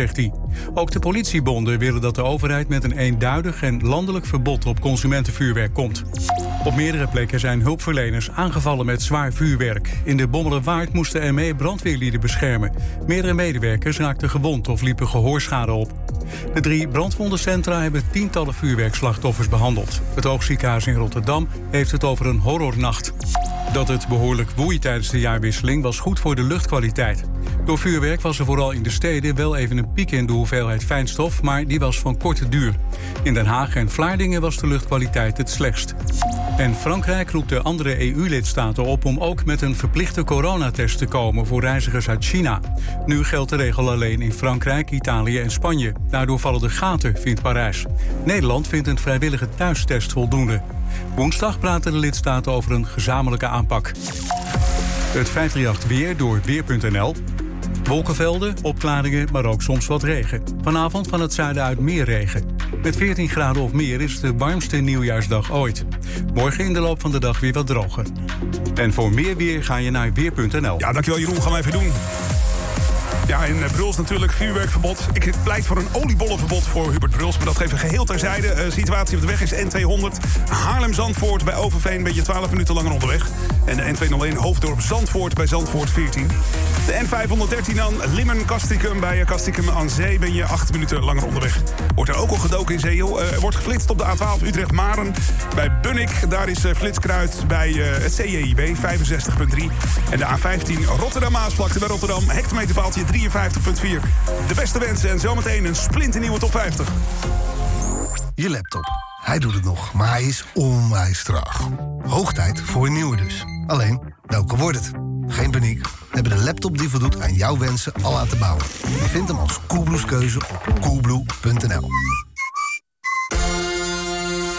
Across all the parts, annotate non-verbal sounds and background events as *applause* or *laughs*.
zegt hij. Ook de politiebonden willen dat de overheid met een eenduidig en landelijk verbod op consumentenvuurwerk komt. Op meerdere plekken zijn hulpverleners aangevallen met zwaar vuurwerk. In de Bommelerwaard moesten ME brandweerlieden beschermen. Meerdere medewerkers raakten gewond of liepen gehoorschade op. De drie brandwondencentra hebben tientallen vuurwerkslachtoffers behandeld. Het Oogziekenhuis in Rotterdam heeft het over een horrornacht. Dat het behoorlijk woei tijdens de jaarwisseling was goed voor de luchtkwaliteit. Door vuurwerk was er vooral in de steden wel even een piek in de hoeveelheid fijnstof, maar die was van korte duur. In Den Haag en Vlaardingen was de luchtkwaliteit het slechtst. En Frankrijk roept de andere EU-lidstaten op om ook met een verplichte coronatest te komen voor reizigers uit China. Nu geldt de regel alleen in Frankrijk, Italië en Spanje. Daardoor vallen de gaten, vindt Parijs. Nederland vindt een vrijwillige thuistest voldoende. Woensdag praten de lidstaten over een gezamenlijke aanpak. Het 538 weer door Weer.nl. Wolkenvelden, opklaringen, maar ook soms wat regen. Vanavond van het zuiden uit meer regen. Met 14 graden of meer is het de warmste nieuwjaarsdag ooit. Morgen in de loop van de dag weer wat droger. En voor meer weer ga je naar Weer.nl. Ja, dankjewel Jeroen. Gaan we even doen. Ja, in eh, Bruls natuurlijk vuurwerkverbod. Ik pleit voor een oliebollenverbod voor Hubert Bruls. Maar dat geeft een geheel terzijde. De situatie op de weg is N200. Haarlem-Zandvoort bij Overveen ben je 12 minuten langer onderweg. En de N201 Hoofddorp-Zandvoort bij Zandvoort 14. De N513 dan Limmen-Castricum bij Castricum aan Zee ben je 8 minuten langer onderweg. Wordt er ook al gedoken in Zeehoe. Uh, er wordt geflitst op de A12 Utrecht-Maren. Bij Bunnik, daar is uh, flitskruid bij uh, het CJIB 65.3. En de A15 Rotterdam-Maasvlakte bij Rotterdam. Hectometerpaaltje 53.4. De beste wensen en zometeen een splinternieuwe top 50. Je laptop. Hij doet het nog, maar hij is onwijs traag. Hoog tijd voor een nieuwe dus. Alleen, welke wordt het? Geen paniek. We hebben de laptop die voldoet aan jouw wensen al laten bouwen. Je vindt hem als Coolblues keuze op coolblue.nl.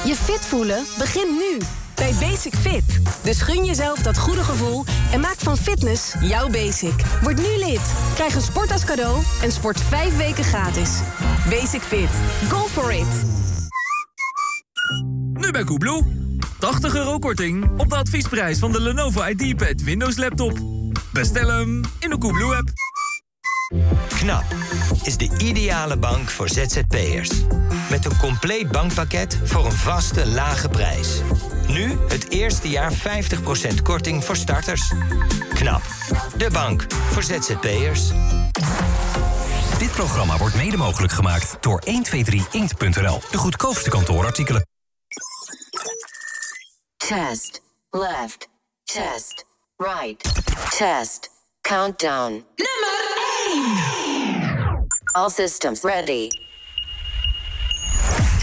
Je fit voelen begint nu bij Basic Fit. Dus gun jezelf dat goede gevoel en maak van fitness jouw basic. Word nu lid. Krijg een sport als cadeau en sport vijf weken gratis. Basic Fit. Go for it. Nu bij Koebloe. 80 euro korting op de adviesprijs van de Lenovo IdeaPad Windows laptop. Bestel hem in de Koebloe app. KNAP is de ideale bank voor ZZP'ers. Met een compleet bankpakket voor een vaste lage prijs. Nu het eerste jaar 50% korting voor starters. KNAP, de bank voor ZZP'ers. Dit programma wordt mede mogelijk gemaakt door 123inkt.nl. De goedkoopste kantoorartikelen. Test. Left. Test. Right. Test. Countdown. Nummer 1. All systems ready.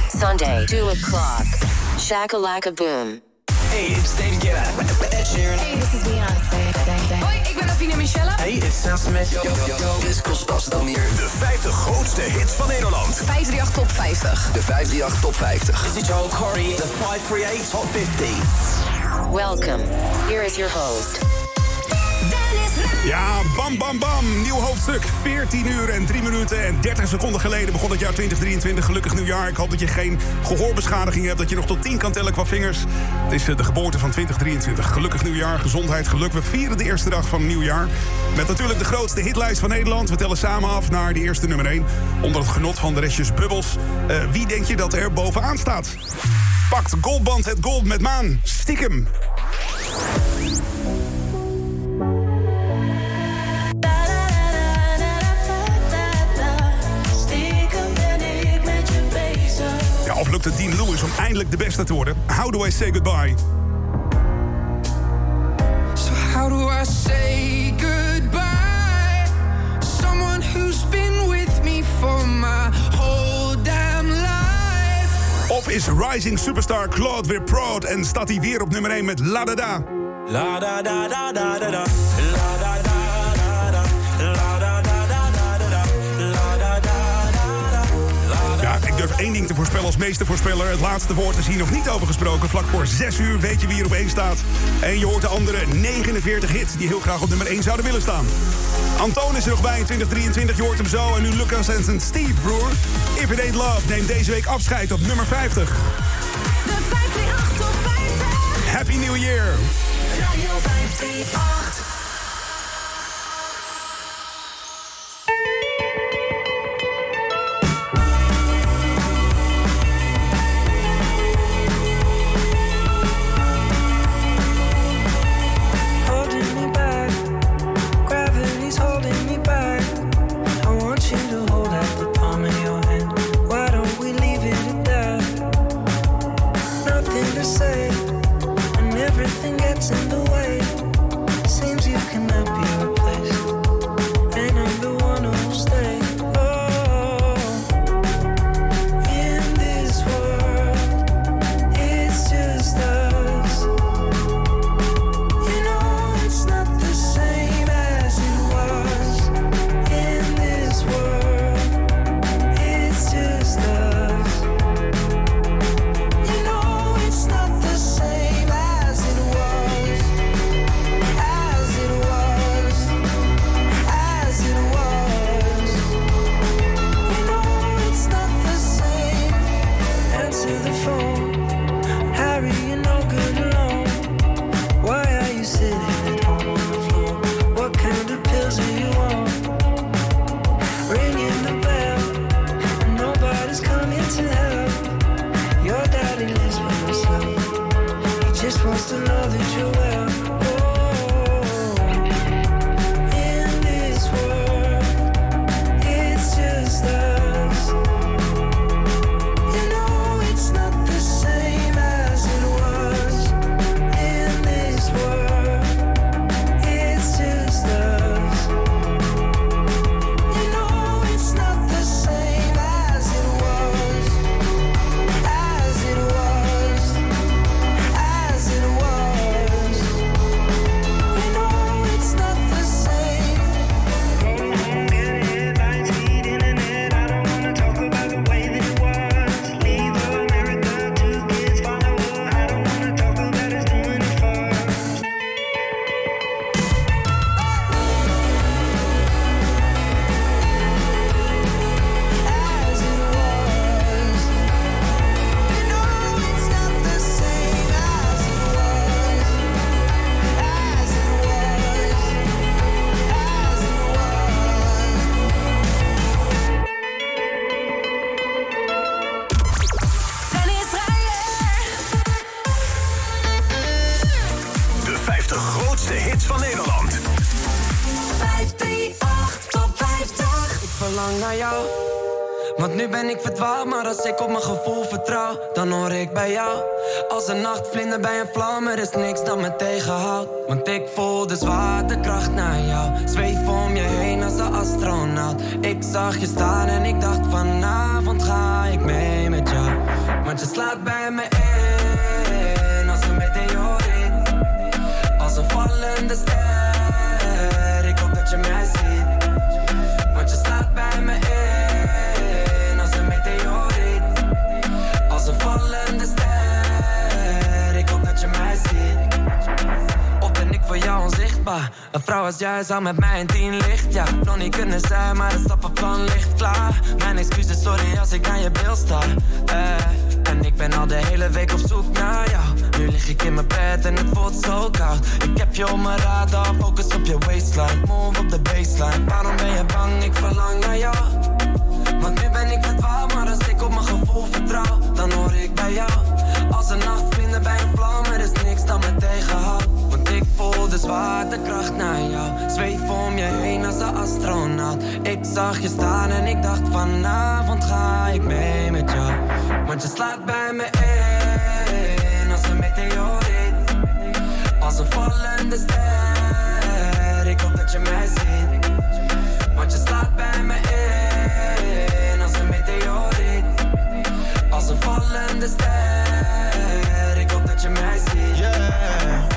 Sunday, 2 o'clock. Shakalaka boom. Hey, it's David Guetta. Ed Sheeran. Hey, this is Beyoncé. Hoi, ik ben Afina Michelle. Hey, it's Sam Smith. Yo, yo, yo, Dit is Kostas dan hier. De 50 grootste hits van Nederland. 538 Top 50. De 538 Top 50. This is Joel Corey. The 538 Top 50. Welcome. Here is your host. Ja, bam bam bam. Nieuw hoofdstuk. 14 uur en 3 minuten en 30 seconden geleden begon het jaar 2023. Gelukkig nieuwjaar. Ik hoop dat je geen gehoorbeschadiging hebt. Dat je nog tot 10 kan tellen qua vingers. Het is eh, de geboorte van 2023. Gelukkig nieuwjaar. Gezondheid, geluk. We vieren de eerste dag van nieuwjaar. Met natuurlijk de grootste hitlijst van Nederland. We tellen samen af naar de eerste nummer 1. Onder het genot van de restjes bubbels. Uh, wie denk je dat er bovenaan staat? Pakt Goldband het gold met maan. Stiekem. Of lukt het Dean Lewis om eindelijk de beste te worden? How do I say goodbye? So how do I say goodbye? Someone who's been with me for my whole damn life. Of is rising superstar Claude weer proud en staat hij weer op nummer 1 met La Da Da? La da da da da da da. La da da da ik durf één ding te voorspellen als meeste voorspeller. Het laatste woord is hier nog niet over gesproken. Vlak voor 6 uur weet je wie er op 1 staat. En je hoort de andere 49 hits die heel graag op nummer 1 zouden willen staan. Antoon is er nog bij in 2023, je hoort hem zo. En nu Lucas en zijn Steve Broer. If It Ain't Love neemt deze week afscheid op nummer 50. De 538 Top 50. Happy New Year! Radio 538. Naar jou. Want nu ben ik verdwaald, maar als ik op mijn gevoel vertrouw, dan hoor ik bij jou. Als een nachtvlinder bij een vlam, er is niks dat me tegenhoudt. Want ik voel de zwaartekracht naar jou. Zweef om je heen als een astronaut. Ik zag je staan en ik dacht vanavond ga ik mee met jou. Want je slaat bij me in als een meteoriet. Als een vallende ster, Een vrouw als jij zou met mij in tien licht, ja. Nog niet kunnen zijn, maar het stappenplan ligt klaar. Mijn excuses, sorry als ik naar je beeld sta. Eh, en ik ben al de hele week op zoek naar jou. Nu lig ik in mijn bed en het voelt zo koud. Ik heb je op mijn radar, focus op je waistline. Move op de baseline. Waarom ben je bang? Ik verlang naar jou. Want nu ben ik verdwaald, maar als ik op mijn gevoel vertrouw, dan hoor ik bij jou. Als een nachtvlinder bij een vlam, er is niks dat me tegenhoudt. Voel de zwaartekracht naar jou. Zweef om je heen als een astronaut. Ik zag je staan en ik dacht vanavond ga ik mee met jou. Want je slaat bij me in als een meteoriet. Als een vallende ster, ik hoop dat je mij ziet. Want je slaat bij me in als een meteoriet. Als een vallende ster, ik hoop dat je mij ziet. Yeah,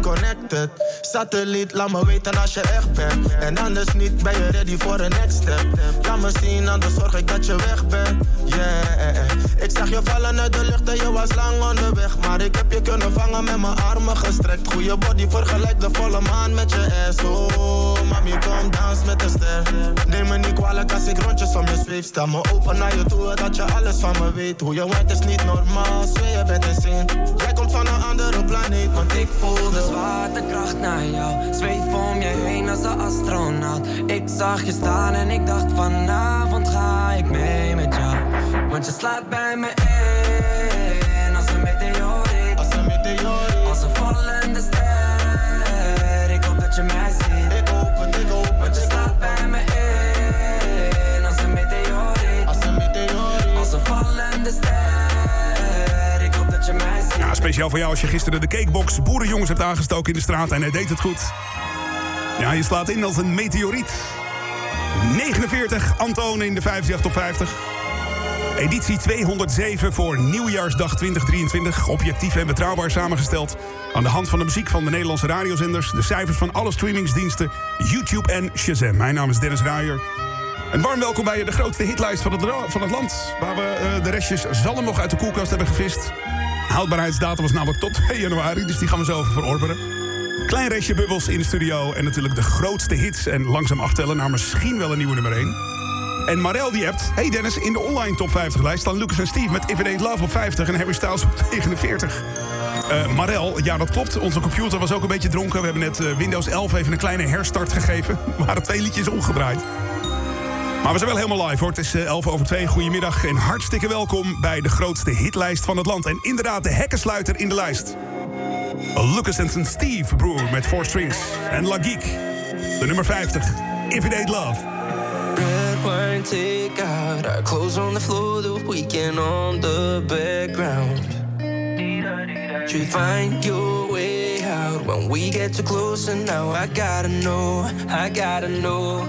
connected. Satelliet, laat me weten als je echt bent. En anders niet, ben je ready voor een next step. Laat me zien, anders zorg ik dat je weg bent. Yeah, ik zag je vallen uit de lucht en je was lang onderweg. Maar ik heb je kunnen vangen met mijn armen gestrekt. Goeie body, vergelijk de volle maan met je ass. Oh, mami, kom dans met de ster. Neem me niet kwalijk als ik rondjes om je zweef. Sta me open naar je toe, dat je alles van me weet. Hoe je wijnt is niet normaal, zweer je bent insane. Jij komt van een andere planeet, want ik voel de zwaartekracht naar jou. Zweef om je heen als een astronaut. Ik zag je staan en ik dacht vanavond ga ik mee met jou. Want je slaat bij me in als een meteoriet. Speciaal voor jou als je gisteren de cakebox boerenjongens hebt aangestoken in de straat en hij deed het goed. Ja, je slaat in als een meteoriet. 49, Antone in de 58 op 50. Editie 207 voor Nieuwjaarsdag 2023. Objectief en betrouwbaar samengesteld. Aan de hand van de muziek van de Nederlandse radiozenders... de cijfers van alle streamingsdiensten, YouTube en Shazam. Mijn naam is Dennis Ruijer. Een warm welkom bij de grootste hitlijst van het, van het land... waar we eh, de restjes zalm nog uit de koelkast hebben gevist. Houdbaarheidsdatum was namelijk tot *laughs* 2 januari, dus die gaan we zo even verorberen. Klein restje bubbels in de studio en natuurlijk de grootste hits... en langzaam aftellen naar misschien wel een nieuwe nummer 1... En Marel die hebt, hey Dennis, in de online top 50 lijst staan Lucas en Steve met If Love op 50 en Harry Styles op *laughs* 49. Eh Marel, ja dat klopt. Onze computer was ook een beetje dronken. We hebben net eh, Windows 11 even een kleine herstart gegeven. *laughs* Waren twee liedjes omgedraaid. Maar we zijn wel helemaal live hoor. Het is eh, 11 over 2. Goedemiddag en hartstikke welkom bij de grootste hitlijst van het land. En inderdaad de hekkensluiter in de lijst. Lucas en Steve Broer met Four Strings. En La Geek, de nummer 50. If It Ain't Love. Red wine, take out our clothes on the floor, the weekend on the background. You find your way out when we get too close, and now I gotta know, I gotta know.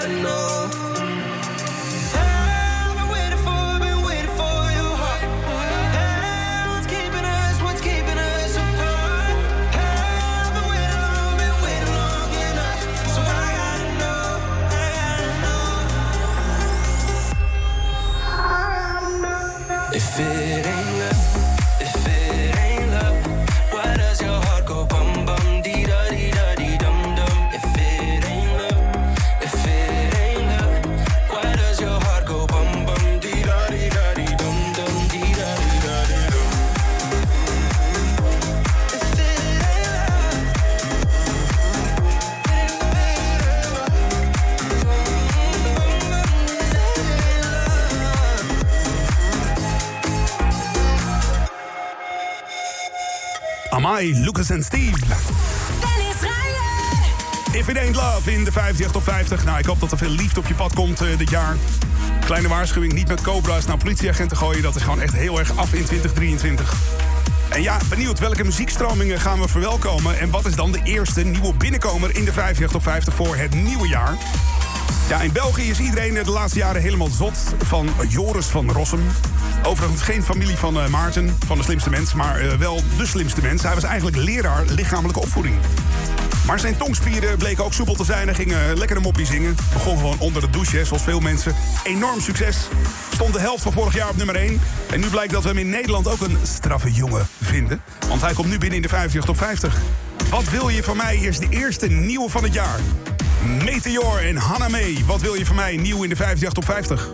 En Steve. If it ain't love in de 50 tot 50. Nou, ik hoop dat er veel liefde op je pad komt eh, dit jaar. Kleine waarschuwing, niet met cobra's naar politieagenten gooien. Dat is gewoon echt heel erg af in 2023. En ja, benieuwd welke muziekstromingen gaan we verwelkomen... en wat is dan de eerste nieuwe binnenkomer in de 50 tot 50 voor het nieuwe jaar? Ja, in België is iedereen de laatste jaren helemaal zot van Joris van Rossum. Overigens geen familie van eh, Maarten, van de slimste mens... maar eh, wel de slimste mens. Hij was eigenlijk leraar lichamelijke opvoeding. Maar zijn tongspieren bleken ook soepel te zijn. Hij ging een moppie zingen. Begon gewoon onder de douche, zoals veel mensen. Enorm succes. Stond de helft van vorig jaar op nummer 1. En nu blijkt dat we hem in Nederland ook een straffe jongen vinden. Want hij komt nu binnen in de 50 top 50. Wat wil je van mij is de eerste nieuwe van het jaar. Meteor en Hannah May. Wat wil je van mij nieuw in de 50 top 50?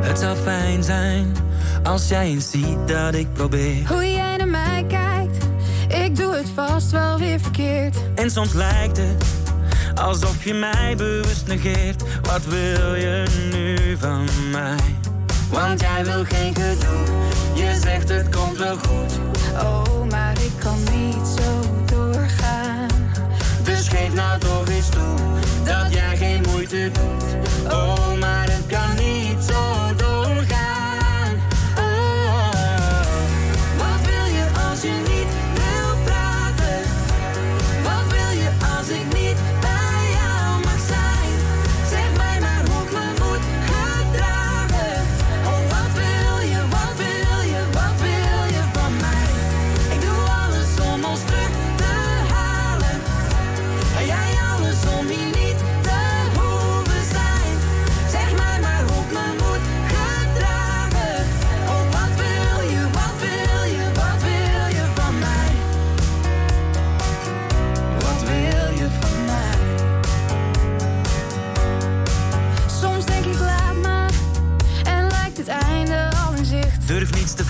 Het zou fijn zijn als jij eens ziet dat ik probeer. Hoe jij naar mij kijkt, ik doe het vast wel weer verkeerd. En soms lijkt het alsof je mij bewust negeert. Wat wil je nu van mij? Want jij wil geen gedoe, je zegt het komt wel goed. Oh, maar ik kan niet zo doorgaan. Dus geef nou toch eens toe dat jij geen moeite doet.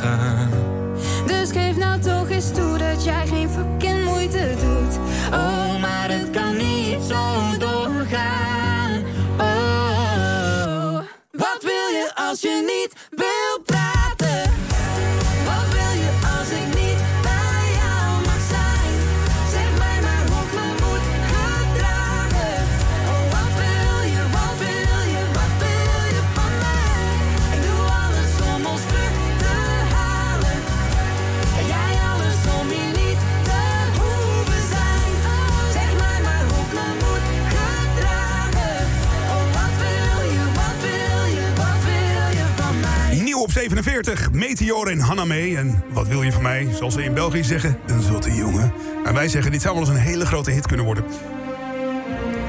Doorgaan. 40, Meteor in Hannah. En wat wil je van mij? Zoals ze in België zeggen, een zotte jongen. En wij zeggen, dit zou wel eens een hele grote hit kunnen worden.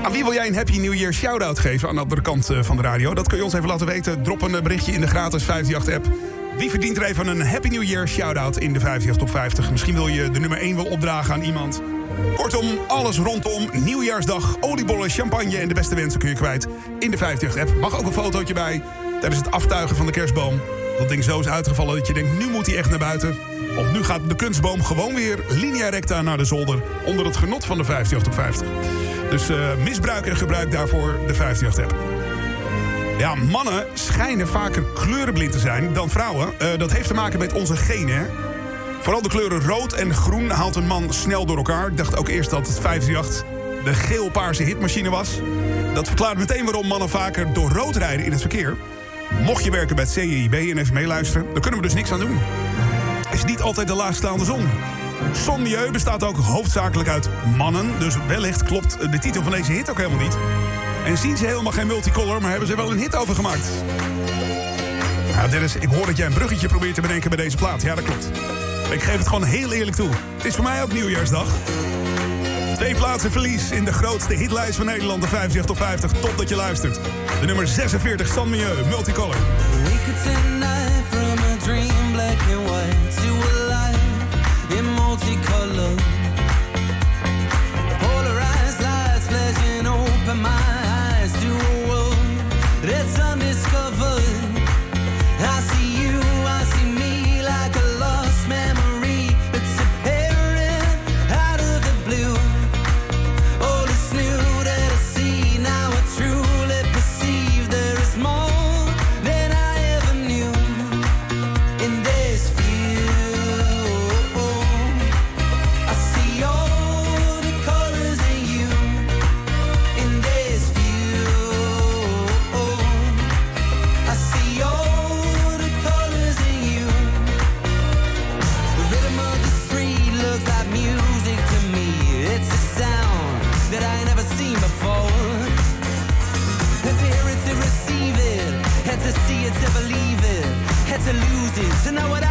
Aan wie wil jij een Happy New Year shout-out geven aan de andere kant eh, van de radio? Dat kun je ons even laten weten. Drop een eh, berichtje in de gratis 58-app. Wie verdient er even een Happy New Year shout-out in de 58 Top 50? Misschien wil je de nummer 1 wel opdragen aan iemand. Kortom, alles rondom Nieuwjaarsdag, oliebollen, champagne en de beste wensen kun je kwijt in de 58-app. Mag ook een fotootje bij tijdens het aftuigen van de kerstboom. Dat ding zo is uitgevallen dat je denkt, nu moet hij echt naar buiten. Of nu gaat de kunstboom gewoon weer linea recta naar de zolder... onder het genot van de 50 op 50. Dus eh, misbruik en gebruik daarvoor de 50 app. Ja, mannen schijnen vaker kleurenblind te zijn dan vrouwen. Eh, dat heeft te maken met onze genen. hè. Vooral de kleuren rood en groen haalt een man snel door elkaar. Ik dacht ook eerst dat het 538 de geel-paarse hitmachine was. Dat verklaart meteen waarom mannen vaker door rood rijden in het verkeer. Mocht je werken bij het CIB en even meeluisteren, dan kunnen we dus niks aan doen. Is niet altijd de laagstaande zon. Zonmilieu bestaat ook hoofdzakelijk uit mannen. Dus wellicht klopt de titel van deze hit ook helemaal niet. En zien ze helemaal geen multicolor, maar hebben ze wel een hit over gemaakt. Ja, Dennis, ik hoor dat jij een bruggetje probeert te bedenken bij deze plaat. Ja, dat klopt. Ik geef het gewoon heel eerlijk toe. Het is voor mij ook nieuwjaarsdag. Twee plaatsen verlies in de grootste hitlijst van Nederland, de 50 tot 50. Top dat je luistert. De nummer 46, San Milieu, Multicolor. Up tonight from a dream, black and white, to lose it to know what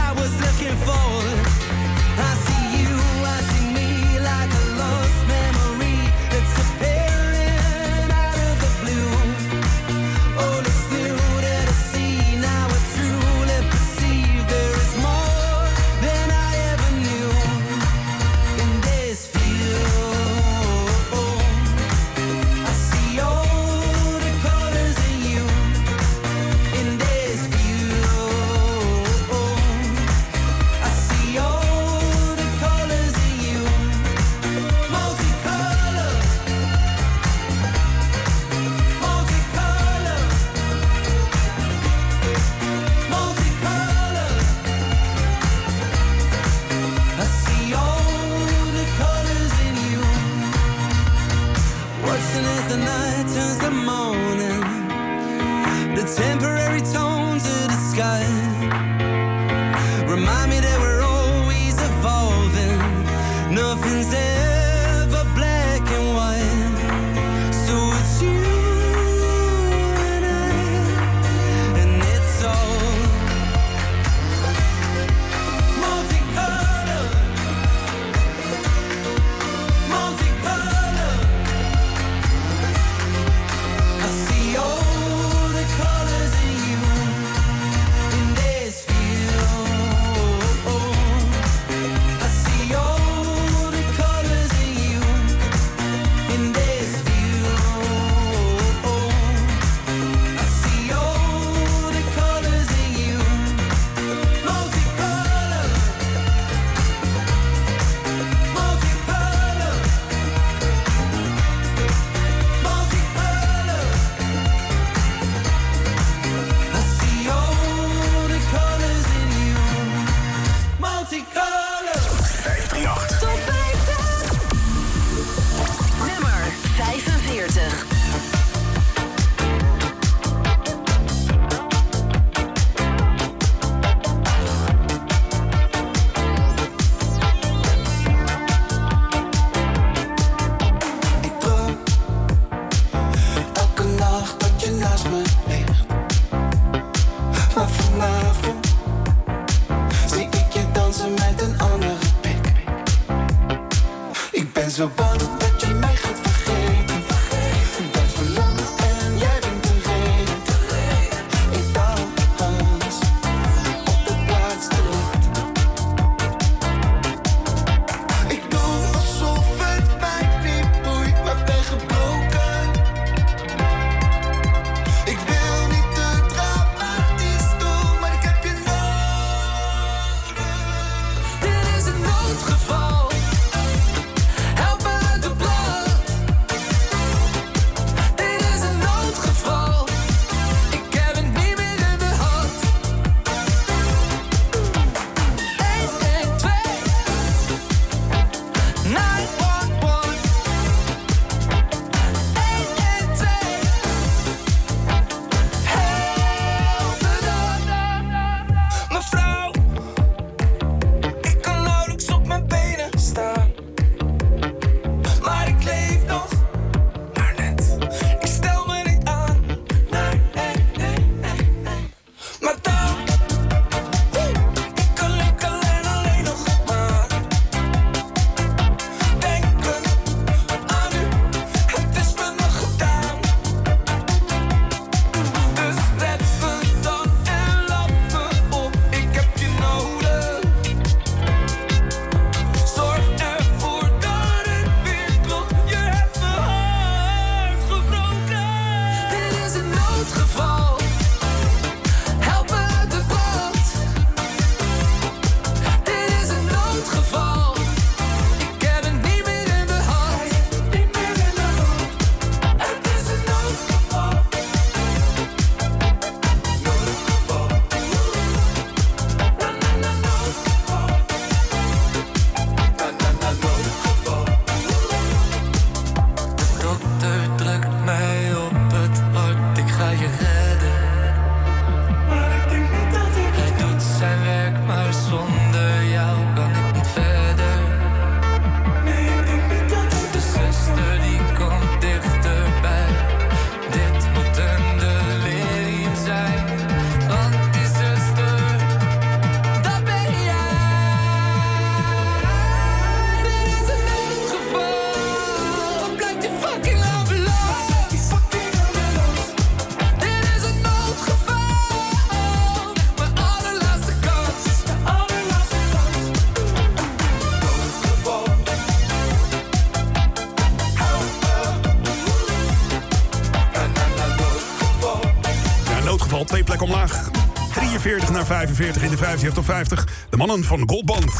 45 in de 50 tot 50. De mannen van Goldband.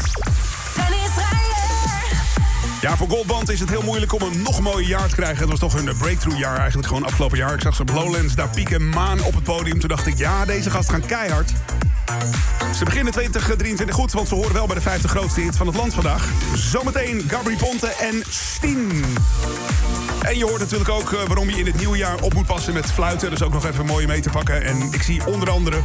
Ja, voor Goldband is het heel moeilijk om een nog mooier jaar te krijgen. Het was toch een breakthrough jaar eigenlijk gewoon afgelopen jaar. Ik zag ze op Lowlands daar pieken maan op het podium. Toen dacht ik, ja, deze gasten gaan keihard. Ze beginnen 2023 goed, want ze horen wel bij de 50 grootste hits van het land vandaag. Zometeen Gabri Ponte en Steen. En je hoort natuurlijk ook eh, waarom je in het nieuwe jaar op moet passen met fluiten. Dus ook nog even mooi mee te pakken. En ik zie onder andere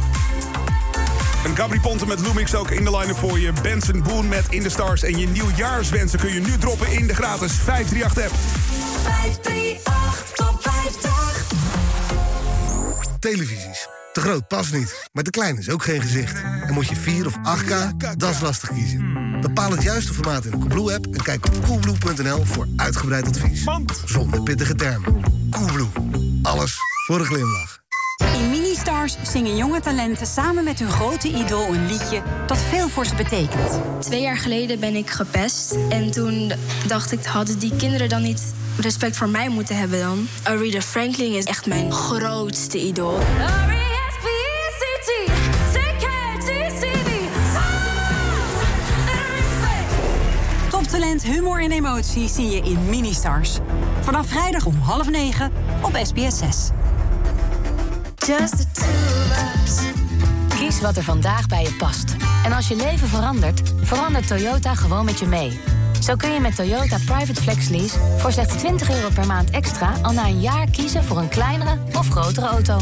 Gabri Ponte met Lumix ook in de line voor je. Benson Boone met In The Stars. En je nieuwjaarswensen kun je nu droppen in de gratis 538-app. 538 top 50. Televisies. Te groot past niet, maar te klein is ook geen gezicht. En moet je 4 of 8K? Dat is lastig kiezen. Bepaal het juiste formaat in de Coolblue-app... en kijk op coolblue.nl voor uitgebreid advies. Zonder pittige termen. Coolblue. Alles voor een glimlach. In Ministars zingen jonge talenten samen met hun grote idool een liedje dat veel voor ze betekent. Twee jaar geleden ben ik gepest. En toen dacht ik, hadden die kinderen dan niet respect voor mij moeten hebben dan? Aretha Franklin is echt mijn grootste idool. Toptalent, humor en emotie zie je in Ministars. Vanaf vrijdag om half negen op SBS 6. Just us. Kies wat er vandaag bij je past. En als je leven verandert, verandert Toyota gewoon met je mee. Zo kun je met Toyota Private Flex Lease voor slechts 20 euro per maand extra al na een jaar kiezen voor een kleinere of grotere auto.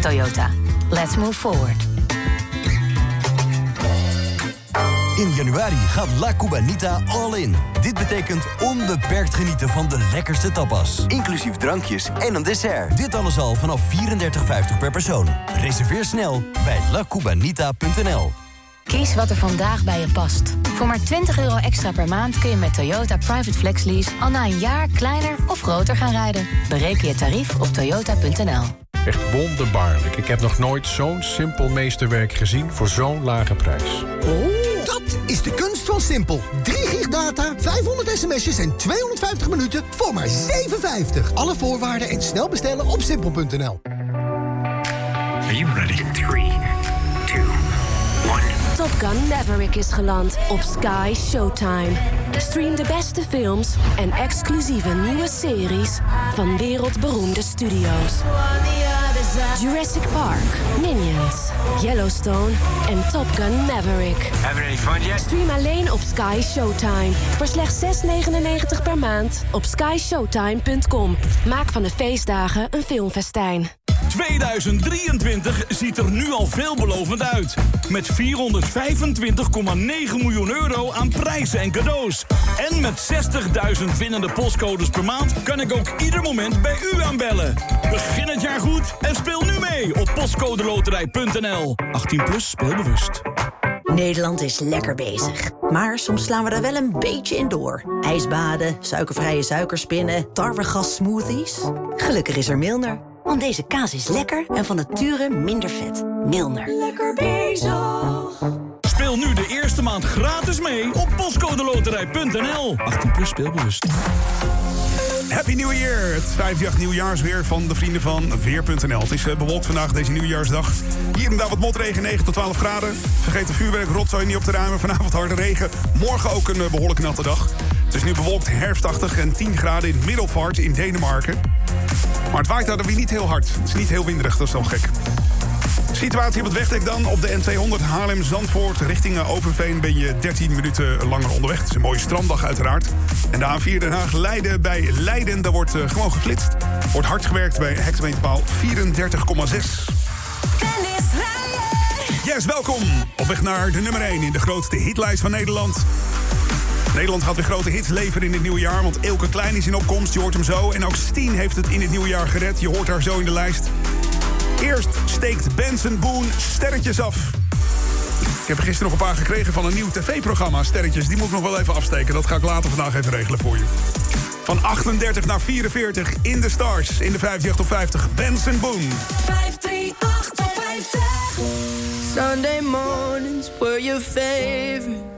Toyota. Let's move forward. In januari gaat La Cubanita all in. Dit betekent onbeperkt genieten van de lekkerste tapas. Inclusief drankjes en een dessert. Dit alles al vanaf 34,50 per persoon. Reserveer snel bij lacubanita.nl. Kies wat er vandaag bij je past. Voor maar 20 euro extra per maand kun je met Toyota Private Flex Lease al na een jaar kleiner of groter gaan rijden. Bereken je tarief op toyota.nl. Echt wonderbaarlijk. Ik heb nog nooit zo'n simpel meesterwerk gezien voor zo'n lage prijs. Van Simpel. 3 gig data, 500 sms'jes en 250 minuten voor maar 7,50. Alle voorwaarden en snel bestellen op simpel.nl. Are you ready? 3, 2, 1. Top Gun Maverick is geland op Sky Showtime. Stream de beste films en exclusieve nieuwe series van wereldberoemde studio's. Jurassic Park, Minions, Yellowstone en Top Gun Maverick. Any fun yet? Stream alleen op Sky Showtime. Voor slechts 6,99 per maand op skyshowtime.com. Maak van de feestdagen een filmfestijn. 2023 ziet er nu al veelbelovend uit. Met 425,9 miljoen euro aan prijzen en cadeaus. En met 60.000 winnende postcodes per maand kan ik ook ieder moment bij u aanbellen. Begin het jaar goed en speel nu mee op postcodeloterij.nl. 18 plus speelbewust. Nederland is lekker bezig. Maar soms slaan we daar wel een beetje in door. Ijsbaden, suikervrije suikerspinnen, tarwegas smoothies. Gelukkig is er Milner. Want deze kaas is lekker en van nature minder vet. Milner. Lekker bezig. Speel nu de eerste maand gratis mee op postcodeloterij.nl. 18 plus speelbewust. Happy New Year! Het 58 nieuwjaarsweer van de vrienden van Weer.nl. Het is eh, bewolkt vandaag, deze nieuwjaarsdag. Hier en daar wat motregen, 9 tot 12 graden. Vergeet de vuurwerk, rotzooi niet op te ruimen. Vanavond harde regen. Morgen ook een eh, behoorlijk natte dag. Het is nu bewolkt, herfstachtig en 10 graden in Middelvaart in Denemarken. Maar het waait daar weer niet heel hard. Het is niet heel winderig, dat is wel gek. Situatie op het wegdek dan. Op de N200 Haarlem-Zandvoort richting Overveen ben je 13 minuten langer onderweg. Het is een mooie stranddag uiteraard. En de A4 Den Haag Leiden bij Leiden, daar wordt eh, gewoon geflitst. Wordt hard gewerkt bij hectometerpaal 34,6. Yes, welkom. Op weg naar de nummer 1 in de grootste hitlijst van Nederland. Nederland gaat weer grote hits leveren in het nieuwe jaar. Want Elke Klein is in opkomst, je hoort hem zo. En ook Steen heeft het in het nieuwe jaar gered. Je hoort haar zo in de lijst. Eerst steekt Benson Boone sterretjes af. Ik heb er gisteren nog een paar gekregen van een nieuw tv-programma. Sterretjes, die moet ik nog wel even afsteken. Dat ga ik later vandaag even regelen voor je. Van 38 naar 44 in de stars. In de 58 tot 50. Benson Boone. 538 top 50. Sunday mornings were your favorite.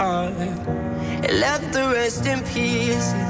heart. It left the rest in pieces.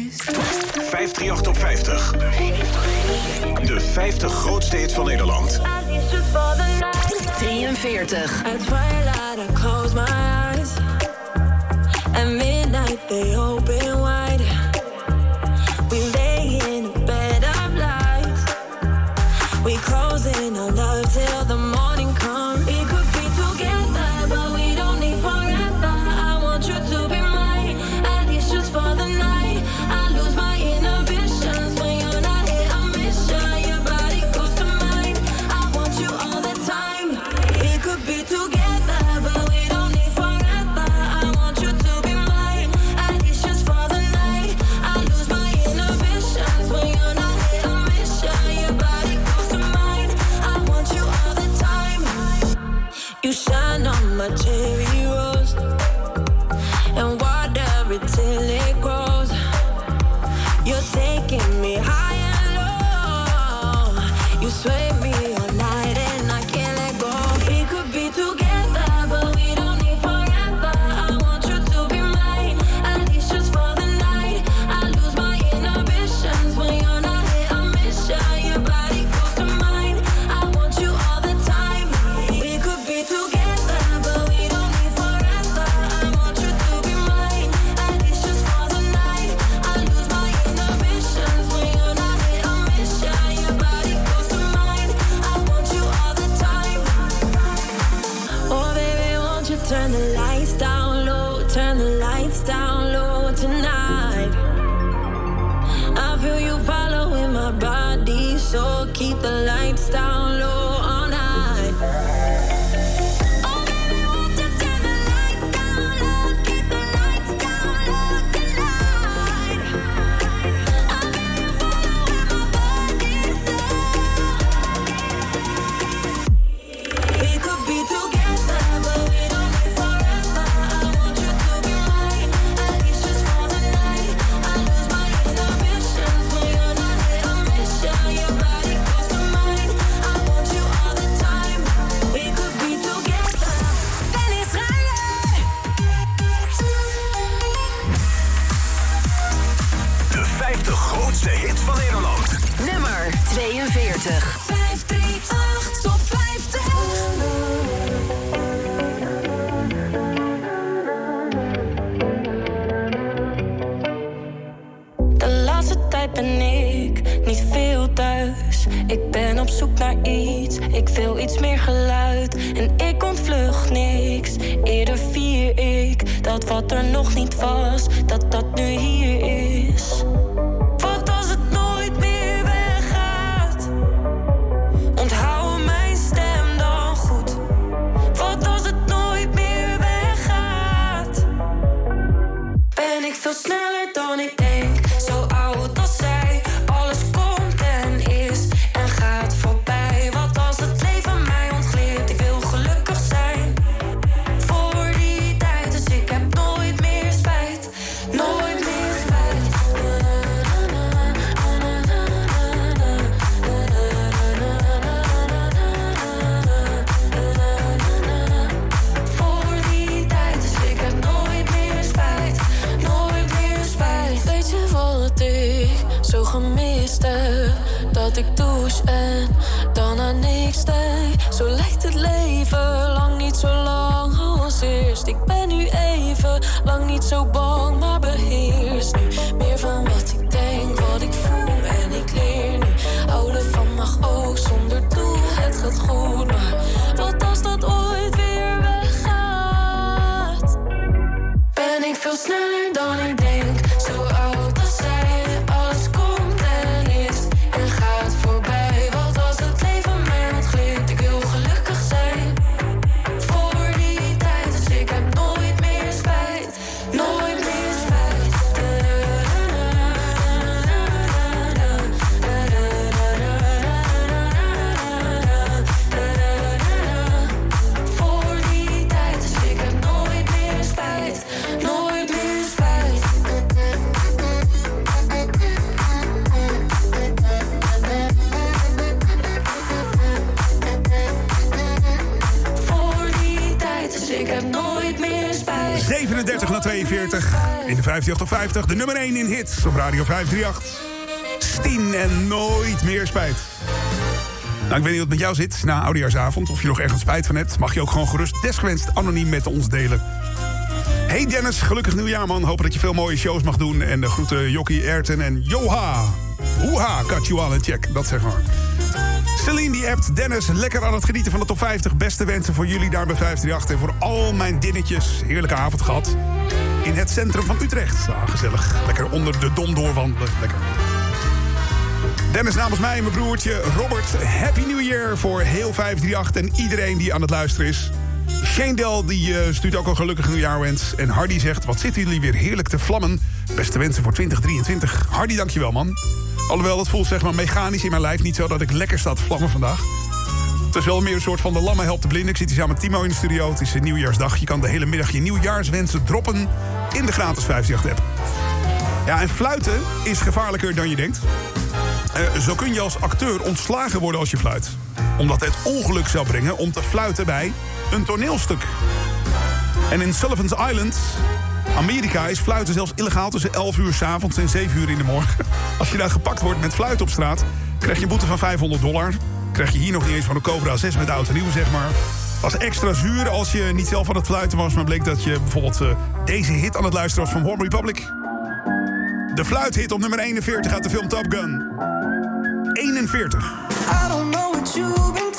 538 op 50. De 50 grootste hits van Nederland. 43. At twilight I close my eyes. At midnight they open. Dat ik douche en dan aan niks denk. Zo lijkt het leven lang niet zo lang als eerst. Ik ben nu even lang niet zo bang, 42 in de 58 op 50. De nummer 1 in hits op Radio 538. Stien en nooit meer spijt. Nou, ik weet niet wat met jou zit na oudejaarsavond. Of je nog ergens spijt van hebt. Mag je ook gewoon gerust desgewenst anoniem met ons delen. Hey Dennis, gelukkig nieuwjaar man. Hopen dat je veel mooie shows mag doen. En de groeten Jokkie, Erten en Joha. Hoeha, all in check. Dat zeg maar. Celine die appt Dennis, lekker aan het genieten van de top 50. Beste wensen voor jullie daar bij 538. En voor al mijn dinnetjes. Heerlijke avond gehad. In het centrum van Utrecht. Ah, gezellig. Lekker onder de dom doorwandelen. Lekker. Dennis namens mij en mijn broertje Robert. Happy New Year voor heel 538 en iedereen die aan het luisteren is. Shane Del die, eh, stuurt ook een gelukkig nieuwjaarwens. En Hardy zegt, wat zitten jullie weer heerlijk te vlammen. Beste wensen voor 2023. Hardy, dankjewel man. Alhoewel, dat voelt zeg maar mechanisch in mijn lijf. Niet zo dat ik lekker sta te vlammen vandaag. Het is wel meer een soort van de lammen helpt de blinden. Ik zit hier samen met Timo in de studio. Het is een nieuwjaarsdag. Je kan de hele middag je nieuwjaarswensen droppen in de gratis 538-app. Ja, en fluiten is gevaarlijker dan je denkt. Eh, zo kun je als acteur ontslagen worden als je fluit. Omdat het ongeluk zou brengen om te fluiten bij een toneelstuk. En in Sullivan's Island, Amerika, is fluiten zelfs illegaal tussen 11 uur s'avonds en 7 uur in de morgen. Als je daar gepakt wordt met fluiten op straat, krijg je een boete van 500 dollar. Krijg je hier nog niet eens van de Cobra 6 met oud en nieuw, zeg maar. Was extra zuur als je niet zelf aan het fluiten was, maar bleek dat je bijvoorbeeld eh, deze hit aan het luisteren was van Warm Republic. De fluithit op nummer 41 uit de film Top Gun. 41. I don't know what you've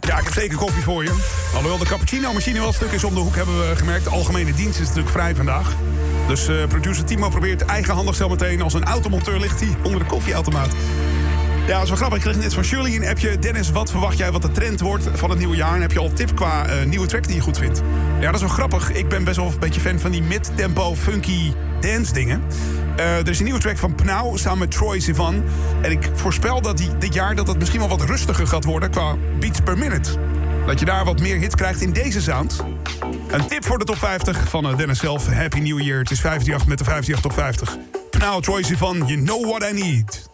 ja ik heb zeker koffie voor je. Alhoewel de cappuccino-machine wel stuk is om de hoek, hebben we gemerkt. De algemene dienst is natuurlijk vrij vandaag. Dus eh, producer Timo probeert eigenhandig zo meteen als een automonteur ligt hij onder de koffieautomaat. Ja, dat is wel grappig. Ik kreeg net van Shirley een appje. Dennis, wat verwacht jij wat de trend wordt van het nieuwe jaar? En heb je al tip qua eh, nieuwe track die je goed vindt? Ja, dat is wel grappig. Ik ben best wel een beetje fan van die mid-tempo funky dance dingen. Eh, er is een nieuwe track van Pnau samen met Troy Sivan. En ik voorspel dat die, dit jaar dat het misschien wel wat rustiger gaat worden qua beats per minute. Dat je daar wat meer hits krijgt in deze sound. Een tip voor de top 50 van eh, Dennis zelf. Happy New Year. Het is 538 met de 538 top 50. Pnau, Troy Sivan, You Know What I Need.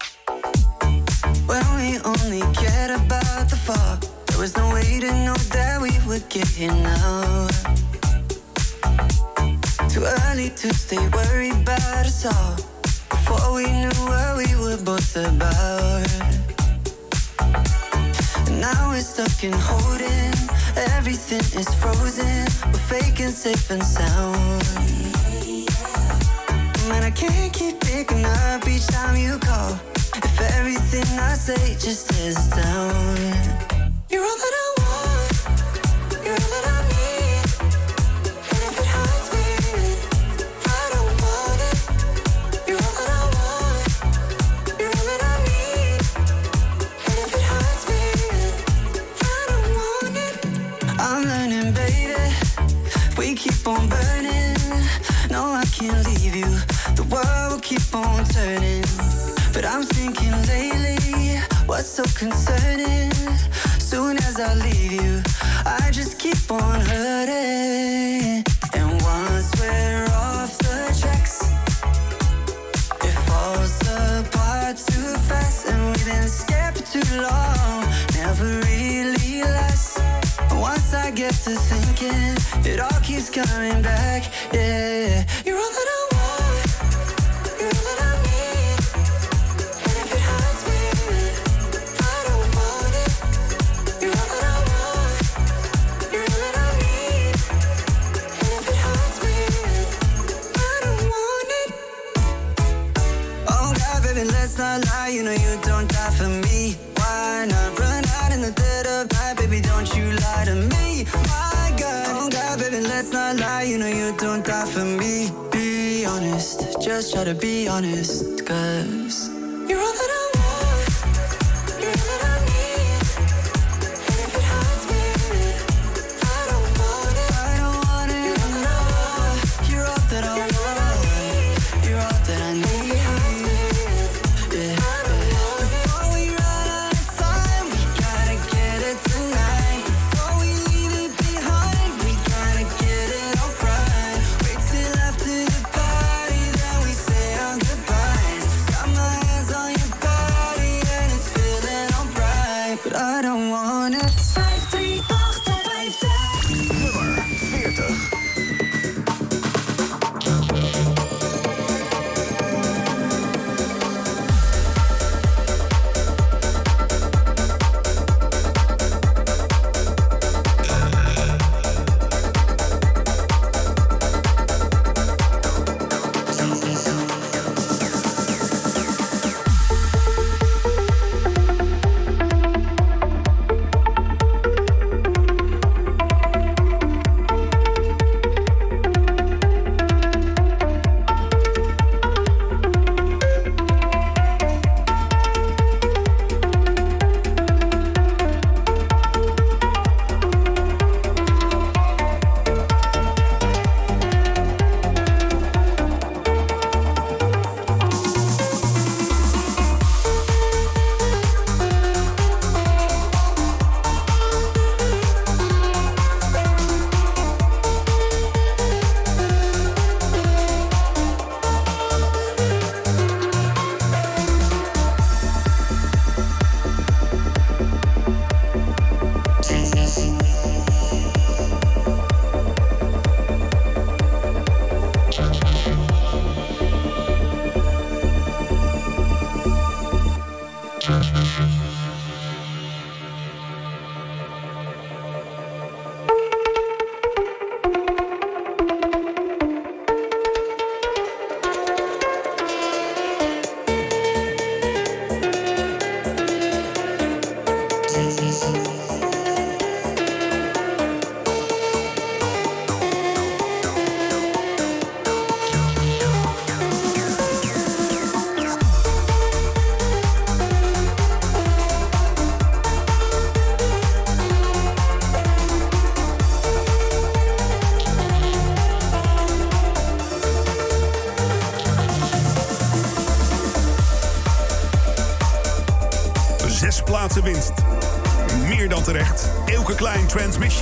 When we only cared about the fall, there was no way to know that we would get here now. Too early to stay worried about us all. Before we knew what we were both about. And now we're stuck in holding. Everything is frozen. We're faking safe and sound. Man, I can't keep picking up each time you call. If everything I say just is down. gotta be honest, cause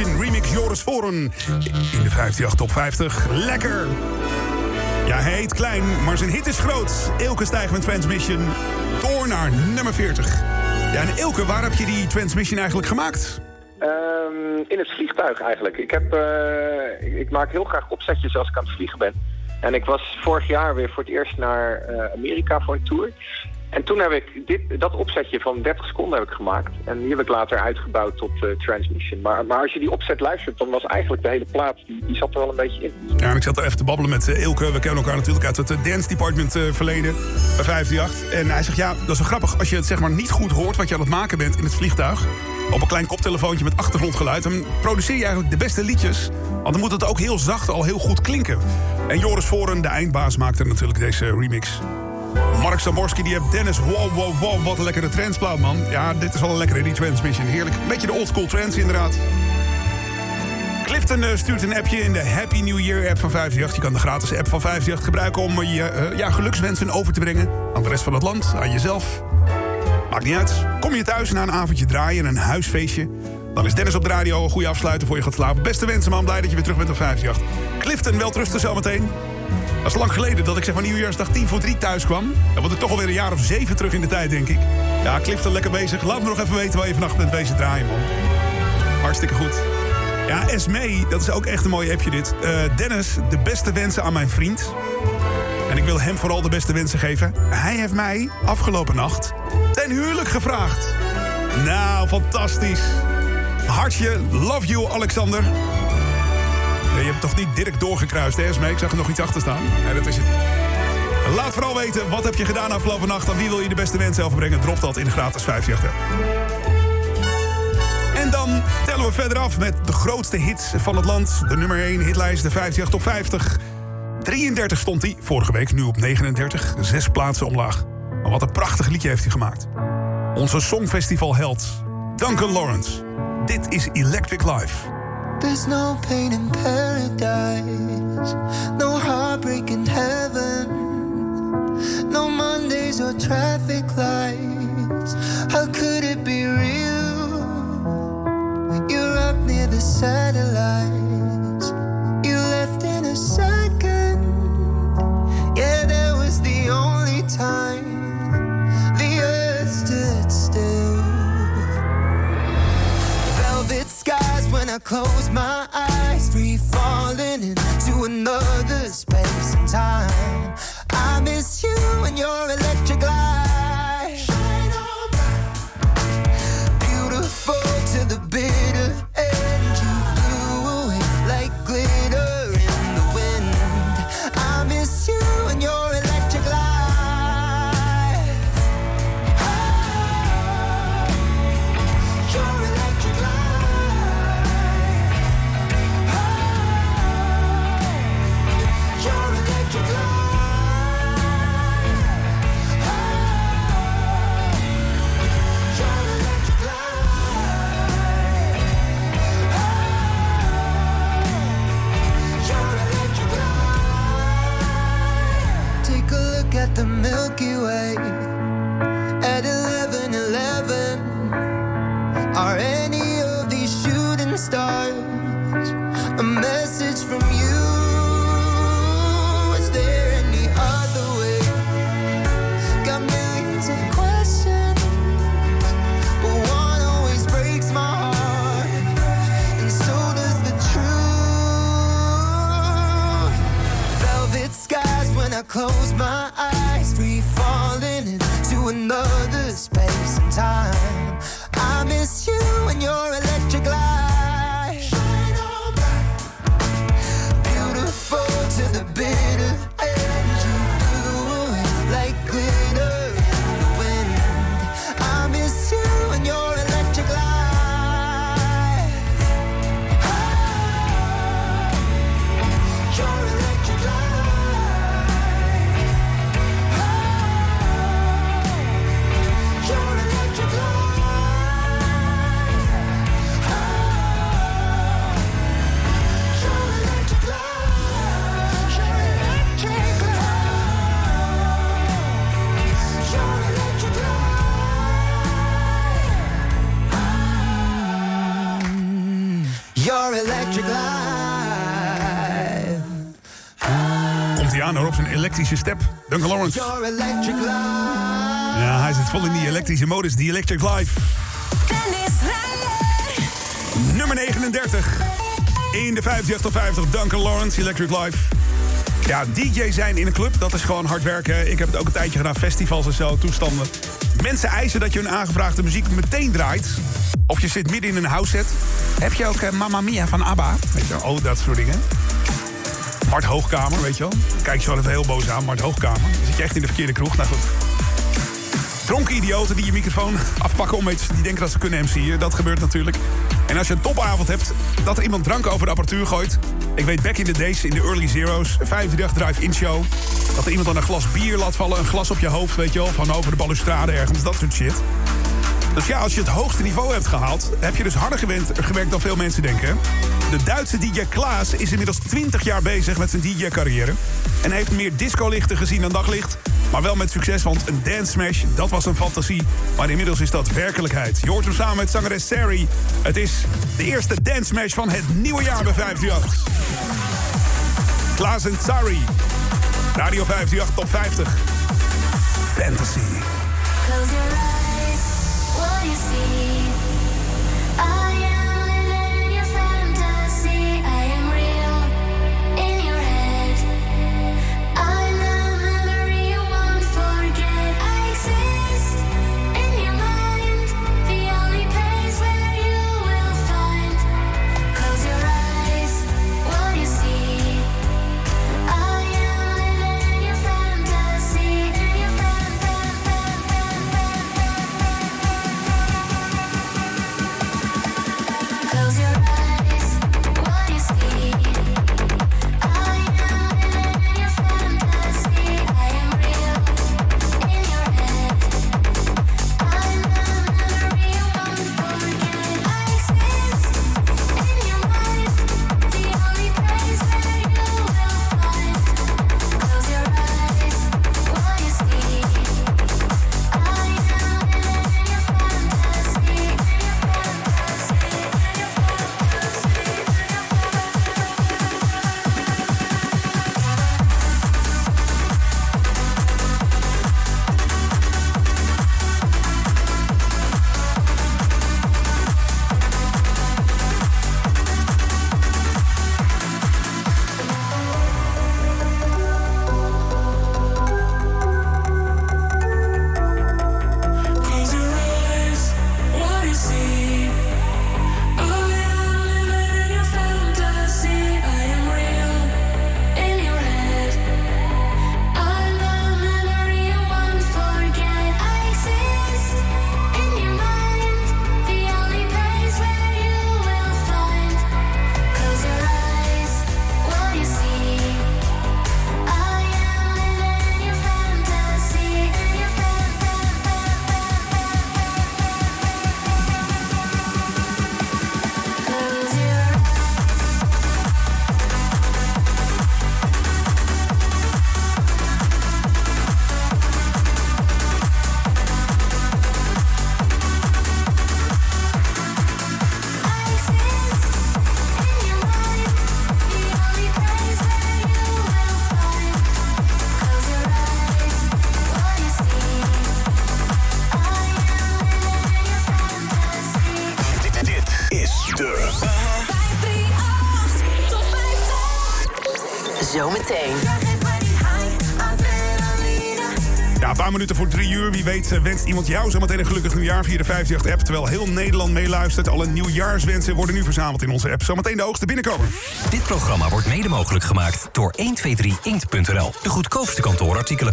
Remix Joris Voren. In de 58 top 50. Lekker! Ja, hij heet klein, maar zijn hit is groot. Elke stijgt met Transmission door naar nummer 40. Ja, en Elke, waar heb je die Transmission eigenlijk gemaakt? Ehm, in het vliegtuig eigenlijk. Ik, heb, eh, ik maak heel graag opzetjes als ik aan het vliegen ben. En ik was vorig jaar weer voor het eerst naar eh, Amerika voor een tour. En toen heb ik dat opzetje van 30 seconden heb ik gemaakt. En die heb ik later uitgebouwd tot eh, Transmission. Maar, maar als je die opzet luistert, dan was eigenlijk de hele plaat, die, zat er wel een beetje in. Ja, en ik zat er even te babbelen met eh, Ilke. We kennen elkaar natuurlijk uit het eh, dance department eh, verleden bij 538. En hij zegt, ja, dat is wel grappig. Als je het zeg maar niet goed hoort wat je aan het maken bent in het vliegtuig... op een klein koptelefoontje met achtergrondgeluid... dan produceer je eigenlijk de beste liedjes. Want dan moet het ook heel zacht al heel goed klinken. En Joris Voren, de eindbaas, maakte natuurlijk deze remix. Mark Saborski, die heeft Dennis. Wow, wow, wow, wat een lekkere trendsplaat, man. Ja, dit is wel een lekkere, die Transmission. Heerlijk. Beetje de oldschool trends, inderdaad. Clifton eh, stuurt een appje in de Happy New Year app van 538. Je kan de gratis app van 538 gebruiken om je eh, ja, gelukswensen over te brengen aan de rest van het land, aan jezelf. Maakt niet uit. Kom je thuis na een avondje draaien, een huisfeestje... dan is Dennis op de radio een goede afsluiter voor je gaat slapen. Beste wensen, man. Blij dat je weer terug bent op 538. Clifton, wel trusten zometeen. Dat is lang geleden dat ik zeg maar nieuwjaarsdag 10 voor 3 thuis kwam. Dan word ik toch alweer een jaar of zeven terug in de tijd, denk ik. Ja, Clifton lekker bezig. Laat me nog even weten waar je vannacht bent bezig draaien, man. Hartstikke goed. Ja, Esmee, dat is ook echt een mooi appje dit. Eh, Dennis, de beste wensen aan mijn vriend. En ik wil hem vooral de beste wensen geven. Hij heeft mij afgelopen nacht ten huwelijk gevraagd. Nou, fantastisch. Hartje, love you, Alexander. Je hebt toch niet Dirk doorgekruist, hè, Esmee? Ik zag er nog iets achter staan. Nee, dat is het. Laat vooral weten, wat heb je gedaan afgelopen nacht? Aan wie wil je de beste wensen overbrengen? Drop dat in de gratis 58. En dan tellen we verder af met de grootste hits van het land. De nummer 1 hitlijst, de 58 top 50. 33 stond hij vorige week, nu op 39. Zes plaatsen omlaag. Maar wat een prachtig liedje heeft hij gemaakt. Onze Songfestival-held, Duncan Lawrence. Dit is Electric Life. There's no pain in paradise, no heartbreak in heaven, no Mondays or traffic lights. How could it be real? You're up near the satellites, close my elektrische step. Duncan Lawrence. Your electric life. Ja, hij zit vol in die elektrische modus, die Electric Life. Nummer 39. In de 50 tot 50, Duncan Lawrence, Electric Life. Ja, DJ zijn in een club, dat is gewoon hard werken. Ik heb het ook een tijdje gedaan, festivals en zo, toestanden. Mensen eisen dat je hun aangevraagde muziek meteen draait. Of je zit midden in een house set. Heb je ook eh, Mamma Mia van ABBA? Weet je, oh, dat soort dingen. Mart Hoogkamer, weet je wel. Kijk je wel heel boos aan, Mart Hoogkamer. Dan zit je echt in de verkeerde kroeg. Nou goed. Dronken idioten die je microfoon afpakken om iets... die denken dat ze kunnen MC'en. Dat gebeurt natuurlijk. En als je een topavond hebt, dat er iemand drank over de apparatuur gooit... Ik weet back in the days, in de early zeros, 50 drive-in show... dat er iemand dan een glas bier laat vallen, een glas op je hoofd, weet je wel... van over de balustrade ergens, dat soort shit. Dus ja, als je het hoogste niveau hebt gehaald... heb je dus harder gewend, gewerkt dan veel mensen denken. De Duitse DJ Klaas is inmiddels 20 jaar bezig met zijn DJ-carrière... en heeft meer discolichten gezien dan daglicht... maar wel met succes, want een dance smash, dat was een fantasie... maar inmiddels is dat werkelijkheid. Je hoort hem samen met zangeres Sari. Het is de eerste dance smash van het nieuwe jaar bij 538. Klaas en Sari. Radio 538 Top 50. Fantasy. Close your eyes, what you see? Weet eh, wenst iemand jou zometeen een gelukkig nieuwjaar via de 538-app. Terwijl heel Nederland meeluistert. Alle nieuwjaarswensen worden nu verzameld in onze app. Zometeen de hoogste binnenkomen. Dit programma wordt mede mogelijk gemaakt door 123inkt.nl. De goedkoopste kantoorartikelen.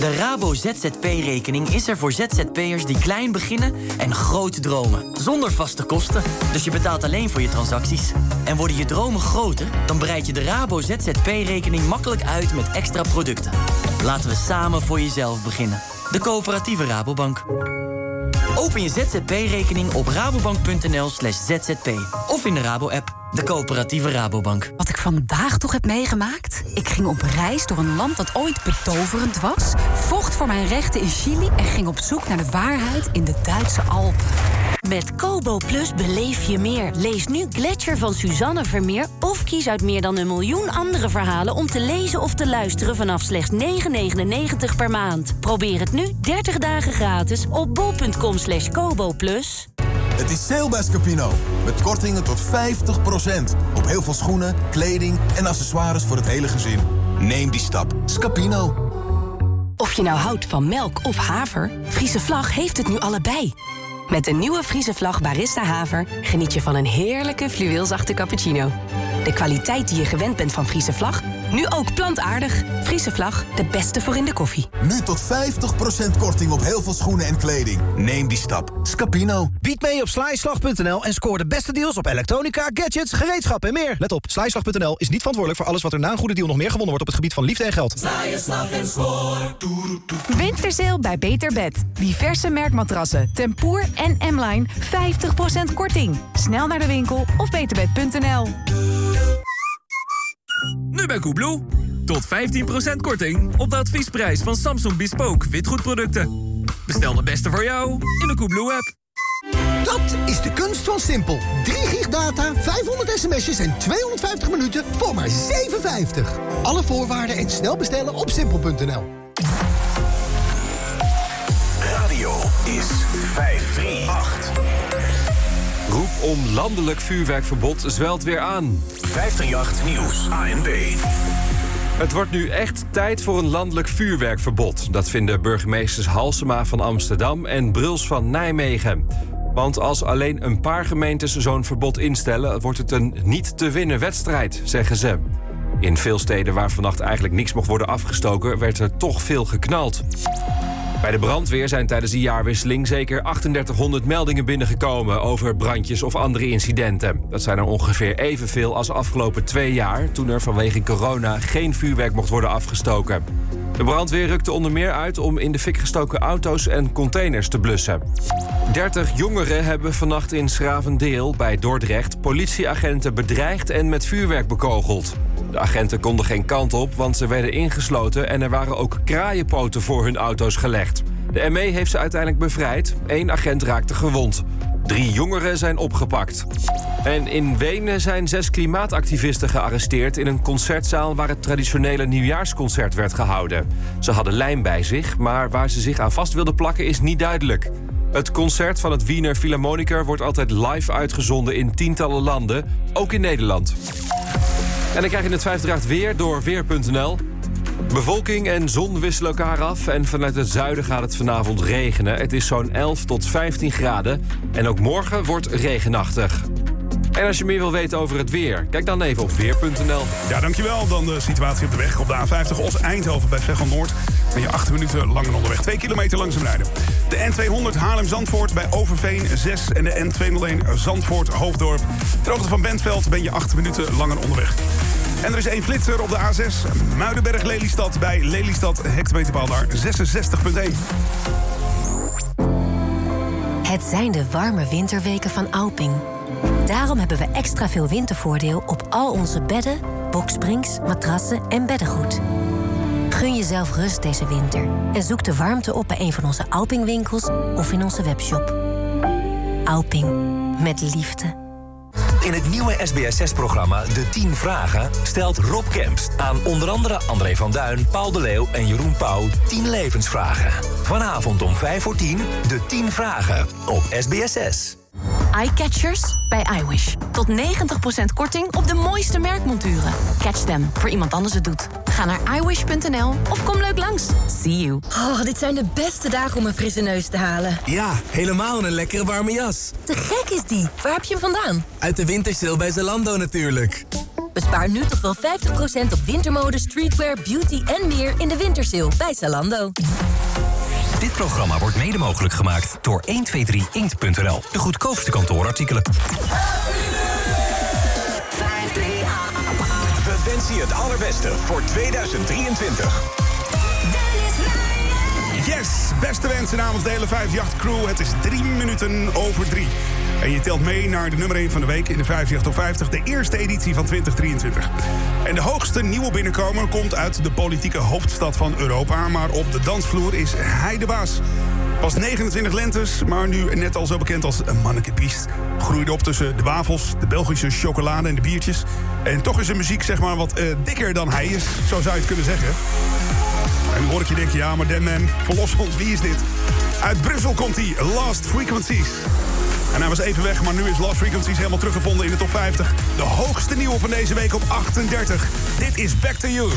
De Rabo ZZP-rekening is er voor ZZP'ers die klein beginnen en groot dromen. Zonder vaste kosten, dus je betaalt alleen voor je transacties. En worden je dromen groter, dan breid je de Rabo ZZP-rekening makkelijk uit met extra producten. Laten we samen voor jezelf beginnen. De coöperatieve Rabobank. Open je ZZP-rekening op rabobank.nl slash zzp. Of in de Rabo-app. De coöperatieve Rabobank. Wat ik vandaag toch heb meegemaakt? Ik ging op reis door een land dat ooit betoverend was, vocht voor mijn rechten in Chili en ging op zoek naar de waarheid in de Duitse Alpen. Met Kobo Plus beleef je meer. Lees nu Gletscher van Suzanne Vermeer... of kies uit meer dan een miljoen andere verhalen... om te lezen of te luisteren vanaf slechts 9,99 per maand. Probeer het nu 30 dagen gratis op bol.com slash kobo plus. Het is sale bij Scapino. Met kortingen tot 50%. Op heel veel schoenen, kleding en accessoires voor het hele gezin. Neem die stap. Scapino. Of je nou houdt van melk of haver, Friese Vlag heeft het nu allebei. Met de nieuwe Friese Vlag Barista Haver geniet je van een heerlijke fluweelzachte cappuccino. De kwaliteit die je gewend bent van Friese Vlag, nu ook plantaardig. Friese Vlag, de beste voor in de koffie. Nu tot 50% korting op heel veel schoenen en kleding. Neem die stap. Scapino. Bied mee op slijslag.nl en scoor de beste deals op elektronica, gadgets, gereedschap en meer. Let op, slijslag.nl is niet verantwoordelijk voor alles wat er na een goede deal nog meer gewonnen wordt op het gebied van liefde en geld. Sla je slag en score. Wintersale bij Beter Bed. Diverse merkmatrassen, Tempoor en M-Line 50% korting. Snel naar de winkel of beterbed.nl. Nu bij Koebloe. Tot 15% korting op de adviesprijs van Samsung Bespoke witgoedproducten. Bestel de beste voor jou in de Koebloe-app. Dat is de kunst van simpel. 3 gig data, 500 sms'jes en 250 minuten voor maar 57. Alle voorwaarden en snel bestellen op simpel.nl. Radio is 538. Om landelijk vuurwerkverbod zwelt weer aan. 538 Nieuws, ANB. Het wordt nu echt tijd voor een landelijk vuurwerkverbod. Dat vinden burgemeesters Halsema van Amsterdam en Bruls van Nijmegen. Want als alleen een paar gemeentes zo'n verbod instellen... wordt het een niet te winnen wedstrijd, zeggen ze. In veel steden waar vannacht eigenlijk niks mocht worden afgestoken... werd er toch veel geknald. Bij de brandweer zijn tijdens die jaarwisseling zeker 3800 meldingen binnengekomen over brandjes of andere incidenten. Dat zijn er ongeveer evenveel als de afgelopen twee jaar, toen er vanwege corona geen vuurwerk mocht worden afgestoken. De brandweer rukte onder meer uit om in de fik gestoken auto's en containers te blussen. 30 jongeren hebben vannacht in Schravendeel bij Dordrecht politieagenten bedreigd en met vuurwerk bekogeld. De agenten konden geen kant op, want ze werden ingesloten en er waren ook kraaienpoten voor hun auto's gelegd. De ME heeft ze uiteindelijk bevrijd. Eén agent raakte gewond. Drie jongeren zijn opgepakt. En in Wenen zijn zes klimaatactivisten gearresteerd in een concertzaal waar het traditionele nieuwjaarsconcert werd gehouden. Ze hadden lijm bij zich, maar waar ze zich aan vast wilden plakken is niet duidelijk. Het concert van het Wiener Philharmoniker wordt altijd live uitgezonden in tientallen landen, ook in Nederland. En dan krijg je het 538 weer door Weer.nl. Bevolking en zon wisselen elkaar af en vanuit het zuiden gaat het vanavond regenen. Het is zo'n 11 tot 15 graden en ook morgen wordt regenachtig. En als je meer wil weten over het weer, kijk dan even op weer.nl. Ja, dankjewel. Dan de situatie op de weg. Op de A50 Os-Eindhoven bij Veghel Noord ben je 8 minuten langer onderweg. 2 kilometer langzaam rijden. De N200 Haarlem-Zandvoort bij Overveen 6 en de N201 Zandvoort-Hoofddorp. Ter hoogte van Bentveld ben je 8 minuten langer onderweg. En er is één flitser op de A6. Muidenberg-Lelystad bij Lelystad. Hectometerpaal daar 66,1. Het zijn de warme winterweken van Alping. Daarom hebben we extra veel wintervoordeel op al onze bedden, boksprings, matrassen en beddengoed. Gun jezelf rust deze winter en zoek de warmte op bij een van onze Alping-winkels of in onze webshop. Alping, met liefde. In het nieuwe SBS6-programma De 10 Vragen stelt Rob Kemps aan onder andere André van Duin, Paul de Leeuw en Jeroen Pauw 10 levensvragen. Vanavond om 5 voor 10 De 10 Vragen op SBS6. Eyecatchers bij iWish. Tot 90% korting op de mooiste merkmonturen. Catch them voor iemand anders het doet. Ga naar iWish.nl of kom leuk langs. See you. Oh, dit zijn de beste dagen om een frisse neus te halen. Ja, helemaal een lekkere warme jas. Te gek is die. Waar heb je hem vandaan? Uit de wintersale bij Zalando natuurlijk. Bespaar nu tot wel 50% op wintermode, streetwear, beauty en meer in de wintersale bij Zalando. Dit programma wordt mede mogelijk gemaakt door 123inkt.nl. De goedkoopste kantoorartikelen. We wensen je het allerbeste voor 2023. Yes, beste wensen namens de hele 5 crew. Het is drie minuten over drie. En je telt mee naar de nummer 1 van de week in de 50 de eerste editie van 2023. En de hoogste nieuwe binnenkomer komt uit de politieke hoofdstad van Europa. Maar op de dansvloer is hij de baas. Pas 29 lentes, maar nu net al zo bekend als een mannekenpiest. Groeide op tussen de wafels, de Belgische chocolade en de biertjes. En toch is zijn muziek zeg maar wat eh, dikker dan hij is, zo zou je het kunnen zeggen. En nu hoor ik je denken, ja maar Dan man, verlos ons, wie is dit? Uit Brussel komt hij, Last Frequencies. En hij was even weg, maar nu is Lost Frequencies helemaal teruggevonden in de top 50. De hoogste nieuwe van deze week op 38. Dit is Back to You.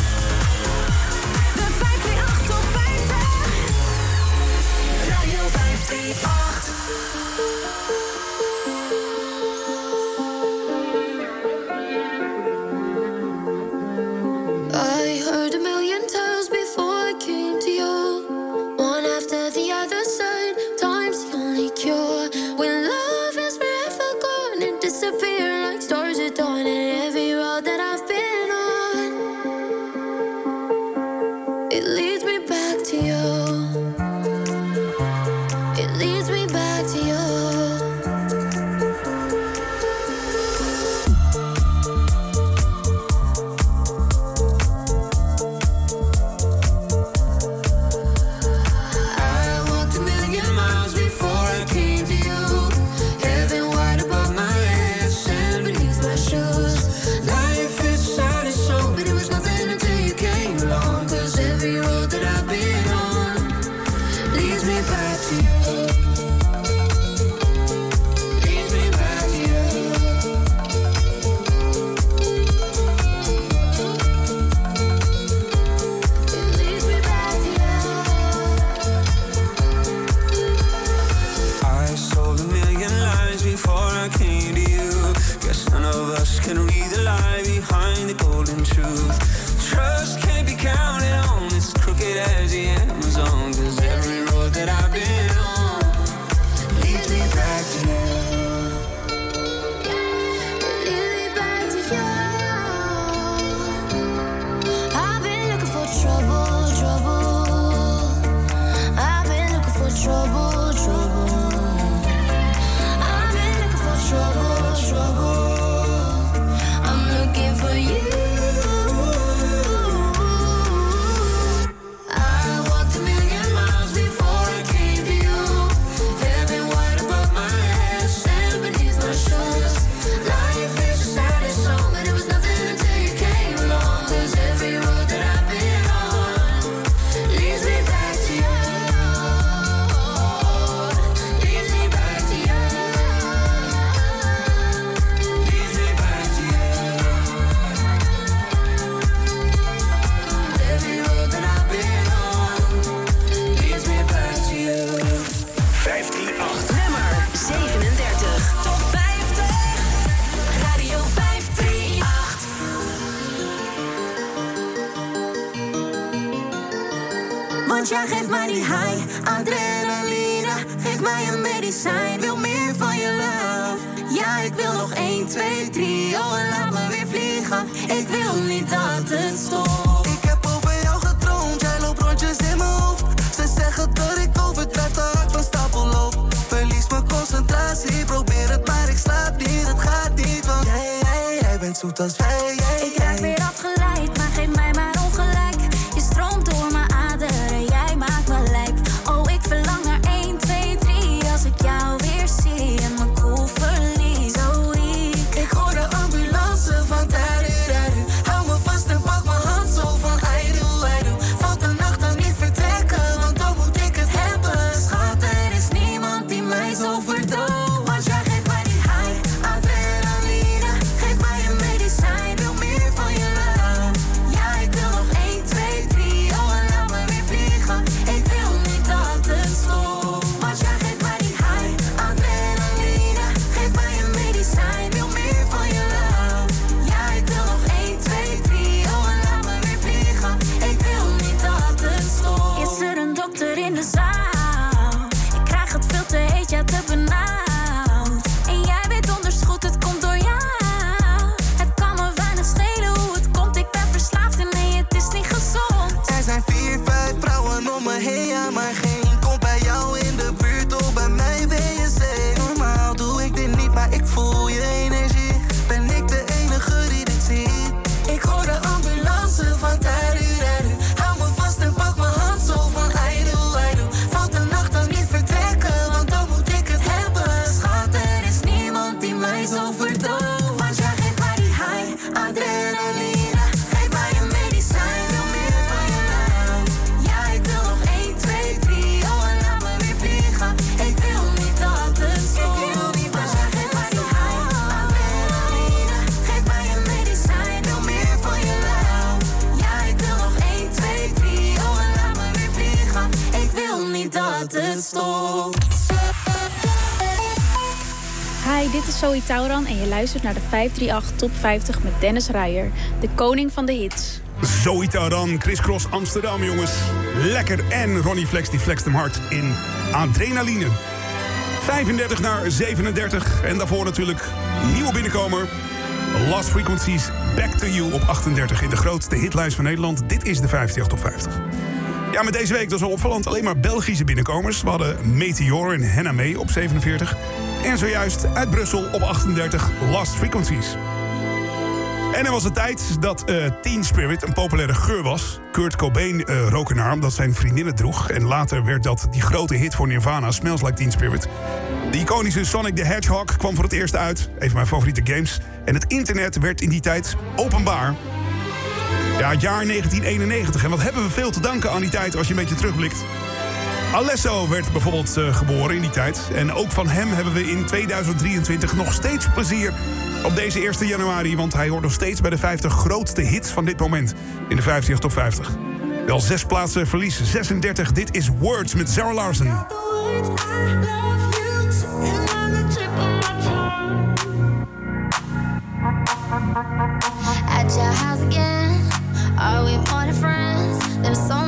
Naar de 538 Top 50 met Dennis Ruijer, de koning van de hits. Zoita dan, Crisscross Amsterdam, jongens. Lekker. En Ronnie Flex, die flext hem hard in adrenaline. 35 naar 37. En daarvoor natuurlijk nieuwe binnenkomer. Last Frequencies, Back to You op 38 in de grootste hitlijst van Nederland. Dit is de 50 top 50. Ja, met deze week, dat is wel opvallend, alleen maar Belgische binnenkomers. We hadden Meteor en Henna May op 47. En zojuist uit Brussel op 38 Last Frequencies. En er was een tijd dat eh, Teen Spirit een populaire geur was. Kurt Cobain eh, rook arm dat zijn vriendinnen droeg. En later werd dat die grote hit voor Nirvana, Smells Like Teen Spirit. De iconische Sonic the Hedgehog kwam voor het eerst uit. Een van mijn favoriete games. En het internet werd in die tijd openbaar. Ja, het jaar 1991. En wat hebben we veel te danken aan die tijd als je een beetje terugblikt. Alesso werd bijvoorbeeld eh, geboren in die tijd. En ook van hem hebben we in 2023 nog steeds plezier op deze 1 januari. Want hij hoort nog steeds bij de 50 grootste hits van dit moment in de 50 top 50. Wel zes plaatsen verlies, 36. Dit is Words met Sarah Larsen. At your house again, are we friends?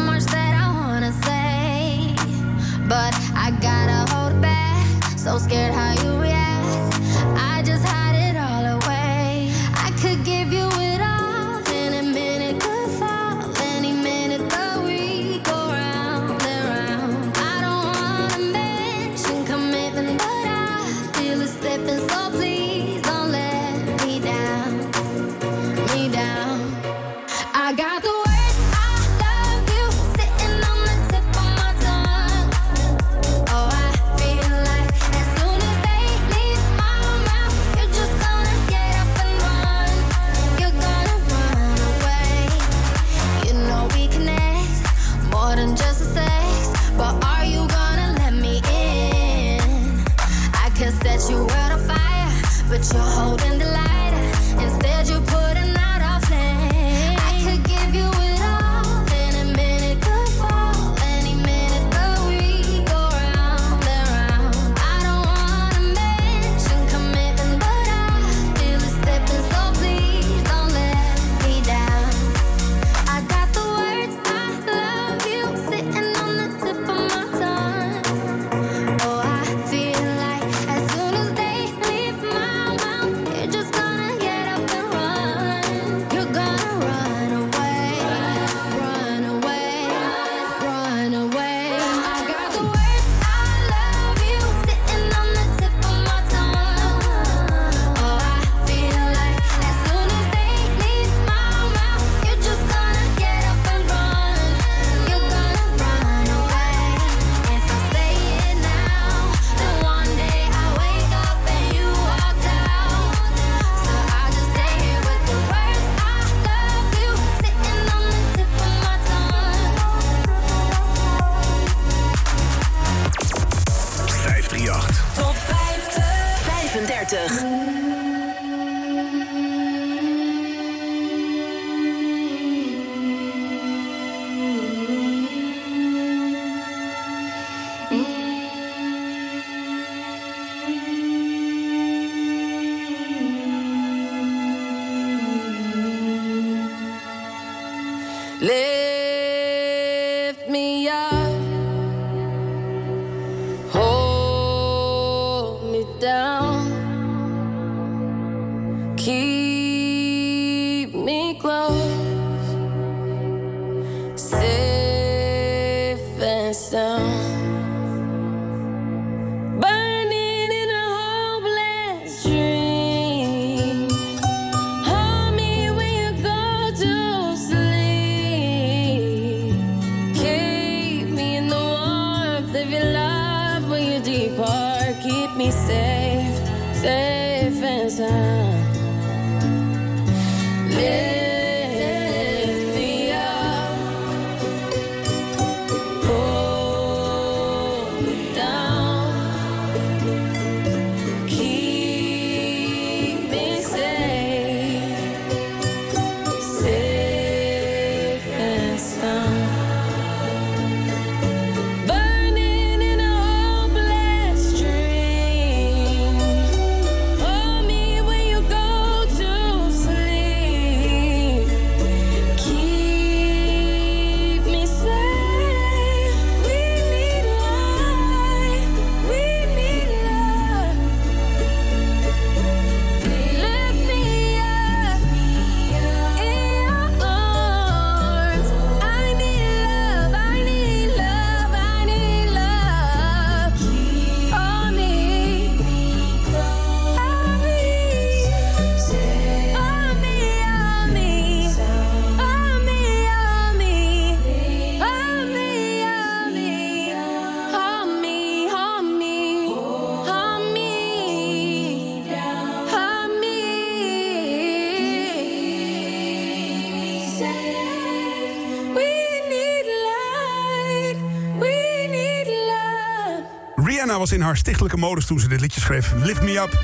Was in haar stichtelijke modus toen ze dit liedje schreef. Lift Me Up.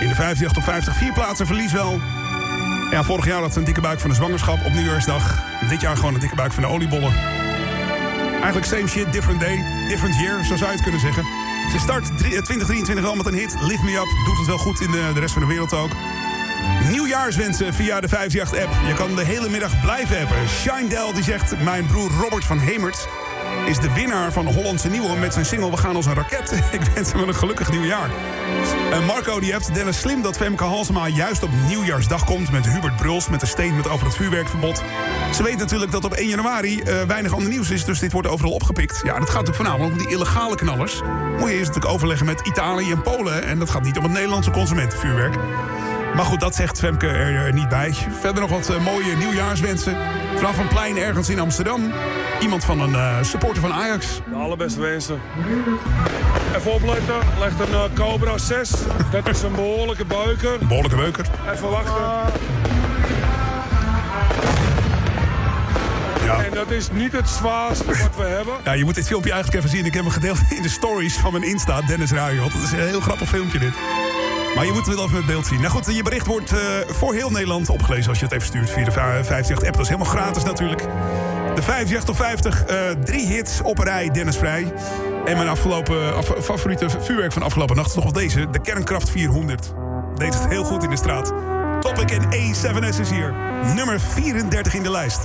In de 58 top 50. Vier plaatsen verlies wel. Ja, vorig jaar had ze een dikke buik van de zwangerschap op nieuwjaarsdag. Dit jaar gewoon een dikke buik van de oliebollen. Eigenlijk same shit, different day, different year, zo zou je het kunnen zeggen. Ze start drie- eh, 2023 wel met een hit. Lift Me Up doet het wel goed in de, de rest van de wereld ook. Nieuwjaarswensen via de 58-app. Je kan de hele middag blijven appen. Shindell die zegt... Mijn broer Robert van Hemert is de winnaar van de Hollandse Nieuwe... met zijn single We gaan als een raket. *laughs* Ik wens hem een gelukkig nieuwjaar. En Marco die heeft Dennis Slim dat Femke Halsema juist op nieuwjaarsdag komt... met Hubert Bruls met een statement over het vuurwerkverbod. Ze weet natuurlijk dat op 1 januari eh, weinig ander nieuws is... dus dit wordt overal opgepikt. Ja, dat gaat natuurlijk voornamelijk om die illegale knallers. Moet je eerst natuurlijk overleggen met Italië en Polen... en dat gaat niet om het Nederlandse consumentenvuurwerk. Maar goed, dat zegt Femke er, niet bij. Verder nog wat eh, mooie nieuwjaarswensen. Vanaf een plein ergens in Amsterdam. Iemand van een eh, supporter van Ajax. De allerbeste wensen. Even opletten, legt een eh, Cobra 6. Dat is een behoorlijke beuker. Behoorlijke beuker. Even wachten. Ja. En dat is niet het zwaarste wat we hebben. Ja, je moet dit filmpje eigenlijk even zien. Ik heb hem gedeeld in de stories van mijn Insta, Dennis Ruijer. Want het is een heel grappig filmpje dit. Maar je moet het wel even met beeld zien. Nou goed, je bericht wordt eh, voor heel Nederland opgelezen als je het even stuurt via de 58 app. Dat is helemaal gratis natuurlijk. De 58 op 50, eh, drie hits op een rij, Dennis Vrij. En mijn afgelopen, af- favoriete vuurwerk van afgelopen nacht is nog wel deze. De Kernkraft 400. Deed het heel goed in de straat. Topic en A7S is hier. Nummer 34 in de lijst.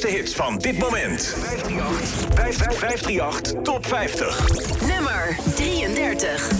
beste hits van dit moment. 538, 538 Top 50. Nummer 33.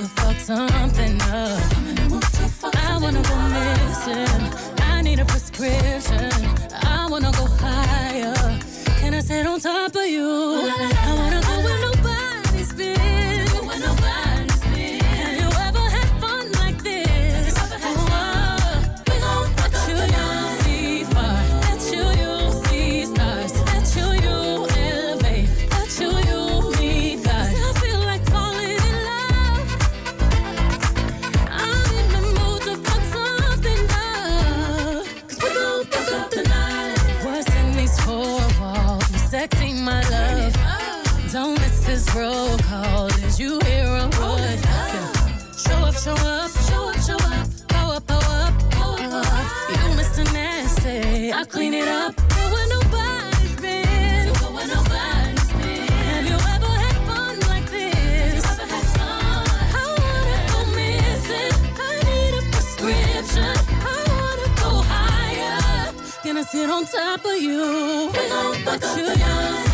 to fuck something up. I wanna go missing. I need a prescription. I wanna go higher. Can I sit on top of you? I wanna get on top of you. We're fuck.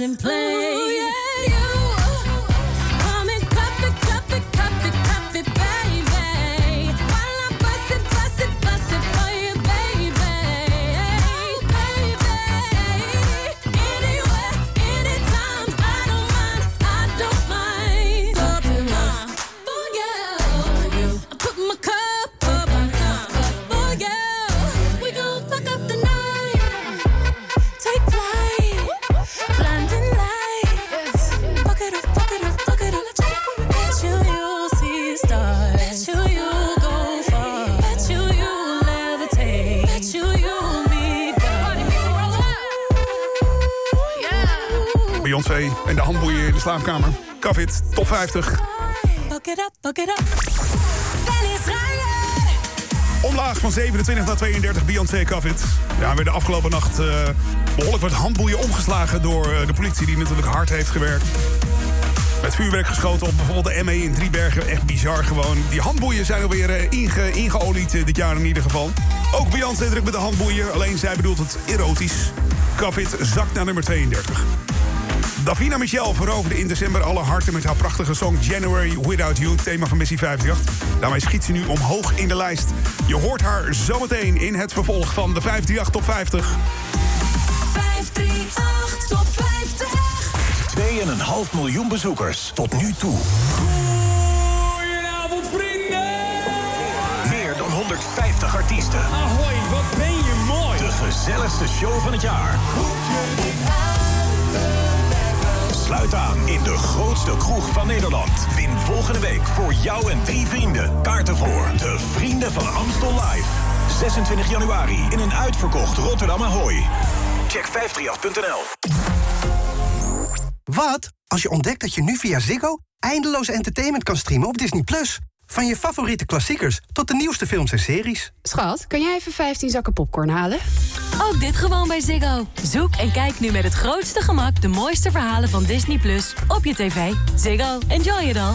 And play. Slaapkamer. Kavit, top 50. Fuck it up, fuck it up. Dennis Ruijer. Omlaag van 27 naar 32, Beyoncé Kavit. Ja, weer de afgelopen nacht eh, behoorlijk wat handboeien omgeslagen door eh, de politie... die natuurlijk hard heeft gewerkt. Met vuurwerk geschoten op bijvoorbeeld de ME in Driebergen. Echt bizar gewoon. Die handboeien zijn alweer eh, inge, ingeolied dit jaar in ieder geval. Ook Beyoncé drukt met de handboeien. Alleen zij bedoelt het erotisch. Kavit zakt naar nummer 32. Davina Michel veroverde in december alle harten met haar prachtige song January Without You, thema van Missie 58. Daarmee schiet ze nu omhoog in de lijst. Je hoort haar zometeen in het vervolg van de 538 Top 50. 538 top 50. 2,5 miljoen bezoekers tot nu toe. Goedenavond, vrienden. Meer dan 150 artiesten. Ahoy, wat ben je mooi. De gezelligste show van het jaar. Sluit aan in de grootste kroeg van Nederland. Win volgende week voor jou en drie vrienden kaarten voor de Vrienden van Amstel Live. 26 januari in een uitverkocht Rotterdam Ahoy. Check 538.nl. Wat als je ontdekt dat je nu via Ziggo eindeloos entertainment kan streamen op Disney+. Plus? Van je favoriete klassiekers tot de nieuwste films en series. Schat, kan jij even 15 zakken popcorn halen? Ook dit gewoon bij Ziggo. Zoek en kijk nu met het grootste gemak de mooiste verhalen van Disney Plus op je tv. Ziggo, enjoy it all.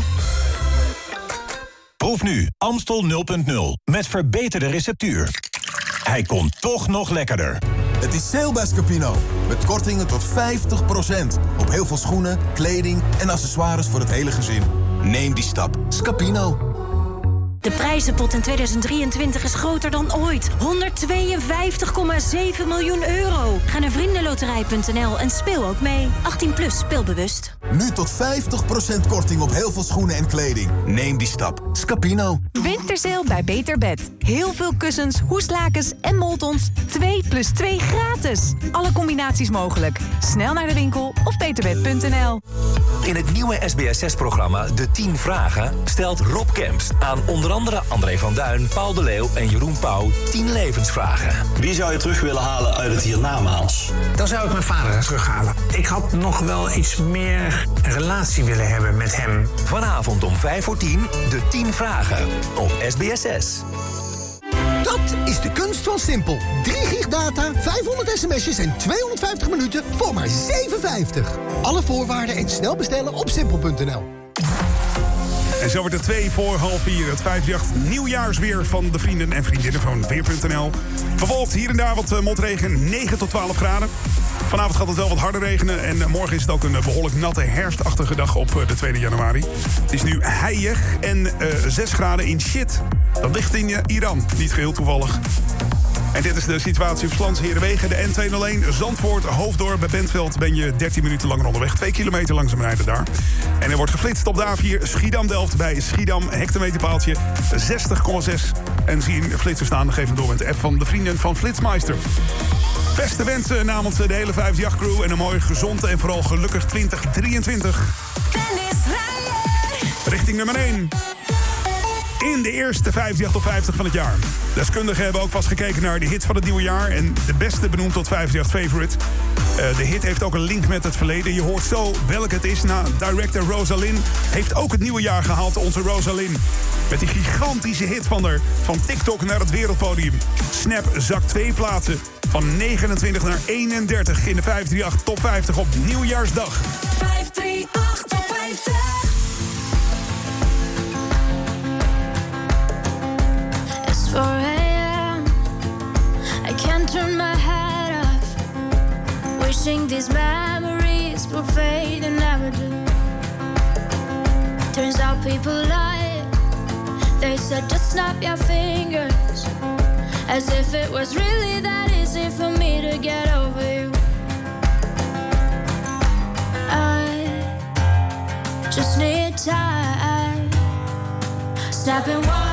Proef nu Amstel 0.0 met verbeterde receptuur. Hij komt toch nog lekkerder. Het is sale bij Scapino. Met kortingen tot 50%. Op heel veel schoenen, kleding en accessoires voor het hele gezin. Neem die stap. Scapino. De prijzenpot in 2023 is groter dan ooit. 152,7 miljoen euro. Ga naar vriendenloterij.nl en speel ook mee. 18 plus speelbewust. Nu tot 50% korting op heel veel schoenen en kleding. Neem die stap. Scapino. Wintersale bij Beter Bed. Heel veel kussens, hoeslakens en moltons. 2 plus 2 gratis. Alle combinaties mogelijk. Snel naar de winkel of beterbed.nl. In het nieuwe SBS6-programma De 10 Vragen stelt Rob Kemps aan onder andere André van Duin, Paul de Leeuw en Jeroen Pauw 10 levensvragen. Wie zou je terug willen halen uit het hiernamaals? Dan zou ik mijn vader terughalen. Ik had nog wel iets meer relatie willen hebben met hem. Vanavond om 5 voor 10 De 10 Vragen op SBS6. Dat is de kunst van simpel. 3 gig data, 500 sms'jes en 250 minuten voor maar 7,50. Alle voorwaarden en snel bestellen op simpel.nl. En zo wordt het 2 voor half 4. Het 538 nieuwjaarsweer van de vrienden en vriendinnen van Weer.nl. Vervolgt hier en daar wat eh, motregen, 9 tot 12 graden. Vanavond gaat het wel wat harder regenen. En eh, morgen is het ook een eh, behoorlijk natte herfstachtige dag op de 2 januari. Het is nu heilig en eh 6 graden in shit. Dat ligt in Iran, niet geheel toevallig. En dit is de situatie op Slans Herenwegen. De N201 Zandvoort, Hoofddorp. Bij Bentveld ben je 13 minuten langer onderweg. 2 kilometer langzaam rijden daar. En er wordt geflitst op de A4 Schiedam-Delft bij Schiedam. Hectometerpaaltje 60,6. En zie je een flitser staan. Geef hem door met de app van de vrienden van Flitsmeister. Beste wensen namens de hele 5 crew En een mooi, gezond en vooral gelukkig 2023. Richting nummer 1. In de eerste 50 tot 50 van het jaar. Deskundigen hebben ook vast gekeken naar de hits van het nieuwe jaar... en de beste benoemd tot 50 favorite. Eh, de hit heeft ook een link met het verleden. Je hoort zo welke het is. Na director Rosalind heeft ook het nieuwe jaar gehaald, onze Rosalind. Met die gigantische hit van haar, van TikTok naar het wereldpodium. Snap zakt twee plaatsen, van 29 naar 31 in de 538 top 50 op nieuwjaarsdag. 538 top 50. 4 a.m. I can't turn my head off. Wishing these memories will fade and never do. Turns out people lie. They said just snap your fingers. As if it was really that easy for me to get over you. I just need time. Snapping one,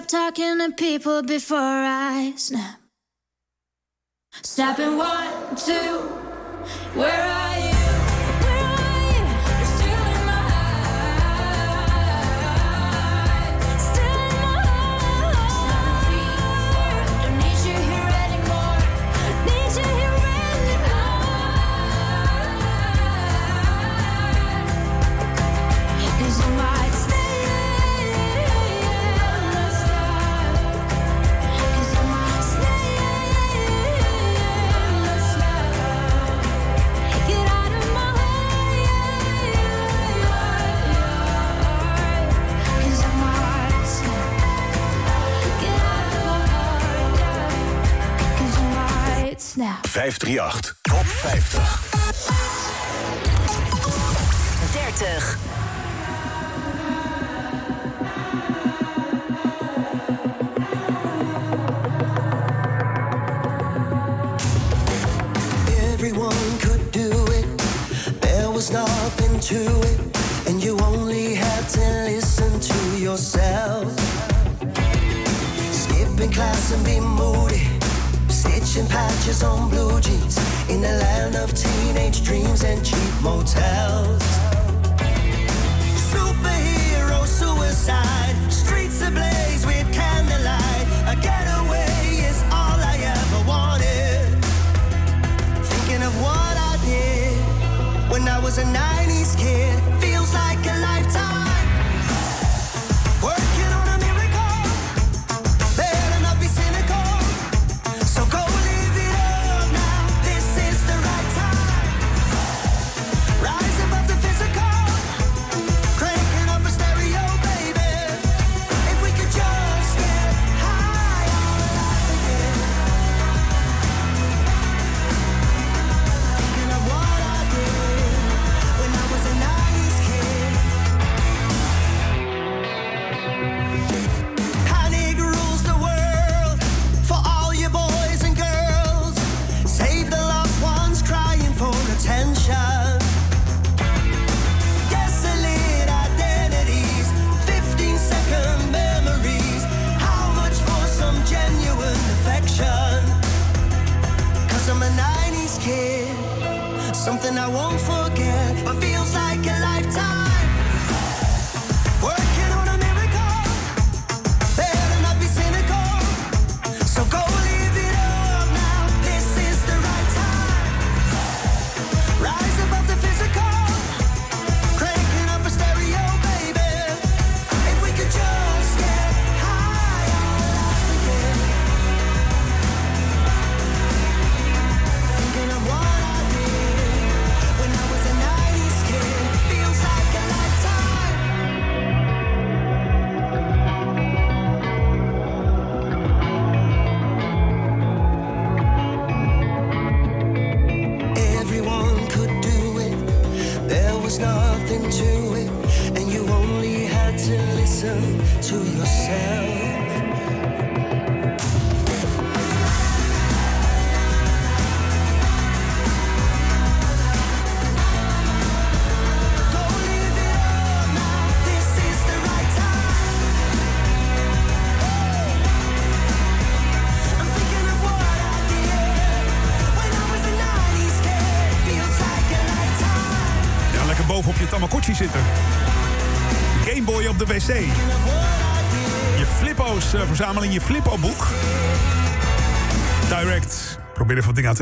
stop talking to people before I snap. Snapping one, two. Where are 538 and cheap motels.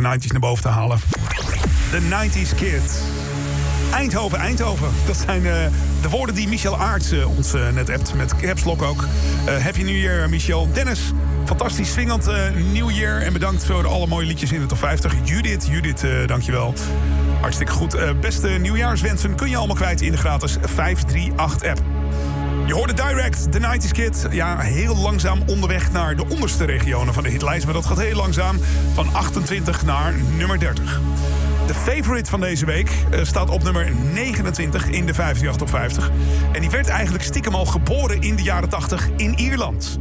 De 90s naar boven te halen. The 90s Kid. Eindhoven, Eindhoven. Dat zijn eh, de woorden die Michel Aarts eh, ons eh, net hebt. Met caps lock ook. Happy New Year, Michel. Dennis, fantastisch swingend New Year. En bedankt voor alle mooie liedjes in de top 50. Judith, Judith, dankjewel. Hartstikke goed. Beste nieuwjaarswensen kun je allemaal kwijt in de gratis 538-app. Je hoorde Direct, de 90s Kid. Ja, heel langzaam onderweg naar de onderste regionen van de hitlijst. Maar dat gaat heel langzaam. Van 28 naar nummer 30. De favorite van deze week eh, staat op nummer 29 in de 58 top 50. En die werd eigenlijk stiekem al geboren in de jaren 80 in Ierland.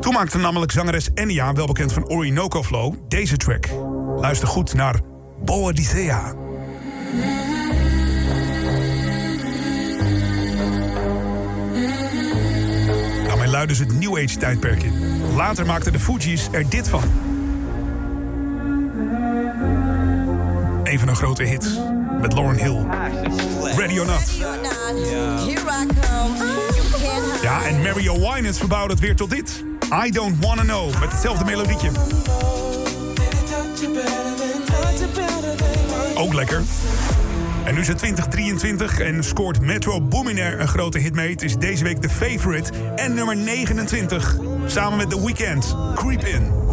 Toen maakte namelijk zangeres Enya, wel bekend van Orinoco Flow, deze track. Luister goed naar Boadicea. Luidde ze het New Age tijdperk in. Later maakten de Fugees er dit van. Een van hun grote hits met Lauren Hill. Ready or Not. Ja, en Mario Winans verbouwde het weer tot dit. I Don't Wanna Know, met hetzelfde melodietje. Ook lekker. En nu is het 2023 en scoort Metro Boominaire een grote hit mee. Het is deze week de favorite en nummer 29. Samen met The Weeknd, Creep In.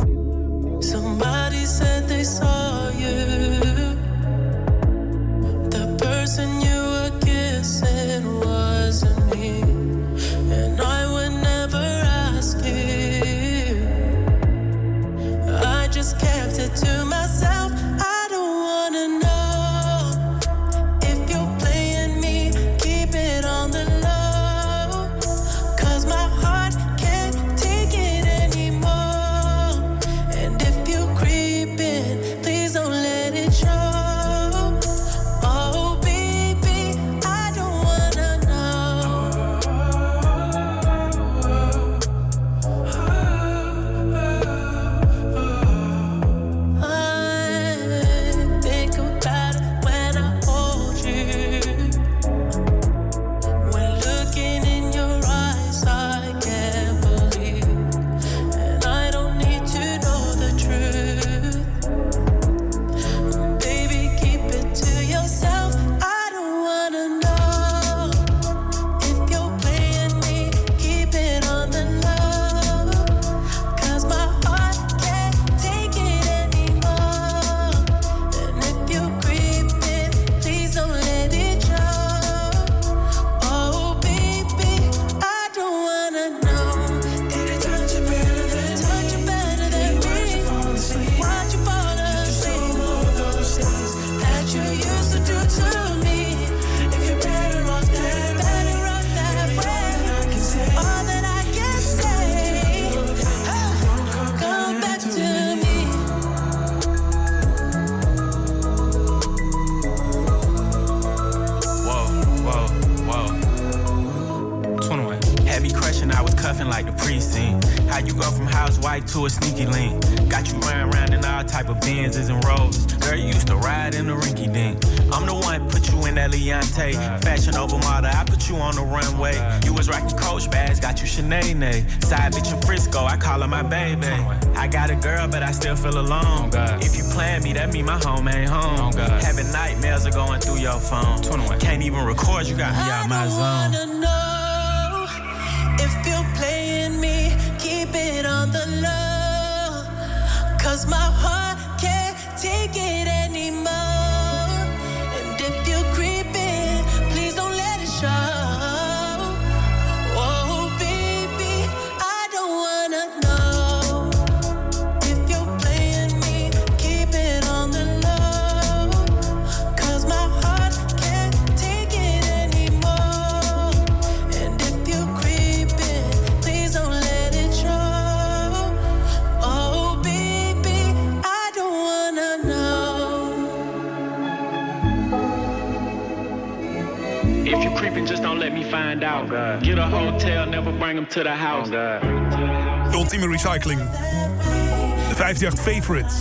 Favorites.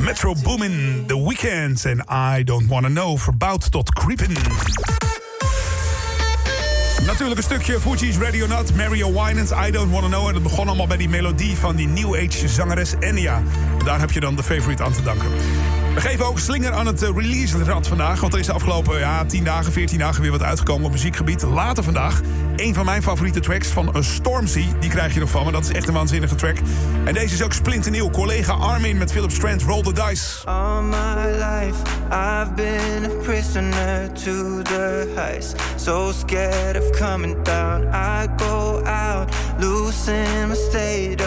Metro Boomin, The Weeknd en I Don't Wanna Know... verbouwd tot Creepin'. Natuurlijk een stukje Fuji's or Not, Mario Winans, I Don't Wanna Know. En het begon allemaal bij die melodie van die New Age zangeres Enya. Daar heb je dan de favorite aan te danken. We geven ook slinger aan het eh, release-rad vandaag. Want er is de afgelopen ja, 10 dagen, 14 dagen weer wat uitgekomen op muziekgebied. Later vandaag een van mijn favoriete tracks van A Stormzy. Die krijg je nog van. Dat is echt een waanzinnige track. En deze is ook splinternieuw. Collega Armin met Philip Strand, Roll the Dice. All my life I've been a prisoner to the heist. So scared of coming down. I go out, losing my state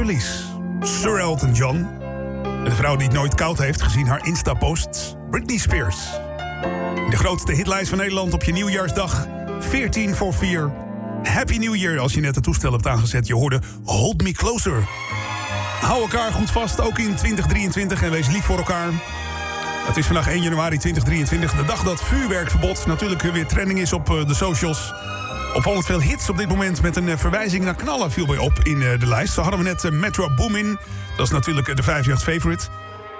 Sir Elton John. De vrouw die het nooit koud heeft gezien haar Insta-posts. Britney Spears. De grootste hitlijst van Nederland op je nieuwjaarsdag. 14 voor 4. Happy New Year als je net het toestel hebt aangezet. Je hoorde Hold Me Closer. Hou elkaar goed vast, ook in 2023. En wees lief voor elkaar. Het is vandaag 1 januari 2023. De dag dat vuurwerkverbod natuurlijk weer trending is op eh, de socials. Opvallend veel hits op dit moment met een eh, verwijzing naar knallen viel bij op in eh, de lijst. Zo hadden we net eh, Metro Boomin. Dat is natuurlijk eh, de 5 favorite.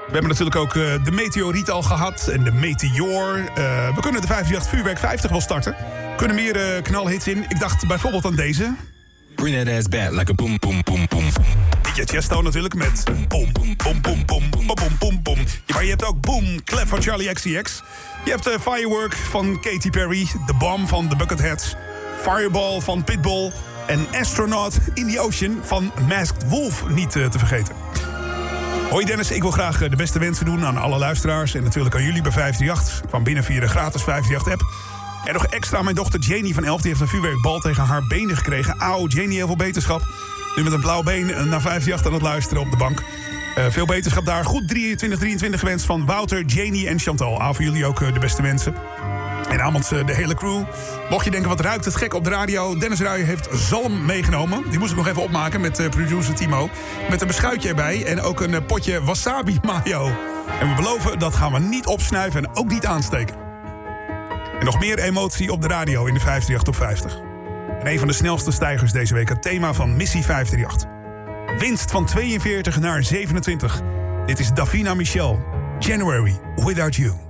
We hebben natuurlijk ook eh, de Meteoriet al gehad en de Meteor. Eh, we kunnen de 538 Vuurwerk 50 wel starten. Kunnen meer eh, knalhits in. Ik dacht bijvoorbeeld aan deze. Bring that ass back like a boom, boom, boom, boom. DJ Chesto natuurlijk met boom, boom, boom, boom, boom, boom, boom, boom. Ja, maar je hebt ook Boom, Clap van Charlie XCX. Je hebt eh, Firework van Katy Perry, The Bomb van The Bucketheads, Fireball van Pitbull en Astronaut in the Ocean van Masked Wolf niet eh, te vergeten. Hoi Dennis, ik wil graag eh, de beste wensen doen aan alle luisteraars... en natuurlijk aan jullie bij 538. Ik kwam binnen via de gratis 538-app. En nog extra aan mijn dochter Janie van 11. Die heeft een vuurwerkbal tegen haar benen gekregen. Auw, Janie, heel veel beterschap. Nu met een blauw been eh, naar 538 aan het luisteren op de bank. Veel beterschap daar. Goed 2323 gewenst van Wouter, Janie en Chantal. Ah, voor jullie ook de beste wensen. En namens eh, de hele crew. Mocht je denken, wat ruikt het gek op de radio? Dennis Ruijen heeft zalm meegenomen. Die moest ik nog even opmaken met eh, producer Timo. Met een beschuitje erbij en ook een eh, potje wasabi mayo. En we beloven, dat gaan we niet opsnuiven en ook niet aansteken. En nog meer emotie op de radio in de 538 op 50. En een van de snelste stijgers deze week, het thema van Missie 538. Winst van 42 naar 27. Dit is Davina Michel. January, Without You.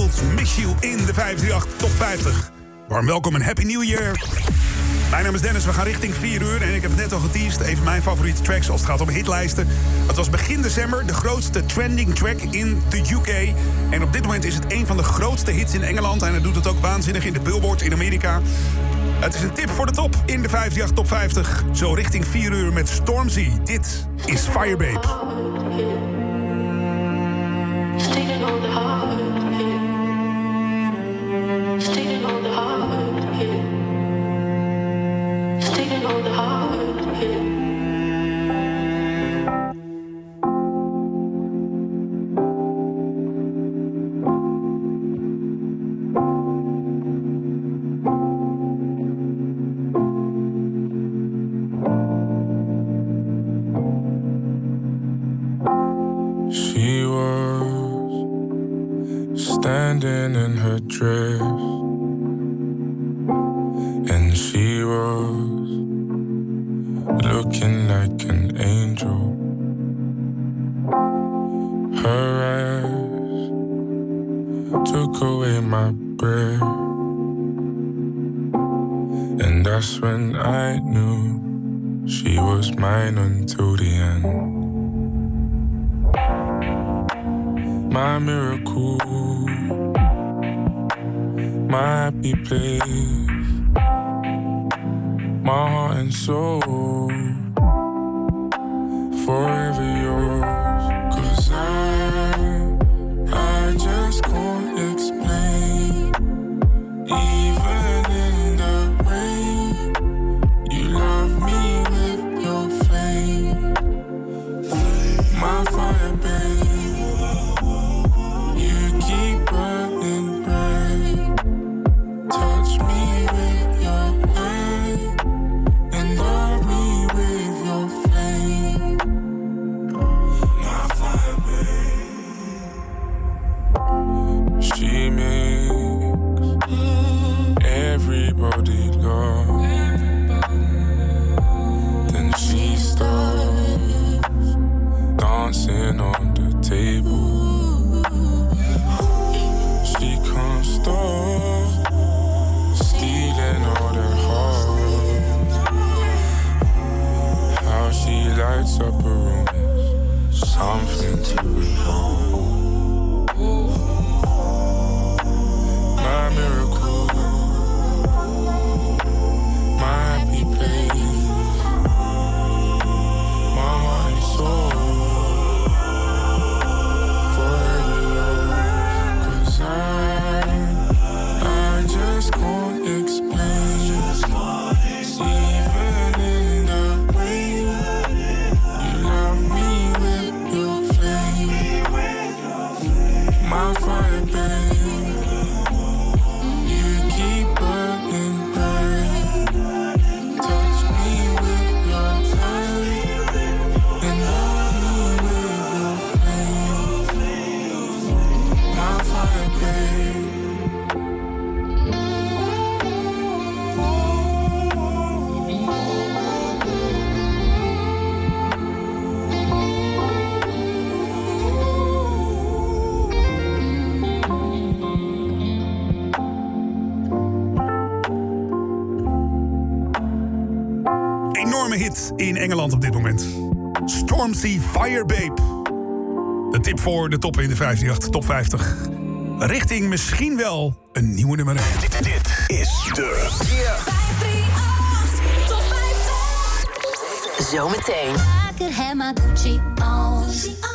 Schultz, Miss in de 538 Top 50. Warm welkom en Happy New Year. Mijn naam is Dennis, we gaan richting 4 uur en ik heb het net al geteased. Even mijn favoriete tracks als het gaat om hitlijsten. Het was begin december de grootste trending track in de UK. En op dit moment is het een van de grootste hits in Engeland. En het doet het ook waanzinnig in de Billboard in Amerika. Het is een tip voor de top in de 538 Top 50. Zo richting 4 uur met Stormzy. Dit is Firebabe. Engeland op dit moment. Stormzy Firebabe. De tip voor de top in de 538 top 50. Richting misschien wel een nieuwe nummer 1. Dit, dit is de Zometeen. I could have my Gucci on.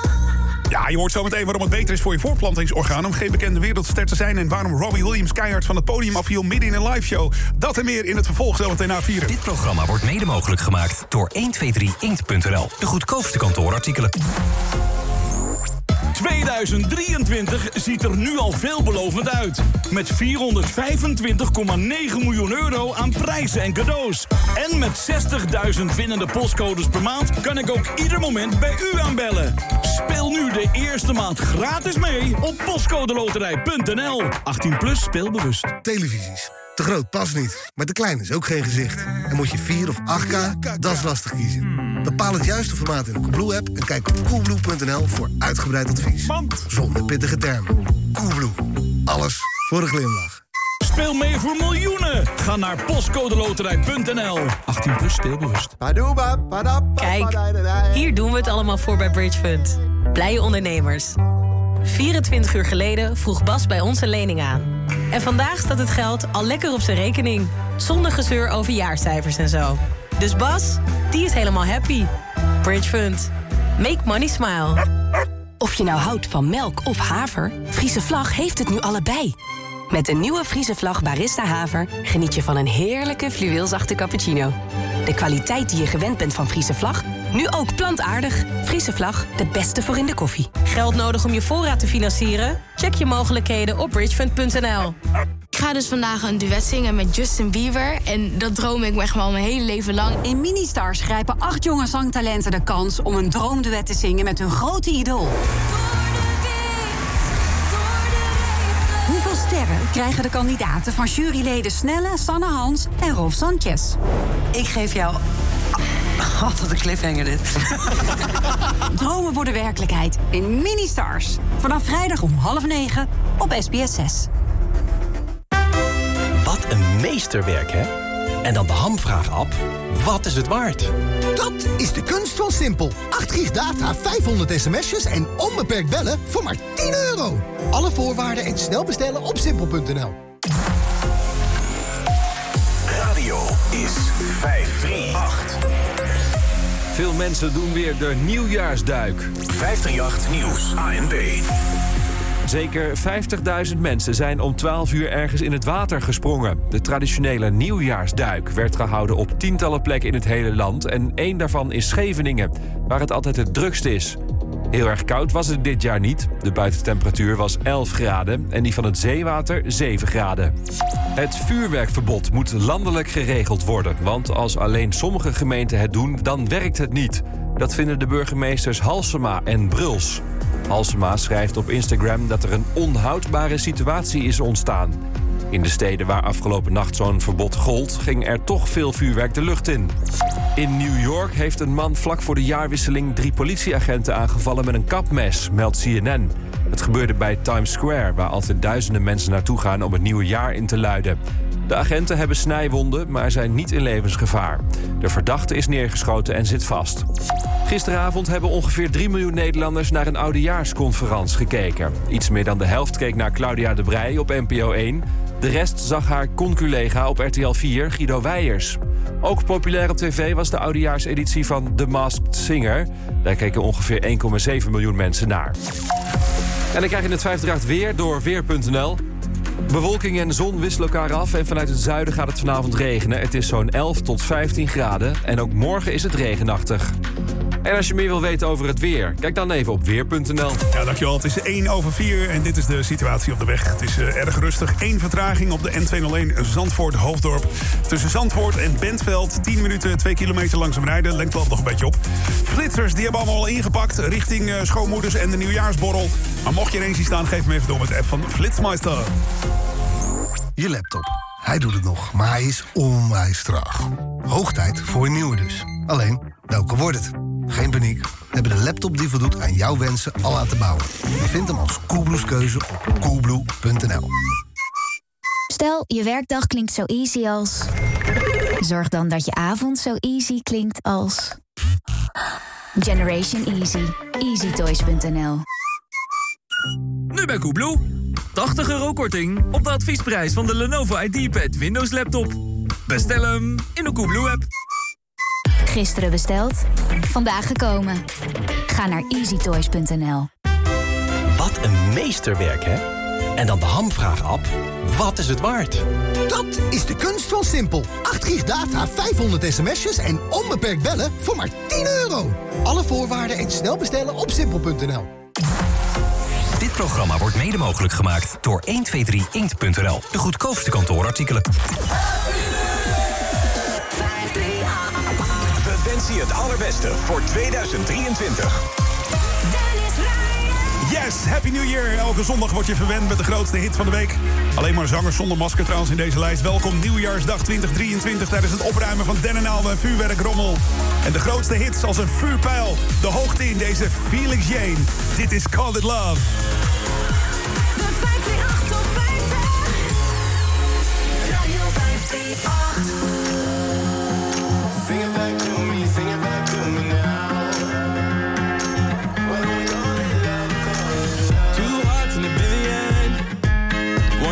Ja, je hoort zometeen waarom het beter is voor je voortplantingsorgaan... om geen bekende wereldster te zijn... en waarom Robbie Williams keihard van het podium afviel midden in een liveshow. Dat en meer in het vervolg zometeen na vieren. Dit programma wordt mede mogelijk gemaakt door 123inkt.nl. De goedkoopste kantoorartikelen. 2023 ziet er nu al veelbelovend uit. Met 425,9 miljoen euro aan prijzen en cadeaus. En met 60.000 winnende postcodes per maand kan ik ook ieder moment bij u aanbellen. Speel nu de eerste maand gratis mee op postcodeloterij.nl. 18 plus speelbewust. Televisies. Te groot past niet, maar te klein is ook geen gezicht. En moet je 4 of 8K, dat is lastig kiezen. Bepaal het juiste formaat in de Coolblue-app... en kijk op coolblue.nl voor uitgebreid advies. Zonder pittige termen. Coolblue. Alles voor een glimlach. Speel mee voor miljoenen. Ga naar postcodeloterij.nl. 18 plus speelbewust. Kijk, hier doen we het allemaal voor bij Bridge Fund. Blije ondernemers. 24 uur geleden vroeg Bas bij ons een lening aan. En vandaag staat het geld al lekker op zijn rekening. Zonder gezeur over jaarcijfers en zo. Dus Bas, die is helemaal happy. Bridge Fund. Make money smile. Of je nou houdt van melk of haver, Friese Vlag heeft het nu allebei. Met de nieuwe Friese Vlag Barista Haver geniet je van een heerlijke fluweelzachte cappuccino. De kwaliteit die je gewend bent van Friese Vlag, nu ook plantaardig. Friese Vlag, de beste voor in de koffie. Geld nodig om je voorraad te financieren? Check je mogelijkheden op bridgefund.nl. Ik ga dus vandaag een duet zingen met Justin Bieber. En dat droom ik echt wel mijn hele leven lang. In Ministars grijpen acht jonge zangtalenten de kans om een droomduet te zingen met hun grote idool. Hoeveel sterren krijgen de kandidaten van juryleden Snelle, Sanne Hans en Rolf Sanchez? Ik geef jou... *laughs* Oh, wat een cliffhanger dit. *laughs* Dromen worden werkelijkheid in Ministars. Vanaf vrijdag om half negen op SBS 6. Wat een meesterwerk, hè? En dan de hamvraag-app. Wat is het waard? Dat is de kunst van Simpel. 8 gig data, 500 sms'jes en onbeperkt bellen voor maar 10 euro. Alle voorwaarden en snel bestellen op simpel.nl. Radio is 538. Veel mensen doen weer de nieuwjaarsduik. 538 Nieuws, ANB. Zeker 50.000 mensen zijn om 12 uur ergens in het water gesprongen. De traditionele nieuwjaarsduik werd gehouden op tientallen plekken in het hele land. En één daarvan is Scheveningen, waar het altijd het drukst is. Heel erg koud was het dit jaar niet. De buitentemperatuur was 11 graden en die van het zeewater 7 graden. Het vuurwerkverbod moet landelijk geregeld worden. Want als alleen sommige gemeenten het doen, dan werkt het niet. Dat vinden de burgemeesters Halsema en Bruls. Halsema schrijft op Instagram dat er een onhoudbare situatie is ontstaan. In de steden waar afgelopen nacht zo'n verbod gold, ging er toch veel vuurwerk de lucht in. In New York heeft een man vlak voor de jaarwisseling drie politieagenten aangevallen met een kapmes, meldt CNN. Het gebeurde bij Times Square, waar altijd duizenden mensen naartoe gaan om het nieuwe jaar in te luiden. De agenten hebben snijwonden, maar zijn niet in levensgevaar. De verdachte is neergeschoten en zit vast. Gisteravond hebben ongeveer 3 miljoen Nederlanders naar een oudejaarsconferentie gekeken. Iets meer dan de helft keek naar Claudia de Brij op NPO 1. De rest zag haar conculega op RTL 4, Guido Weijers. Ook populair op tv was de oudejaarseditie van The Masked Singer. Daar keken ongeveer 1,7 miljoen mensen naar. En dan krijg je het 538 weer door Weer.nl. Bewolking en zon wisselen elkaar af en vanuit het zuiden gaat het vanavond regenen. Het is zo'n 11 tot 15 graden en ook morgen is het regenachtig. En als je meer wil weten over het weer, kijk dan even op weer.nl. Ja, dankjewel. Het is 1 over 4 en dit is de situatie op de weg. Het is eh, erg rustig. Eén vertraging op de N201 Zandvoort-Hoofddorp. Tussen Zandvoort en Bentveld. 10 minuten, 2 kilometer langzaam rijden. Lengt wel nog een beetje op. Flitsers, die hebben allemaal al ingepakt richting eh, schoonmoeders en de nieuwjaarsborrel. Maar mocht je er eens zien staan, geef hem even door met de app van Flitsmeister. Je laptop. Hij doet het nog, maar hij is onwijs traag. Hoog tijd voor een nieuwe dus. Alleen, welke wordt het? Geen paniek. We hebben de laptop die voldoet aan jouw wensen al laten bouwen. Je vindt hem als Coolblues keuze op coolblue.nl. Stel, je werkdag klinkt zo easy als... Zorg dan dat je avond zo easy klinkt als... Generation Easy. EasyToys.nl Nu bij Koebloe. 80 euro korting op de adviesprijs van de Lenovo IdeaPad Windows laptop. Bestel hem in de Koebloe app. Gisteren besteld, vandaag gekomen. Ga naar easytoys.nl. Wat een meesterwerk, hè? En dan de hamvraag-app. Wat is het waard? Dat is de kunst van Simpel. 8 gig data, 500 sms'jes en onbeperkt bellen voor maar 10 euro. Alle voorwaarden en snel bestellen op simpel.nl. Programma wordt mede mogelijk gemaakt door 123inkt.nl. De goedkoopste kantoorartikelen. We wensen je het allerbeste voor 2023. Yes, Happy New Year. Elke zondag word je verwend met de grootste hit van de week. Alleen maar zangers zonder masker trouwens in deze lijst. Welkom Nieuwjaarsdag 2023 tijdens het opruimen van dennenaalden, vuurwerkrommel. En de grootste hits als een vuurpijl. De hoogte in deze Felix Jane. Dit is Call It Love.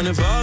carnaval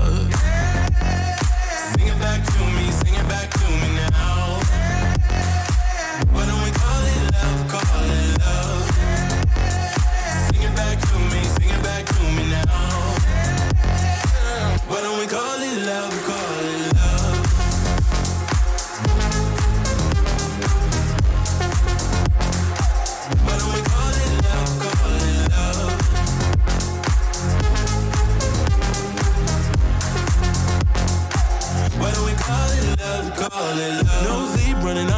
in love. No sleep running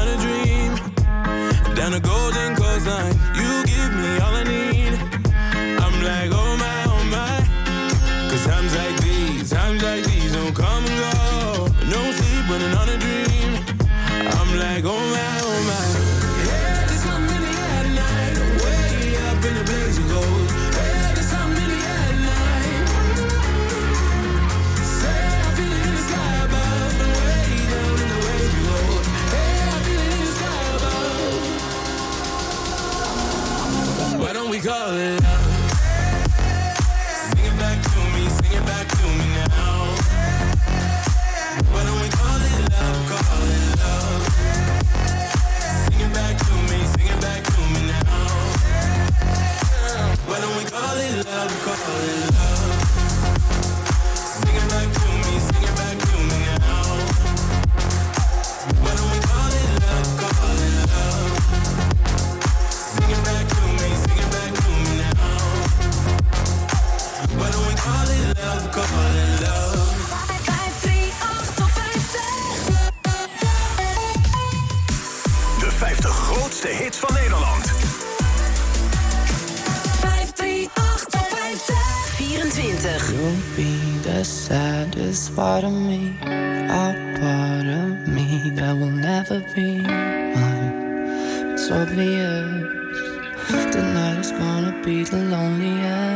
love it the saddest part of me, a part of me that will never be mine. It's obvious tonight is gonna be the loneliest.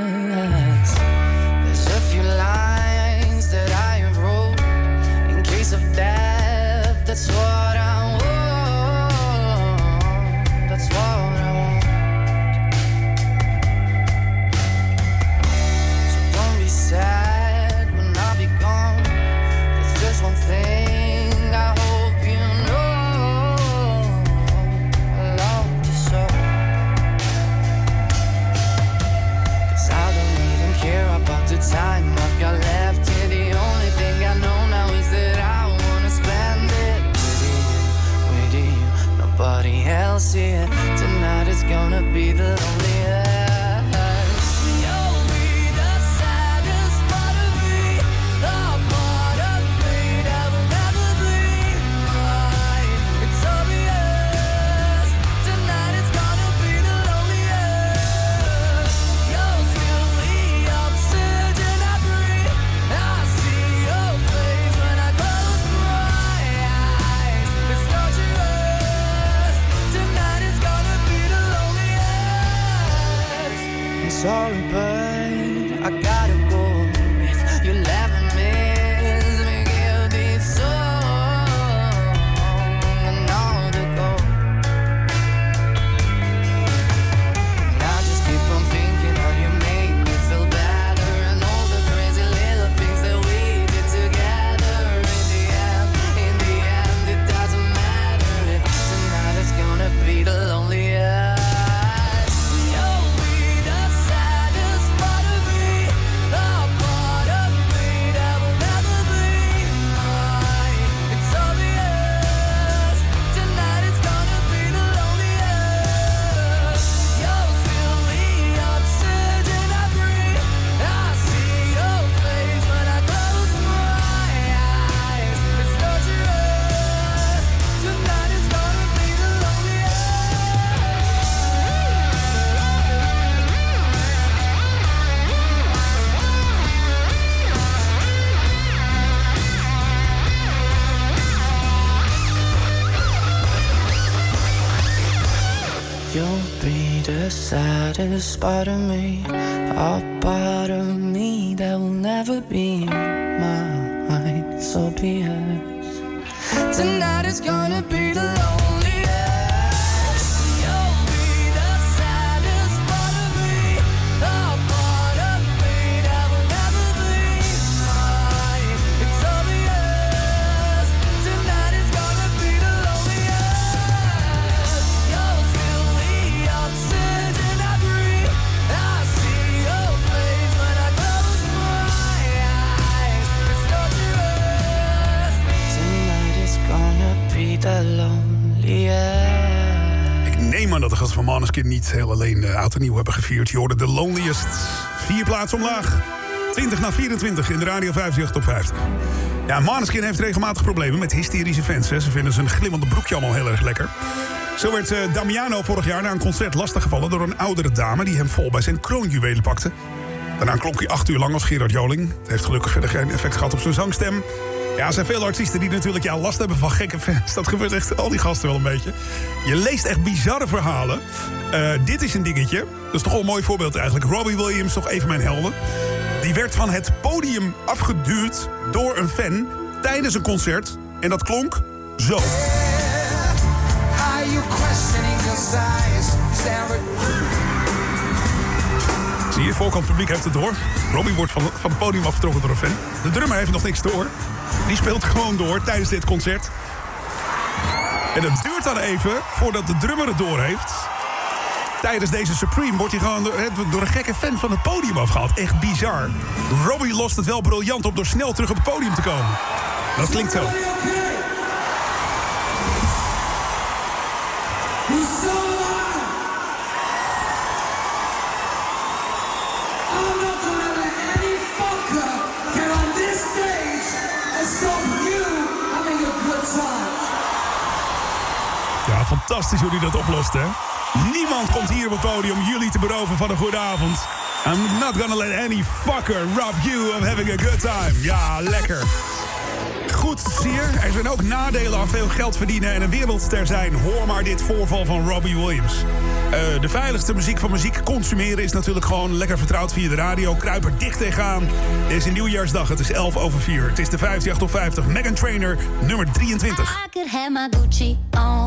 Saddest part of me, heel alleen oud en nieuw hebben gevierd. Je hoorde The Loneliest. Vier plaatsen omlaag. 20 naar 24 in de Radio 50 top 50. Ja, Maneskin heeft regelmatig problemen met hysterische fans. Hè. Ze vinden zijn glimmende broekje allemaal heel erg lekker. Zo werd eh, Damiano vorig jaar na een concert lastiggevallen... door een oudere dame die hem vol bij zijn kroonjuwelen pakte. Daarna klonk hij acht uur lang als Gerard Joling. Het heeft gelukkig verder geen effect gehad op zijn zangstem. Ja, er zijn veel artiesten die natuurlijk ja, last hebben van gekke fans. Dat gebeurt echt al die gasten wel een beetje. Je leest echt bizarre verhalen. Eh, dit is een dingetje. Dat is toch wel een mooi voorbeeld eigenlijk. Robbie Williams, toch even mijn helden. Die werd van het podium afgeduwd door een fan tijdens een concert. En dat klonk zo. Zie je, voorkant publiek heeft het door. Robbie wordt van, van het podium afgetrokken door een fan. De drummer heeft nog niks door. Die speelt gewoon door tijdens dit concert. En het duurt dan even voordat de drummer het door heeft. Tijdens deze Supreme wordt hij gewoon door, door een gekke fan van het podium afgehaald. Echt bizar. Robbie lost het wel briljant op door snel terug op het podium te komen. Dat klinkt zo. Fantastisch hoe hij dat oplost, hè? Niemand komt hier op het podium jullie te beroven van een goede avond. I'm not gonna let any fucker rob you of having a good time. Ja, lekker. Goed, Sier. Er zijn ook nadelen aan veel geld verdienen en een wereldster zijn. Hoor maar dit voorval van Robbie Williams. Eh, de veiligste muziek van muziek consumeren is natuurlijk gewoon lekker vertrouwd via de radio. Kruip er dicht tegenaan. Deze nieuwjaarsdag, het is 11 over 4. Het is de 58 op 50. Megan Trainer, nummer 23. I could have Gucci on.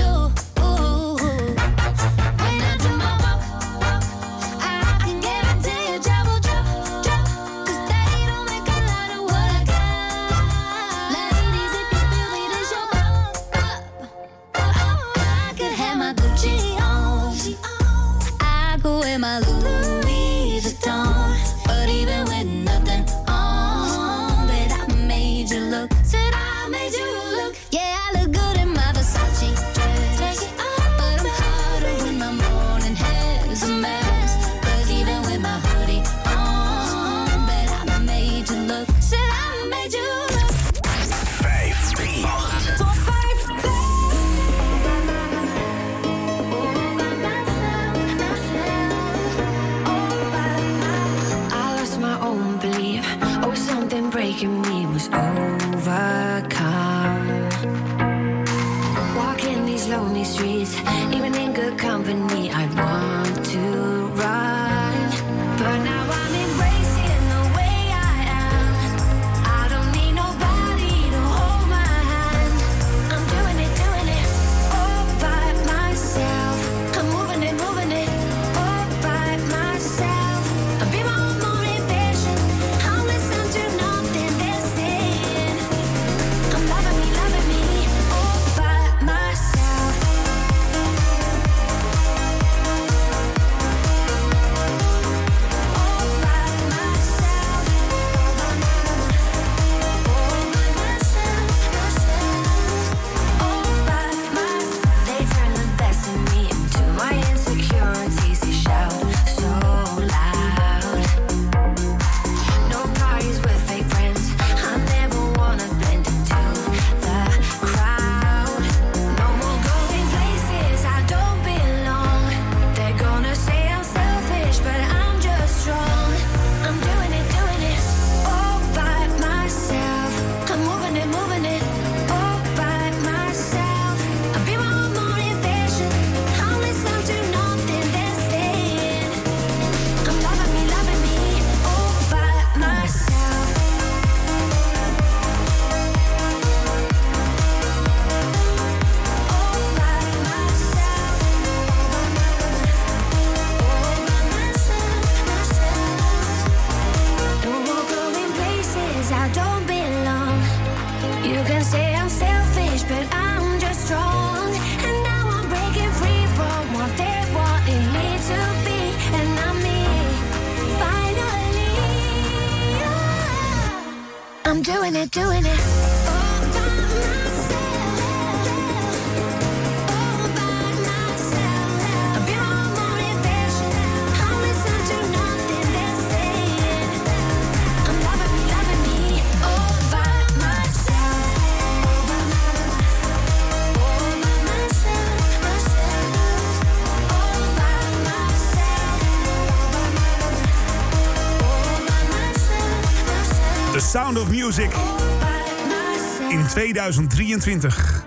2023.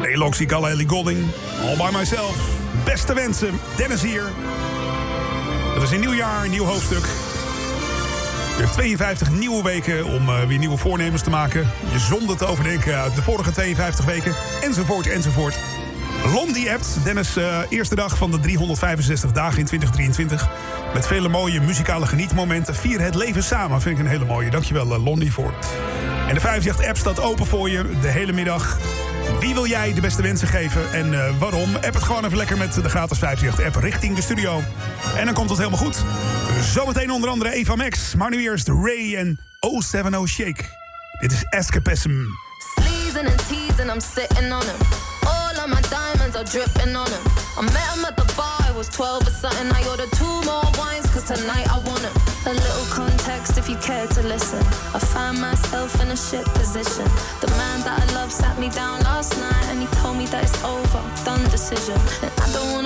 Nee, Loxy Kalle Ellie Golding. All by myself. Beste wensen. Dennis hier. Het is een nieuw jaar, een nieuw hoofdstuk. Weer 52 nieuwe weken om eh, weer nieuwe voornemens te maken. Je zonde te overdenken uit de vorige 52 weken. Enzovoort, enzovoort. Londi appt. Dennis, eh, eerste dag van de 365 dagen in 2023. Met vele mooie muzikale genietmomenten. Vier het leven samen. Vind ik een hele mooie. Dankjewel, eh, Londi, voor. En de 538-app staat open voor je de hele middag. Wie wil jij de beste wensen geven en eh, waarom? App het gewoon even lekker met de gratis 538-app richting de studio. En dan komt het helemaal goed. Zometeen onder andere Eva Max. Maar nu eerst Ray en 070 Shake. Dit is Escapism. Sleazing and teasing, I'm sitting on him. All of my diamonds are dripping on him. I met him at the bar, was 12 or something. I ordered two more wines, cause tonight I want. A little context if you care to listen. I find myself in a shit position. The man that I love sat me down last night and he told me that it's over, done decision. And I don't wanna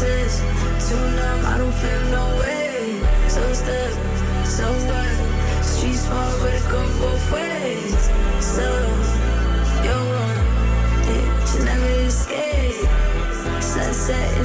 sense Too numb, I don't feel no way. So stuck, so what? Streets small, but it go both ways. So, you're one, yeah, you never escape. Sunset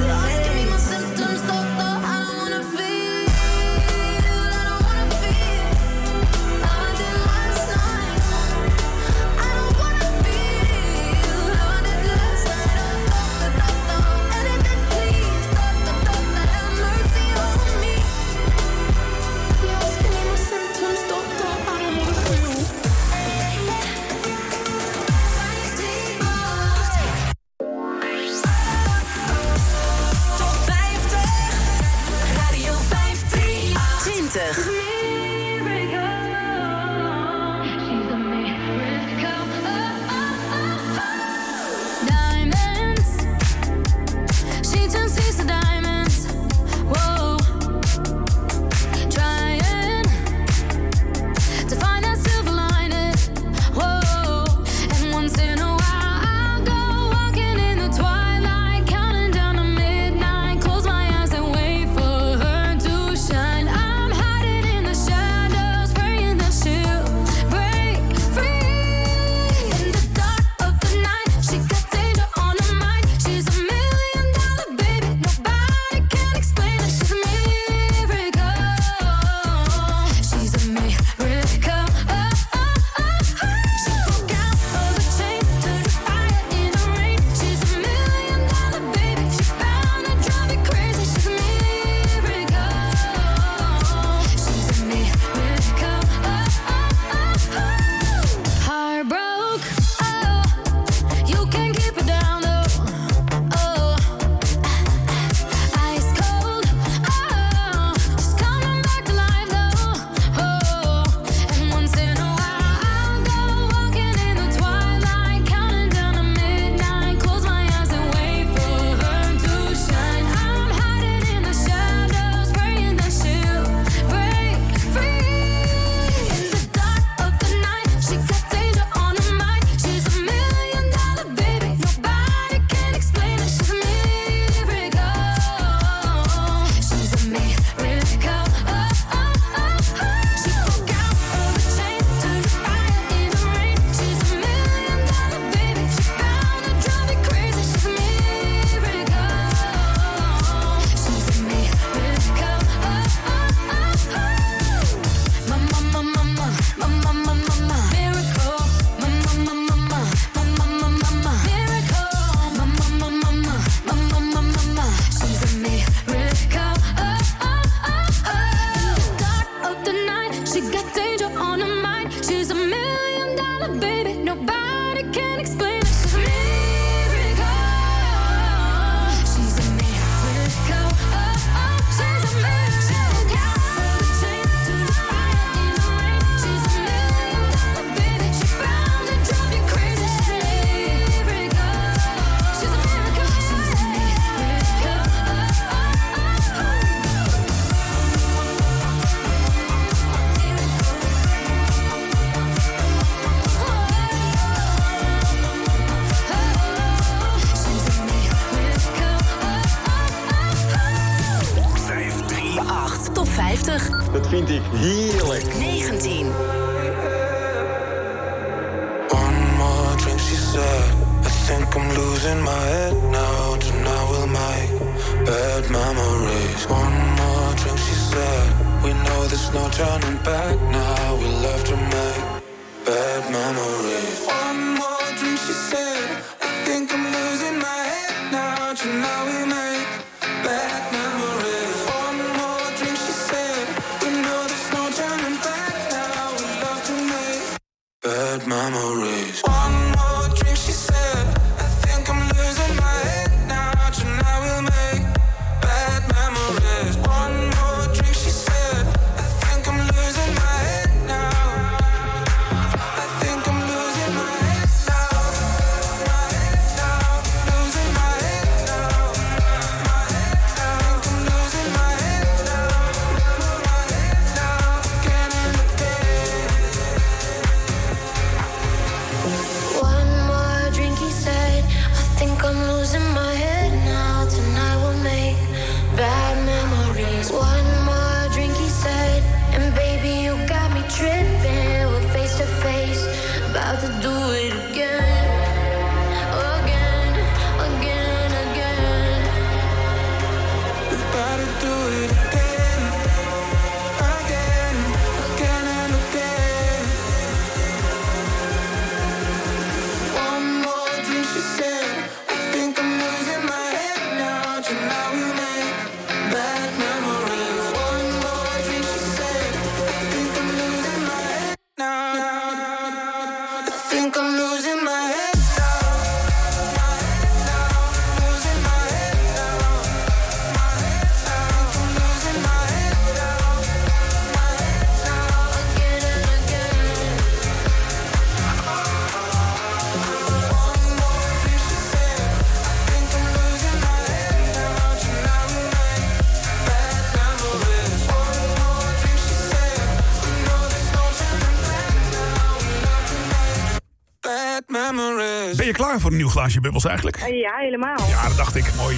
eigenlijk? Eh, Ja, helemaal. Ja, dat dacht ik. Mooi.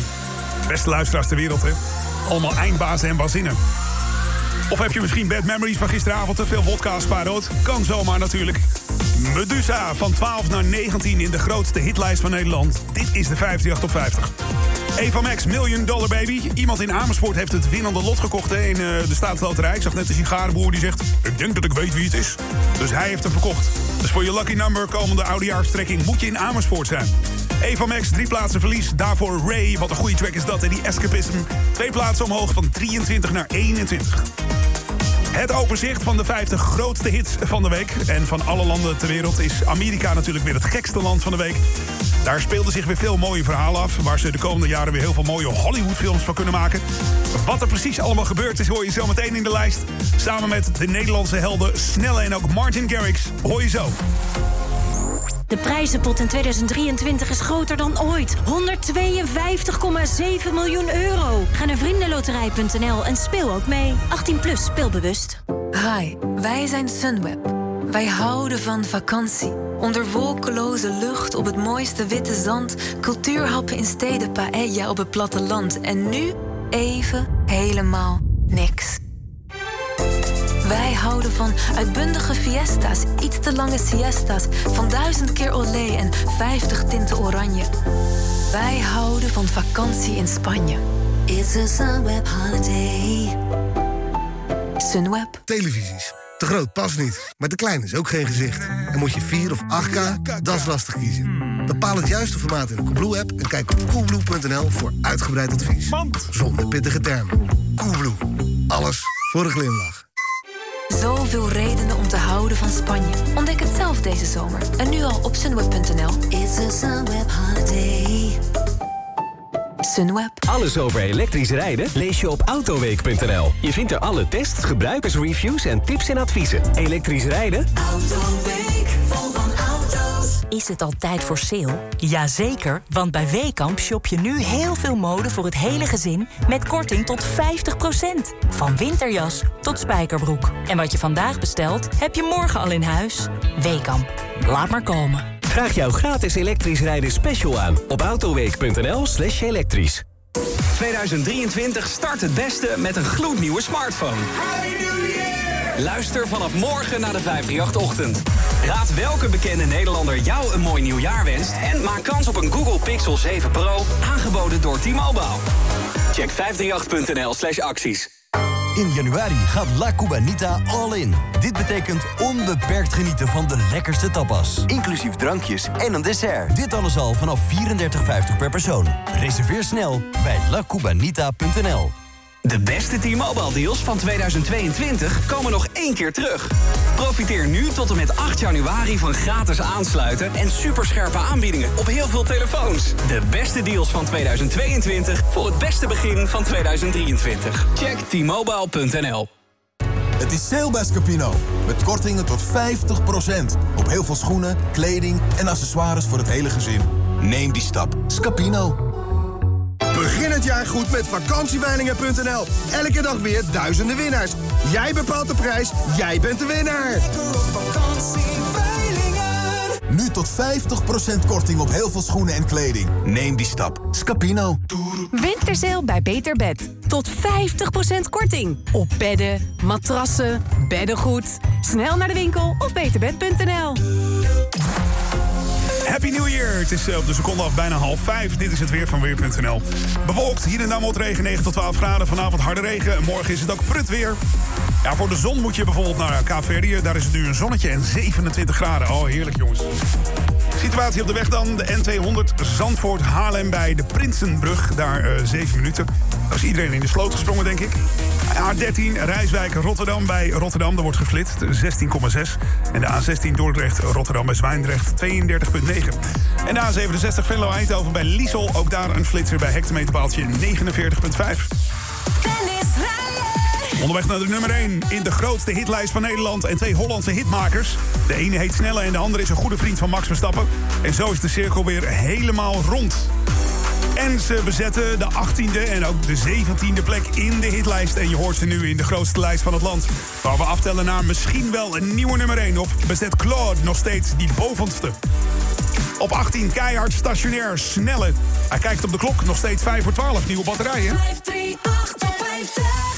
Beste luisteraars ter wereld, hè? Allemaal eindbazen en bazinnen. Of heb je misschien bad memories van gisteravond? Te veel vodka, spaarrood? Kan zomaar natuurlijk. Medusa van 12 naar 19 in de grootste hitlijst van Nederland. Dit is de 58 op 50. Eva Max, Million Dollar Baby. Iemand in Amersfoort heeft het winnende lot gekocht hè, in eh, de staatsloterij. Ik zag net een sigarenboer die zegt... Ik denk dat ik weet wie het is. Dus hij heeft hem verkocht. Dus voor je lucky number komende oudejaarstrekking moet je in Amersfoort zijn. Eva Max, drie plaatsen verlies. Daarvoor Ray, wat een goede track is dat, hè, die Escapism. Twee plaatsen omhoog van 23 naar 21. Het overzicht van de 50 grootste hits van de week. En van alle landen ter wereld is Amerika natuurlijk weer het gekste land van de week. Daar speelden zich weer veel mooie verhalen af... waar ze de komende jaren weer heel veel mooie Hollywoodfilms van kunnen maken. Wat er precies allemaal gebeurd is, hoor je zo meteen in de lijst. Samen met de Nederlandse helden Snelle en ook Martin Garrix. Hoor je zo. De prijzenpot in 2023 is groter dan ooit. 152,7 miljoen euro. Ga naar vriendenloterij.nl en speel ook mee. 18 plus, speelbewust. Hi, wij zijn Sunweb. Wij houden van vakantie. Onder wolkeloze lucht, op het mooiste witte zand... cultuurhappen in steden, paella op het platteland. En nu even helemaal niks. Wij houden van uitbundige fiesta's, iets te lange siesta's... van duizend keer olé en vijftig tinten oranje. Wij houden van vakantie in Spanje. It's a Sunweb holiday. Sunweb. Televisies. Te groot past niet, maar te klein is ook geen gezicht. En moet je 4 of 8K, dat is lastig kiezen. Bepaal het juiste formaat in de Coolblue-app... en kijk op coolblue.nl voor uitgebreid advies. Zonder pittige termen. Coolblue. Alles voor een glimlach. Zoveel redenen om te houden van Spanje. Ontdek het zelf deze zomer. En nu al op sunweb.nl. It's a Sunweb holiday. Sunweb. Alles over elektrisch rijden lees je op autoweek.nl. Je vindt er alle tests, gebruikersreviews en tips en adviezen. Elektrisch rijden? Autoweek. Is het al tijd voor sale? Jazeker, want bij Weekamp shop je nu heel veel mode voor het hele gezin... met korting tot 50%. Van winterjas tot spijkerbroek. En wat je vandaag bestelt, heb je morgen al in huis. Weekamp, laat maar komen. Vraag jouw gratis elektrisch rijden special aan op autoweek.nl slash elektrisch. 2023 start het beste met een gloednieuwe smartphone. Luister vanaf morgen naar de 538-ochtend. Raad welke bekende Nederlander jou een mooi nieuwjaar wenst... en maak kans op een Google Pixel 7 Pro, aangeboden door T-Mobile. Check 538.nl slash acties. In januari gaat La Cubanita all in. Dit betekent onbeperkt genieten van de lekkerste tapas. Inclusief drankjes en een dessert. Dit alles al vanaf 34,50 per persoon. Reserveer snel bij lacubanita.nl. De beste T-Mobile deals van 2022 komen nog één keer terug. Profiteer nu tot en met 8 januari van gratis aansluiten en superscherpe aanbiedingen op heel veel telefoons. De beste deals van 2022 voor het beste begin van 2023. Check t-mobile.nl. Het is sale bij Scapino. Met kortingen tot 50%. Op heel veel schoenen, kleding en accessoires voor het hele gezin. Neem die stap. Scapino. Begin het jaar goed met vakantieveilingen.nl. Elke dag weer duizenden winnaars. Jij bepaalt de prijs, jij bent de winnaar. Nu tot 50% korting op heel veel schoenen en kleding. Neem die stap. Scapino. Winterzeel bij Beter Bed. Tot 50% korting. Op bedden, matrassen, beddengoed. Snel naar de winkel of beterbed.nl. Happy New Year! Het is eh, op de seconde af bijna half vijf. Dit is het weer van Weer.nl. Bewolkt, hier en daar motregen, 9 tot 12 graden. Vanavond harde regen. Morgen is het ook prut weer. Ja, voor de zon moet je bijvoorbeeld naar Kaapverdië. Daar is het nu een zonnetje en 27 graden. Oh, heerlijk jongens. Situatie op de weg dan. De N200 Zandvoort Haarlem bij de Prinsenbrug. Daar eh 7 minuten. Daar is iedereen in de sloot gesprongen, denk ik. A13 Rijswijk Rotterdam bij Rotterdam. Daar wordt geflitst 16,6. En de A16 Dordrecht Rotterdam bij Zwijndrecht 32,9. En de A67 Venlo Eindhoven bij Liesel. Ook daar een flitser bij hectometerpaaltje 49,5. Onderweg naar de nummer 1 in de grootste hitlijst van Nederland en twee Hollandse hitmakers. De ene heet Snelle en de andere is een goede vriend van Max Verstappen. En zo is de cirkel weer helemaal rond. En ze bezetten de 18e en ook de 17e plek in de hitlijst. En je hoort ze nu in de grootste lijst van het land. Waar we aftellen naar misschien wel een nieuwe nummer 1. Of bezet Claude nog steeds die bovenste. Op 18 keihard stationair snelle. Hij kijkt op de klok, nog steeds 5 voor 12. Nieuwe batterijen. 538 Ik was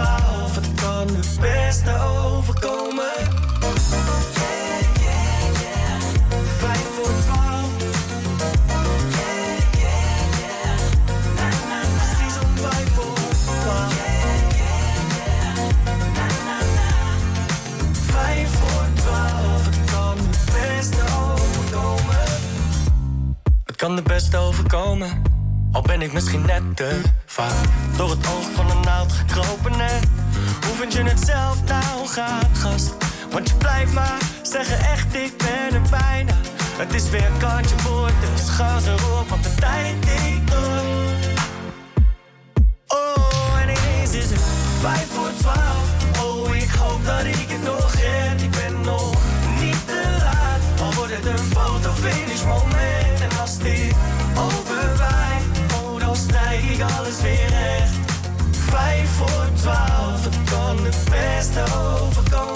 het kan het beste overkomen. Om vijf voor twaalf. Voor het kan overkomen. Kan de beste overkomen, al ben ik misschien net te door het oog van een naald gekropen. En hoe vind je het zelf nou gaat, gast? Want je blijft maar zeggen echt, ik ben er bijna. Het is weer kantje boord, dus ga ze erop, want de tijd tikt door. Oh, en ineens is het vijf voor twaalf. Oh, ik hoop dat ik het nog red. Ik ben nog niet te laat. Al wordt het een foto finish moment. Ik alles weer recht. Vijf voor twaalf, het kan het beste overkomen.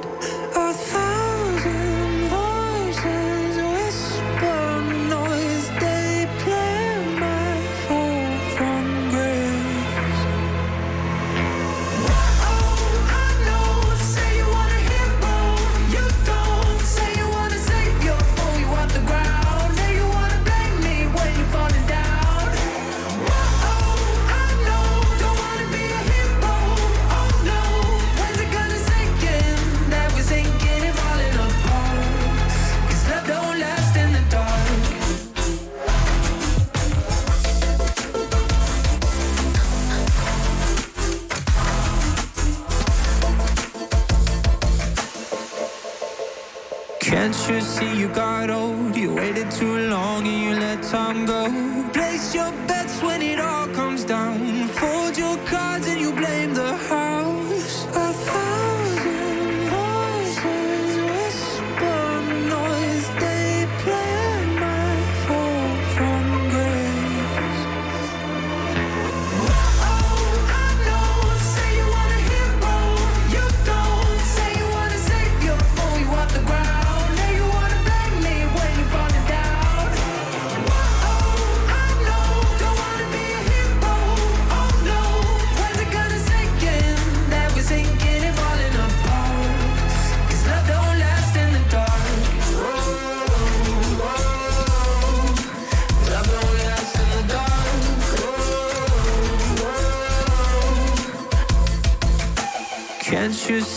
Too long and you let time go. Place your bets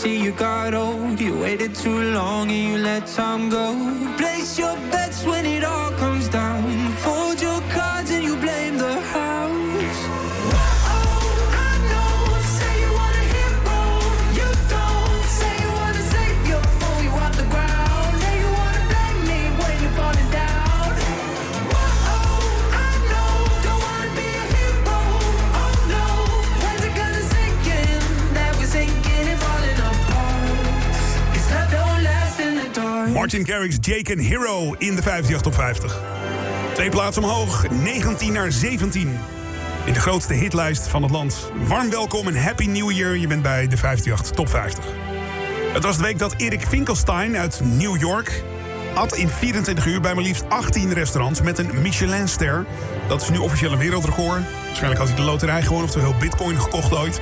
see you got old? You waited too long and you let time go. Place your bets Martin Garrix, Jake en Hero in de 58 top 50. Twee plaatsen omhoog, 19 naar 17. In de grootste hitlijst van het land. Warm welkom en Happy New Year. Je bent bij de 58 top 50. Het was de week dat Erik Finkelstein uit New York... at in 24 uur bij maar liefst 18 restaurants met een Michelinster. Dat is nu officieel een wereldrecord. Waarschijnlijk had hij de loterij gewonnen, oftewel bitcoin gekocht ooit.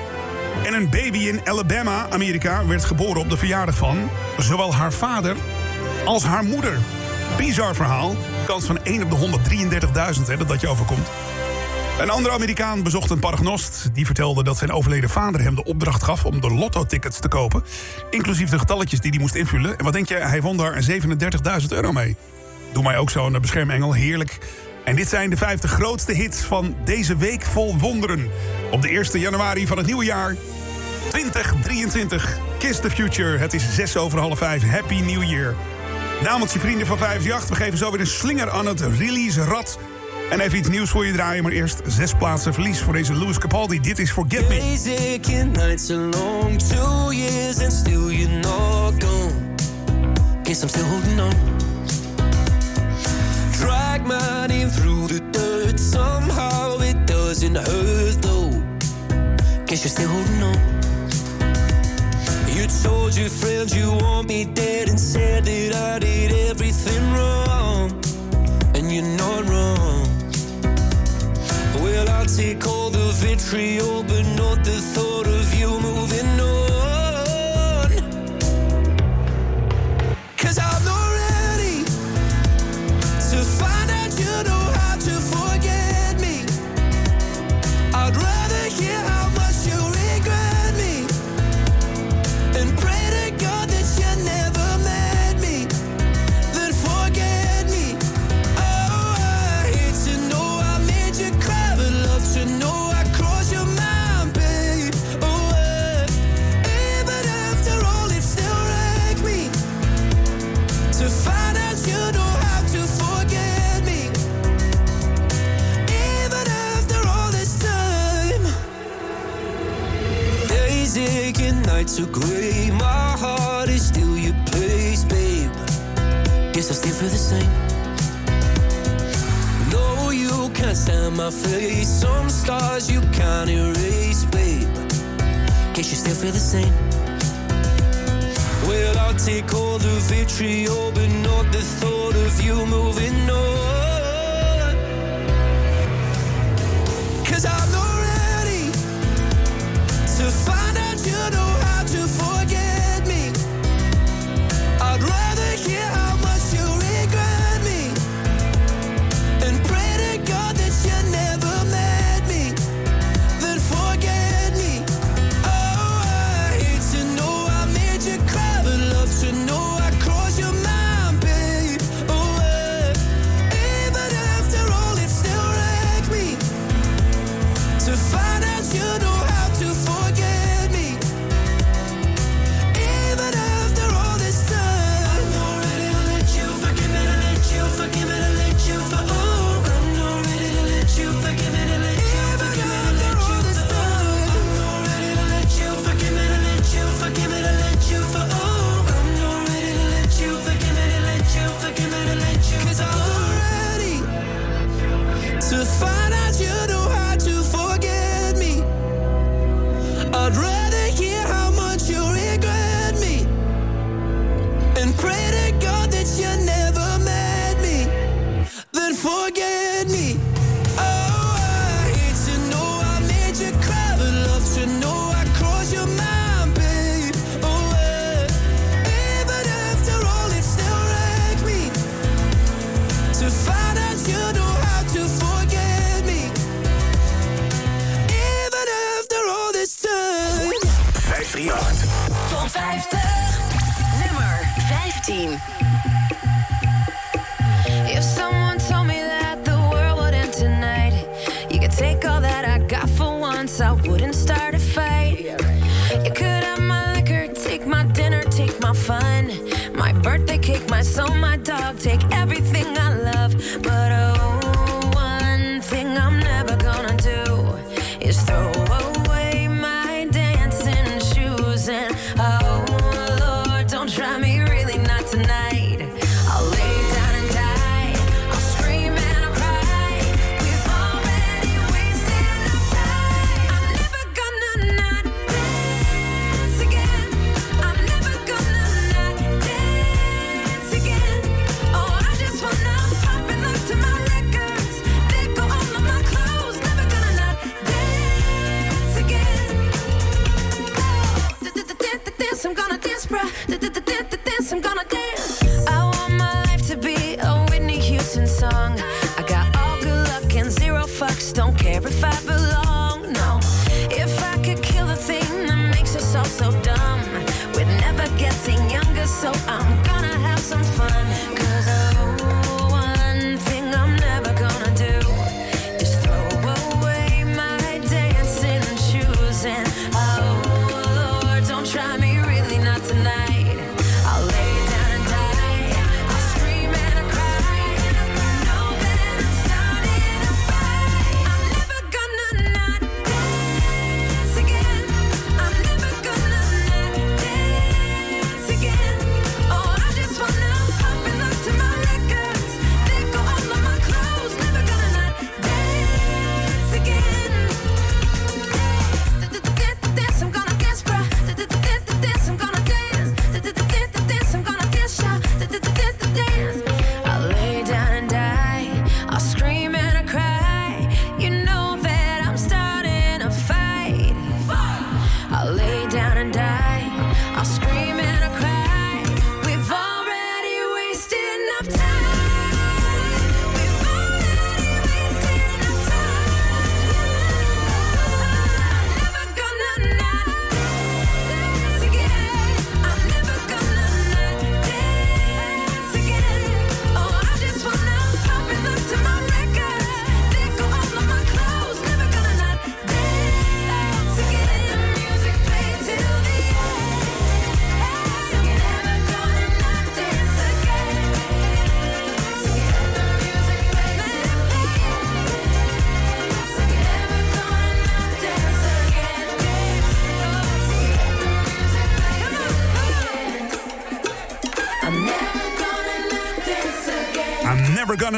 En een baby in Alabama, Amerika, werd geboren op de verjaardag van... zowel haar vader als haar moeder. Bizar verhaal. Kans van 1 op de 133.000 hè, dat dat je overkomt. Een andere Amerikaan bezocht een paragnost. Die vertelde dat zijn overleden vader hem de opdracht gaf om de lotto-tickets te kopen. Inclusief de getalletjes die hij moest invullen. En wat denk je, hij won daar 37.000 euro mee. Doe mij ook zo'n beschermengel, heerlijk. En dit zijn de 50 grootste hits van deze week vol wonderen. Op de 1 januari van het nieuwe jaar 2023. Kiss the Future. Het is 6 over half 5. Happy New Year. Namens je vrienden van 538, we geven zo weer een slinger aan het release-rad. En even iets nieuws voor je draaien, maar eerst zes plaatsen verlies voor deze Louis Capaldi. Dit is Forget Me. Nights long, two years and still gone. Guess I'm still holding on. Drag my name through the dirt, somehow it doesn't hurt though. Guess you're still holding on. Told your friends you want me dead and said that I did everything wrong, and you're not wrong. Well, I'll take all the vitriol, but not the thought of you moving on.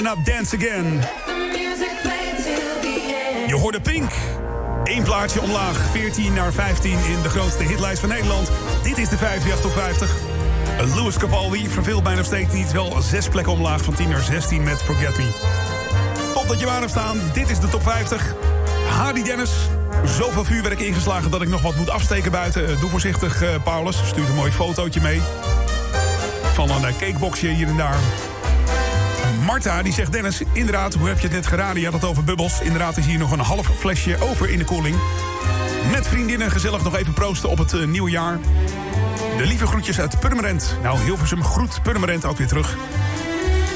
Not dance again. Je hoorde Pink. Eén plaatje omlaag, 14 naar 15 in de grootste hitlijst van Nederland. Dit is de 58 top 50. Louis Capaldi verveelt mij nog steeds niet. Wel zes plekken omlaag van 10 naar 16 met Forget Me. Top dat je waar hebt staan. Dit is de top 50. Hardy Dennis. Zoveel vuurwerk ingeslagen dat ik nog wat moet afsteken buiten. Eh, Doe voorzichtig, eh, Paulus. Stuurt een mooi fotootje mee. Van een eh, cakeboxje hier en daar. Marta die zegt: Dennis, inderdaad, hoe heb je het net geraden? Je had het over bubbels. Inderdaad is hier nog een half flesje over in de koeling. Met vriendinnen gezellig nog even proosten op het eh, nieuwe jaar. De lieve groetjes uit Purmerend. Nou, Hilversum groet Purmerend ook weer terug.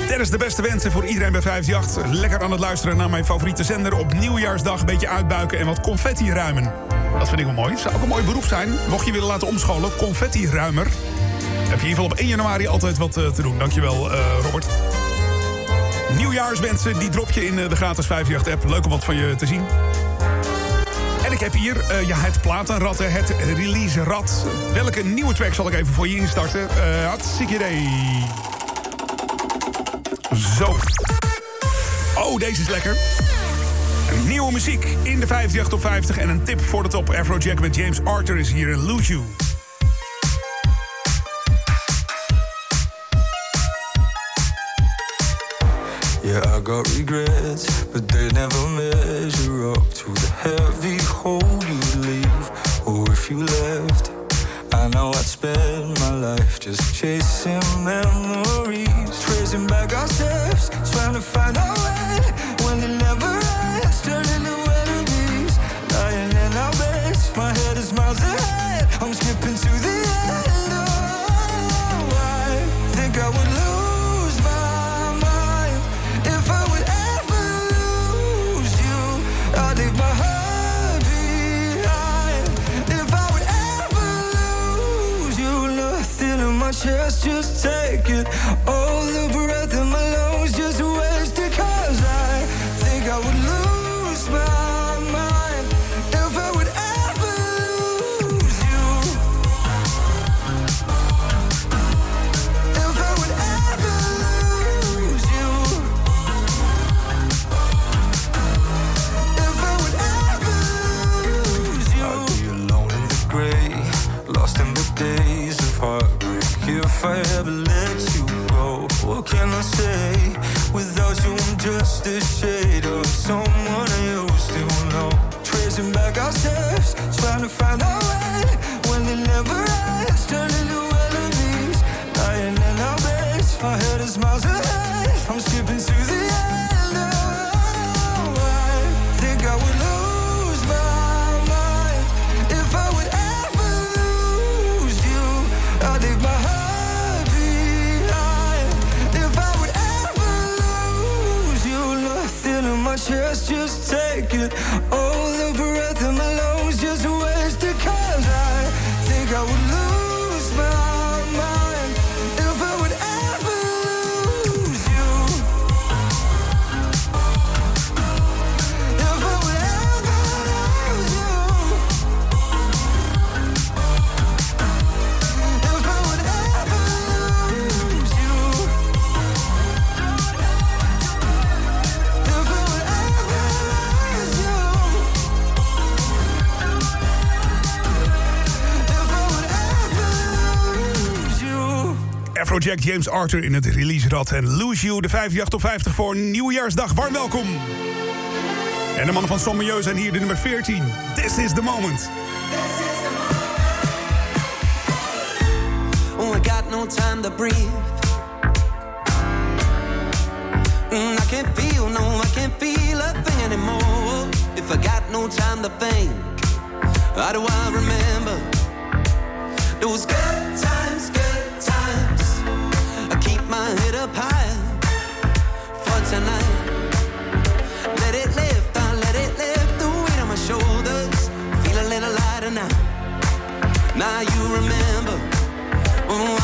Dennis, de beste wensen voor iedereen bij 58. Lekker aan het luisteren naar mijn favoriete zender. Op nieuwjaarsdag een beetje uitbuiken en wat confetti ruimen. Dat vind ik wel mooi. Het zou ook een mooi beroep zijn. Mocht je willen laten omscholen, confetti-ruimer. Heb je in ieder geval op 1 januari altijd wat eh, te doen. Dankjewel, eh Robert. Nieuwjaarswensen, die drop je in eh, de gratis 58-app. Leuk om wat van je te zien. En ik heb hier eh, ja, het platenrad, hè, het release-rad. Welke nieuwe track zal ik even voor je instarten? Uh, hartstikke idee. Zo. Oh, deze is lekker. Nieuwe muziek in de 58 top 50. En een tip voor de top. Afrojack met James Arthur is hier in Lose You. Got regrets, but they never measure up to the heavy hold you leave. Or if you left, I know I'd spend my life just chasing memories, tracing back our steps, trying to find our way Black, James Arthur in het release-rad... en Lose You, de 5 50 voor Nieuwjaarsdag. Warm welkom! En de mannen van Sommelieu zijn hier, de nummer 14. This is the moment. Oh, I got no time to breathe. Mm, I can't feel, no, I can't feel a thing anymore. If I got no time to think, how do I remember those good times? Head up high for tonight. Let it lift, I let it lift the weight on my shoulders. Feel a little lighter now. Now you remember when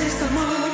is the moon.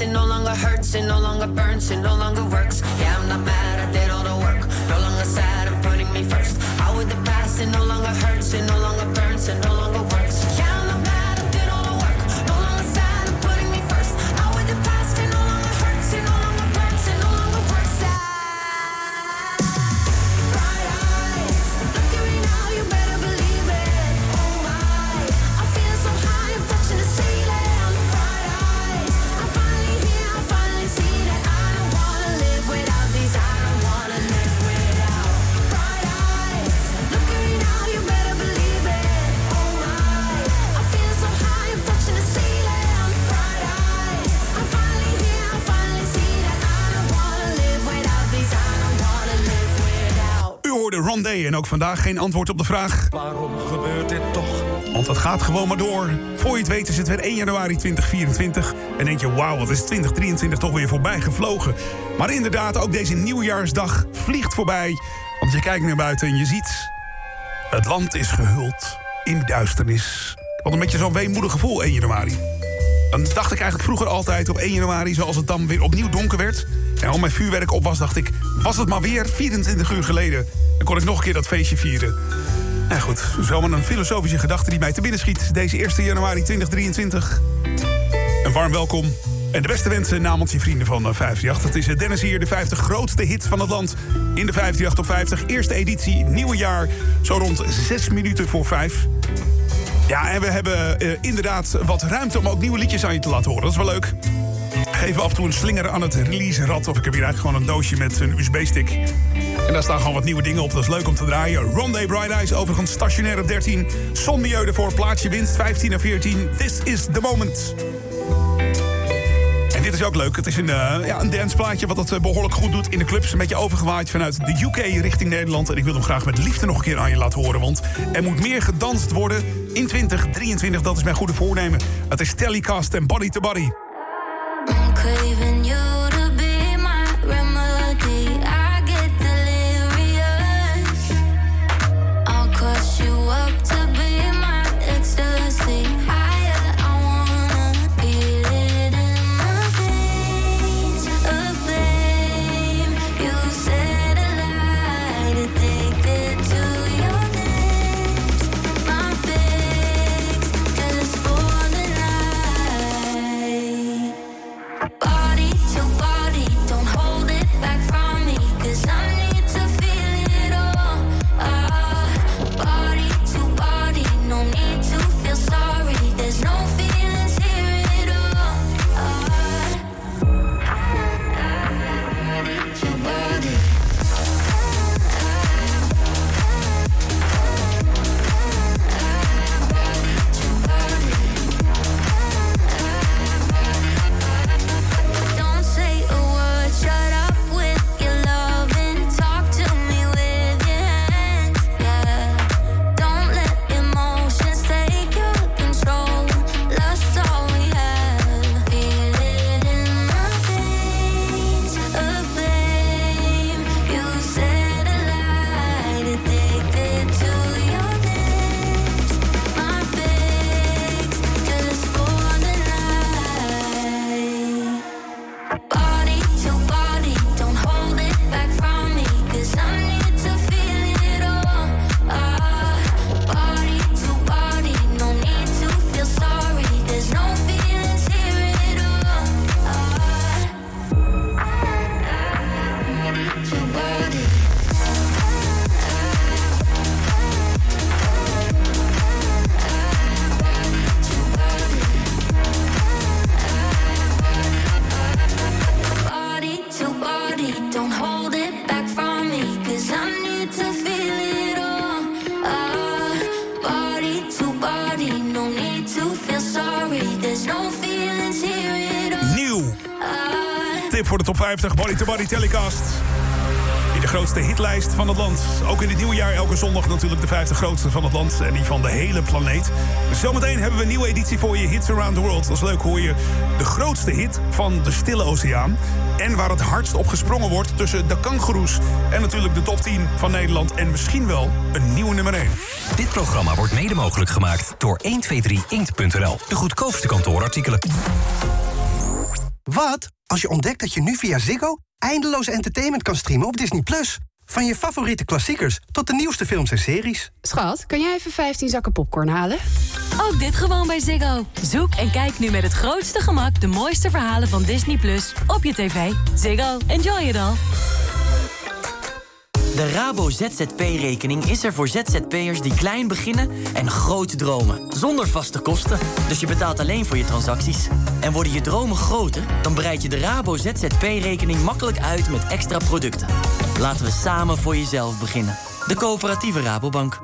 Past, it no longer hurts, it no longer burns, it no longer works. Ook vandaag geen antwoord op de vraag. Waarom gebeurt dit toch? Want het gaat gewoon maar door. Voor je het weet is het weer 1 januari 2024. En denk je, wauw, wat is 2023 toch weer voorbij gevlogen. Maar inderdaad, ook deze nieuwjaarsdag vliegt voorbij. Want je kijkt naar buiten en je ziet... Het land is gehuld in duisternis. Wat een beetje zo'n weemoedig gevoel 1 januari. Dan dacht ik eigenlijk vroeger altijd op 1 januari... zoals het dan weer opnieuw donker werd... en al mijn vuurwerk op was, dacht ik... was het maar weer 24 uur geleden. Dan kon ik nog een keer dat feestje vieren. Nou goed, zomaar een filosofische gedachte die mij te binnen schiet... deze 1 januari 2023. Een warm welkom en de beste wensen namens je vrienden van eh, 538. Het is eh, Dennis hier, de 50 grootste hit van het land. In de 538 op 50, eerste editie, nieuwe jaar. Zo rond 6 minuten voor 5. Ja, en we hebben eh, inderdaad wat ruimte om ook nieuwe liedjes aan je te laten horen. Dat is wel leuk. Geven af en toe een slinger aan het release-rad. Of ik heb hier eigenlijk gewoon een doosje met een USB-stick. En daar staan gewoon wat nieuwe dingen op. Dat is leuk om te draaien. Rondé Bright Eyes, overigens stationair op 13. Son Milieu ervoor, plaatsje winst 15 en 14. This is the moment. Dit is ook leuk. Het is een, eh, ja, een danceplaatje wat het eh, behoorlijk goed doet in de clubs. Een beetje overgewaaid vanuit de UK richting Nederland. En ik wil hem graag met liefde nog een keer aan je laten horen. Want er moet meer gedanst worden in 2023. Dat is mijn goede voornemen. Het is Telecast en Body to Body. 50 Body to Body Telecast. In de grootste hitlijst van het land. Ook in het nieuwe jaar elke zondag natuurlijk de 50 grootste van het land. En die van de hele planeet. Zometeen hebben we een nieuwe editie voor je Hits Around the World. Dat is leuk, hoor je de grootste hit van de Stille Oceaan. En waar het hardst op gesprongen wordt tussen de kangoeroes. En natuurlijk de top 10 van Nederland. En misschien wel een nieuwe nummer 1. Dit programma wordt mede mogelijk gemaakt door 123inkt.nl. De goedkoopste kantoorartikelen. Wat als je ontdekt dat je nu via Ziggo eindeloos entertainment kan streamen op Disney+. Plus? Van je favoriete klassiekers tot de nieuwste films en series. Schat, kan jij even 15 zakken popcorn halen? Ook dit gewoon bij Ziggo. Zoek en kijk nu met het grootste gemak de mooiste verhalen van Disney Plus op je tv. Ziggo, enjoy it all. De Rabo ZZP-rekening is er voor ZZP'ers die klein beginnen en groot dromen. Zonder vaste kosten. Dus je betaalt alleen voor je transacties. En worden je dromen groter, dan breid je de Rabo ZZP-rekening makkelijk uit met extra producten. Laten we samen voor jezelf beginnen. De coöperatieve Rabobank.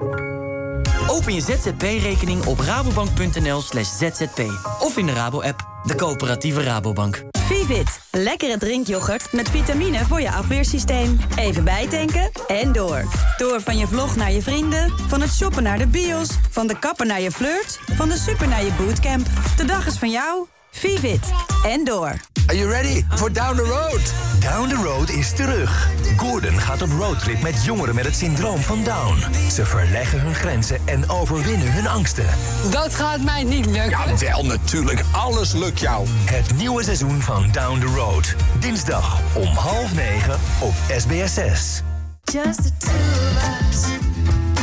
Open je ZZP-rekening op rabobank.nl slash zzp. Of in de Rabo-app. De coöperatieve Rabobank. Vivit, lekkere drinkyoghurt met vitamine voor je afweersysteem. Even bijtanken en door. Door van je vlog naar je vrienden, van het shoppen naar de bios... van de kapper naar je flirt, van de super naar je bootcamp. De dag is van jou. Vivit en door. Are you ready for Down the Road? Down the Road is terug. Gordon gaat op roadtrip met jongeren met het syndroom van Down. Ze verleggen hun grenzen en overwinnen hun angsten. Dat gaat mij niet lukken. Ja, wel natuurlijk. Alles lukt jou. Het nieuwe seizoen van Down the Road. Dinsdag om half negen op SBSS. Just the two of us.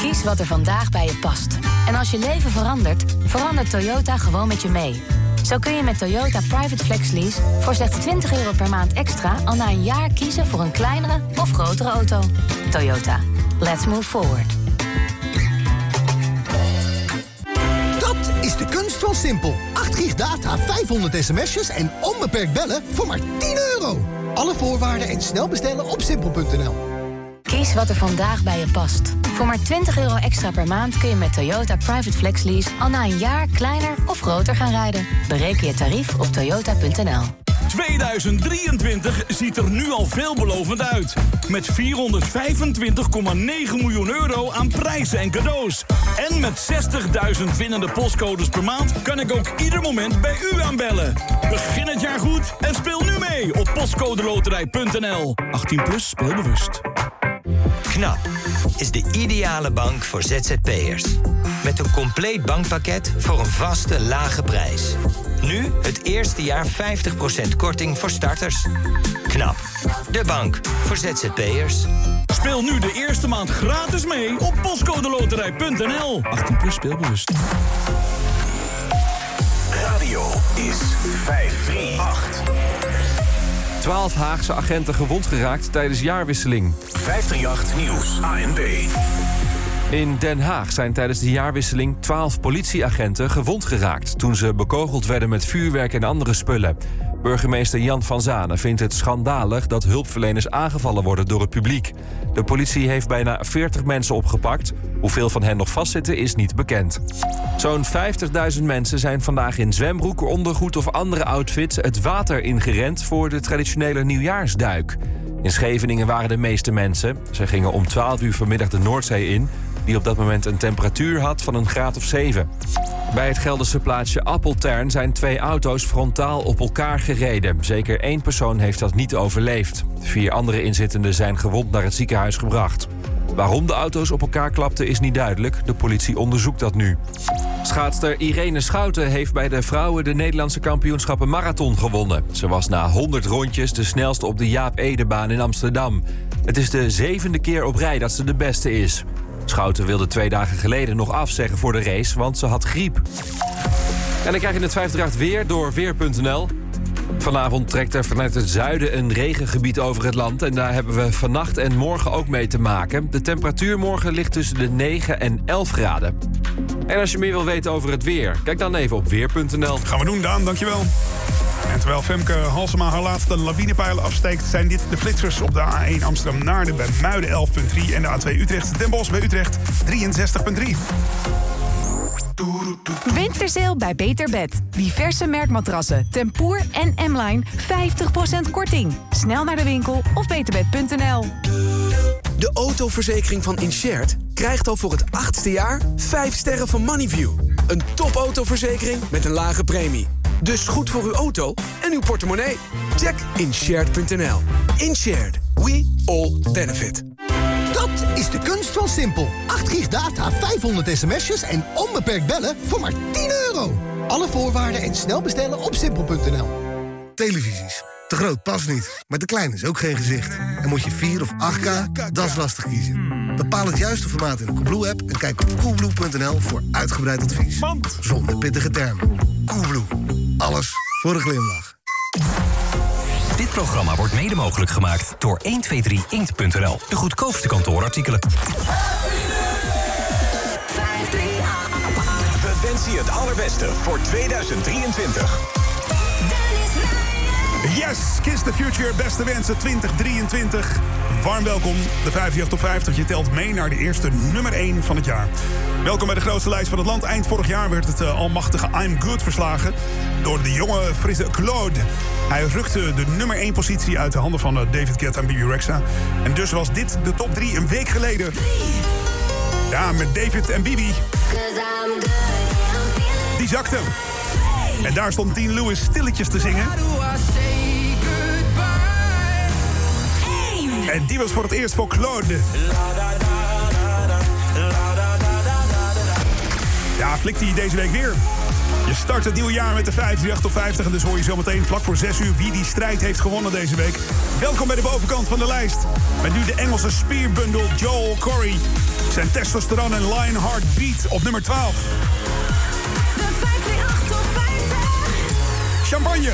Kies wat er vandaag bij je past. En als je leven verandert, verandert Toyota gewoon met je mee. Zo kun je met Toyota Private Flex Lease voor slechts 20 euro per maand extra al na een jaar kiezen voor een kleinere of grotere auto. Toyota, let's move forward. Dat is de kunst van Simpel. 8 gig data, 500 sms'jes en onbeperkt bellen voor maar 10 euro. Alle voorwaarden en snel bestellen op simpel.nl. Kies wat er vandaag bij je past. Voor maar 20 euro extra per maand kun je met Toyota Private Flex Lease al na een jaar kleiner of groter gaan rijden. Bereken je tarief op toyota.nl. 2023 ziet er nu al veelbelovend uit. Met 425,9 miljoen euro aan prijzen en cadeaus. En met 60.000 winnende postcodes per maand kan ik ook ieder moment bij u aanbellen. Begin het jaar goed en speel nu mee op postcodeloterij.nl. 18 plus speelbewust. KNAP is de ideale bank voor ZZP'ers. Met een compleet bankpakket voor een vaste, lage prijs. Nu het eerste jaar 50% korting voor starters. KNAP, de bank voor ZZP'ers. Speel nu de eerste maand gratis mee op postcodeloterij.nl. 18 plus speelbewust. Radio is 538. 12 Haagse agenten gewond geraakt tijdens jaarwisseling. 538 Nieuws, ANB. In Den Haag zijn tijdens de jaarwisseling 12 politieagenten gewond geraakt... toen ze bekogeld werden met vuurwerk en andere spullen. Burgemeester Jan van Zanen vindt het schandalig dat hulpverleners aangevallen worden door het publiek. De politie heeft bijna 40 mensen opgepakt. Hoeveel van hen nog vastzitten is niet bekend. Zo'n 50.000 mensen zijn vandaag in zwembroek, ondergoed of andere outfits het water ingerend voor de traditionele nieuwjaarsduik. In Scheveningen waren de meeste mensen. Ze gingen om 12 uur vanmiddag de Noordzee in, die op dat moment een temperatuur had van een graad of 7. Bij het Gelderse plaatsje Appeltern zijn twee auto's frontaal op elkaar gereden. Zeker één persoon heeft dat niet overleefd. Vier andere inzittenden zijn gewond naar het ziekenhuis gebracht. Waarom de auto's op elkaar klapten is niet duidelijk. De politie onderzoekt dat nu. Schaatster Irene Schouten heeft bij de vrouwen de Nederlandse kampioenschappen marathon gewonnen. Ze was na 100 rondjes de snelste op de Jaap Edebaan in Amsterdam. Het is de zevende keer op rij dat ze de beste is. Schouten wilde twee dagen geleden nog afzeggen voor de race, want ze had griep. En dan krijg je het 538 weer door Weer.nl. Vanavond trekt er vanuit het zuiden een regengebied over het land... en daar hebben we vannacht en morgen ook mee te maken. De temperatuur morgen ligt tussen de 9 en 11 graden. En als je meer wil weten over het weer, kijk dan even op Weer.nl. Gaan we doen, Daan, dankjewel. En terwijl Femke Halsema haar laatste lawinepijlen afsteekt... zijn dit de flitsers op de A1 Amsterdam-Naarden bij Muiden 11.3... en de A2 Utrecht Den Bosch bij Utrecht 63.3. Wintersale bij Beter Bed. Diverse merkmatrassen, Tempoor en M-Line 50% korting. Snel naar de winkel of beterbed.nl. De autoverzekering van Inshared krijgt al voor het achtste jaar 5 sterren van Moneyview. Een topautoverzekering met een lage premie. Dus goed voor uw auto en uw portemonnee. Check inshared.nl. Inshared. We all benefit. Dat is de kunst van Simpel. 8 gig data, 500 sms'jes en onbeperkt bellen voor maar 10 euro. Alle voorwaarden en snel bestellen op simpel.nl. Televisies. Te groot past niet, maar te klein is ook geen gezicht. En moet je 4 of 8K, dat is lastig kiezen. Bepaal het juiste formaat in de Coolblue-app... en kijk op coolblue.nl voor uitgebreid advies. Zonder pittige termen. Coolblue. Alles voor een glimlach. Dit programma wordt mede mogelijk gemaakt door 123inkt.nl. De goedkoopste kantoorartikelen. We wensen je het allerbeste voor 2023. Yes, Kiss the Future, beste wensen 2023. Warm welkom, de 58 top 50. Je telt mee naar de eerste nummer 1 van het jaar. Welkom bij de grootste lijst van het land. Eind vorig jaar werd het eh, almachtige I'm Good verslagen... door de jonge, frisse Claude. Hij rukte de nummer 1 positie uit de handen van eh, David Guetta en Bibi Rexa. En dus was dit de top 3 een week geleden. Ja, met David en Bibi. Die zakte. En daar stond Dean Lewis stilletjes te zingen. En die was voor het eerst voor Claude. Ja, flikt hij deze week weer. Je start het nieuwe jaar met de 538-50. en dus hoor je zometeen vlak voor 6 uur wie die strijd heeft gewonnen deze week. Welkom bij de bovenkant van de lijst. Met nu de Engelse spierbundel Joel Corey. Zijn testosteron en Lionheart Beat op nummer 12. De Campagne.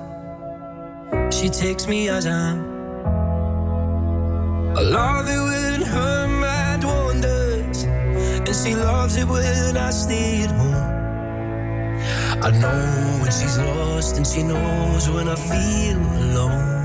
She takes me as I am. I love it when her mind wanders, and she loves it when I stay at home. I know when she's lost, and she knows when I feel alone.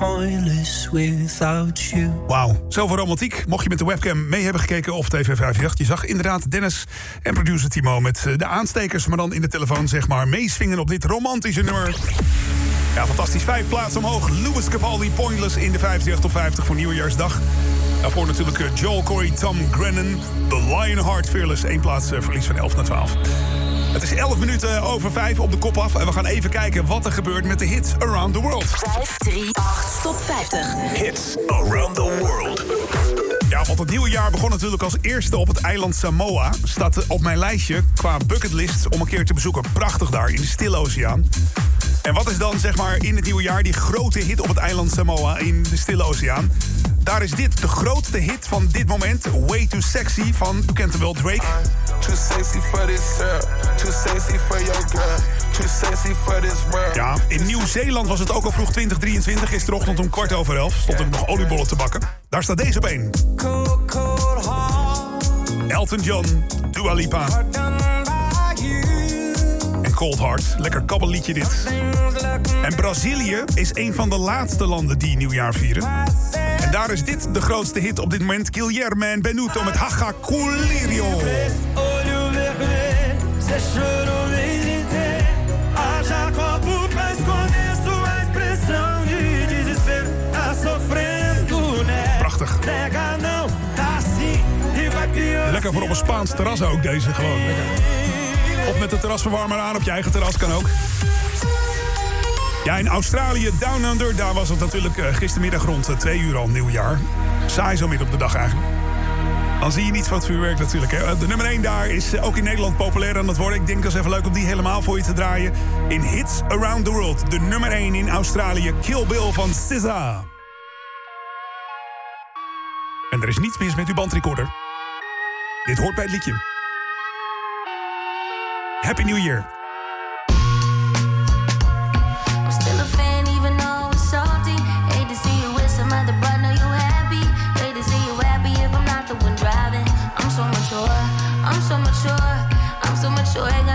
Pointless without you. Wauw, zoveel romantiek. Mocht je met de webcam mee hebben gekeken of TV 58, je zag inderdaad Dennis en producer Timo met eh, de aanstekers, maar dan in de telefoon zeg maar meeswingen op dit romantische nummer. Ja, fantastisch. Vijf plaatsen omhoog. Louis Capaldi, Pointless in de 58 op 50 voor Nieuwjaarsdag. Daarvoor natuurlijk eh, Joel Corey, Tom Grennan, The Lionheart Fearless. Eén plaats eh, verlies van 11 naar 12. Het is 11 minuten over 5 op de kop af. En we gaan even kijken wat er gebeurt met de hits Around the World. 538 Top 50. Hits Around the World. Ja, want het nieuwe jaar begon natuurlijk als eerste op het eiland Samoa. Staat op mijn lijstje qua bucketlist om een keer te bezoeken. Prachtig daar in de Stille Oceaan. En wat is dan zeg maar in het nieuwe jaar die grote hit op het eiland Samoa in de Stille Oceaan? Daar is dit de grootste hit van dit moment. Way Too Sexy van, u kent hem wel, Drake. Too sexy for this syrup. Too sexy for your girl. Too sexy for this world. Ja, in Nieuw-Zeeland was het ook al vroeg 2023. Gisterochtend om kwart over elf stond ik nog oliebollen te bakken. Daar staat deze op één. Elton John, Dua Lipa. En Cold Heart. Lekker kabbelliedje dit. En Brazilië is een van de laatste landen die nieuwjaar vieren. Daar is dit de grootste hit op dit moment. Guilherme en Benuto met Haga Colirio. Prachtig. Lekker voor op een Spaans terras ook, deze gewoon. Of met de terrasverwarmer aan op je eigen terras kan ook. Ja, in Australië, Down Under, daar was het natuurlijk eh, gistermiddag rond eh, twee uur al nieuwjaar. Saai zo midden op de dag eigenlijk. Dan zie je niet van het vuurwerk natuurlijk. Hè. De nummer 1 daar is eh, ook in Nederland populair aan het worden. Ik denk dat is even leuk om die helemaal voor je te draaien. In Hits Around the World. De nummer 1 in Australië. Kill Bill van SZA. En er is niets mis met uw bandrecorder. Dit hoort bij het liedje. Happy New Year. I'm so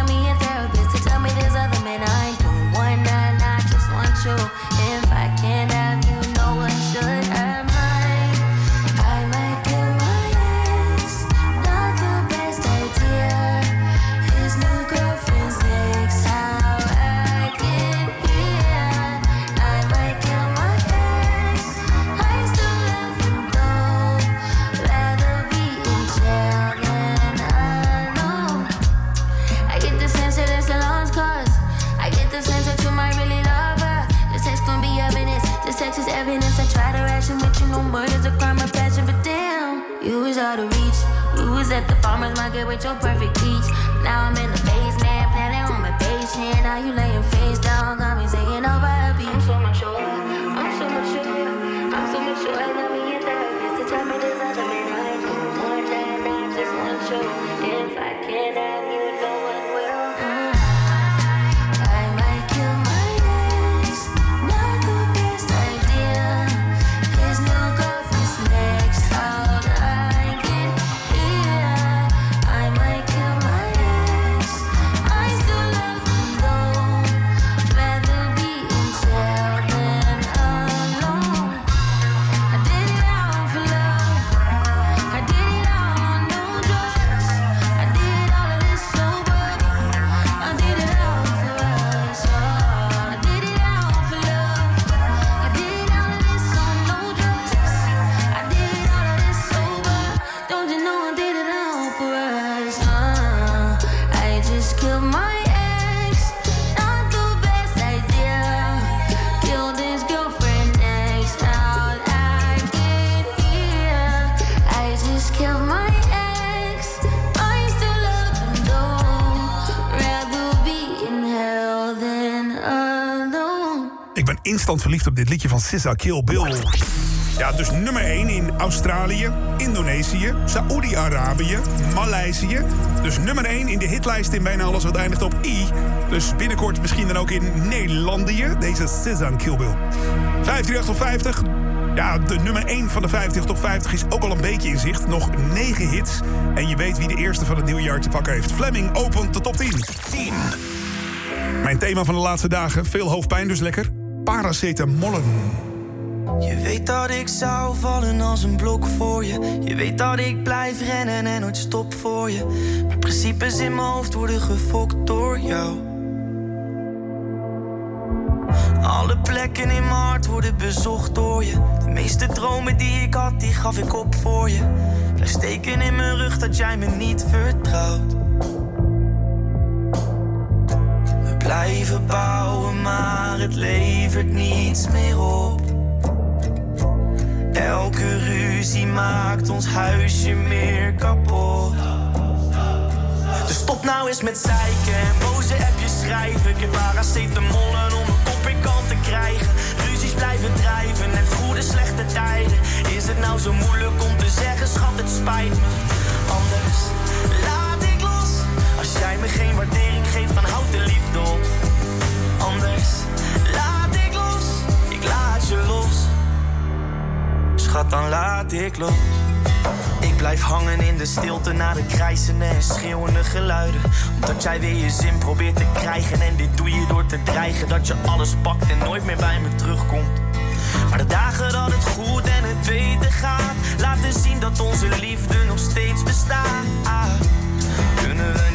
at the farmer's market with your perfect peach. Now I'm in Ik ben instant verliefd op dit liedje van SZA Kill Bill. Ja, dus nummer 1 in Australië, Indonesië, Saoedi-Arabië, Maleisië. Dus nummer 1 in de hitlijst in bijna alles wat eindigt op I. Dus binnenkort misschien dan ook in Nederlandië. Deze SZA Kill Bill. 538 tot 50. Ja, de nummer 1 van de 50 tot 50 is ook al een beetje in zicht. Nog 9 hits. En je weet wie de eerste van het nieuwjaar te pakken heeft. Fleming opent de top 10. 10. Mijn thema van de laatste dagen. Veel hoofdpijn, dus lekker. Paracetamollen. Je weet dat ik zou vallen als een blok voor je. Je weet dat ik blijf rennen en nooit stop voor je. Maar principes in mijn hoofd worden gefokt door jou. Alle plekken in mijn hart worden bezocht door je. De meeste dromen die ik had, die gaf ik op voor je. Blijf steken in mijn rug dat jij me niet vertrouwt. Blijven bouwen, maar het levert niets meer op. Elke ruzie maakt ons huisje meer kapot. Dus stop nou eens met zeiken en boze appjes schrijven. Ik heb paracetamollen om een kop in kant te krijgen. Ruzies blijven drijven, net goede slechte tijden. Is het nou zo moeilijk om te zeggen, schat, het spijt me. Anders laat ik los. Als jij me geen waardering dan houd de liefde op. Anders laat ik los, ik laat je los. Schat, dan laat ik los. Ik blijf hangen in de stilte naar de krijzende en schreeuwende geluiden. Omdat jij weer je zin probeert te krijgen. En dit doe je door te dreigen dat je alles pakt en nooit meer bij me terugkomt. Maar de dagen dat het goed en het beter gaat, laten zien dat onze liefde nog steeds bestaat. Kunnen we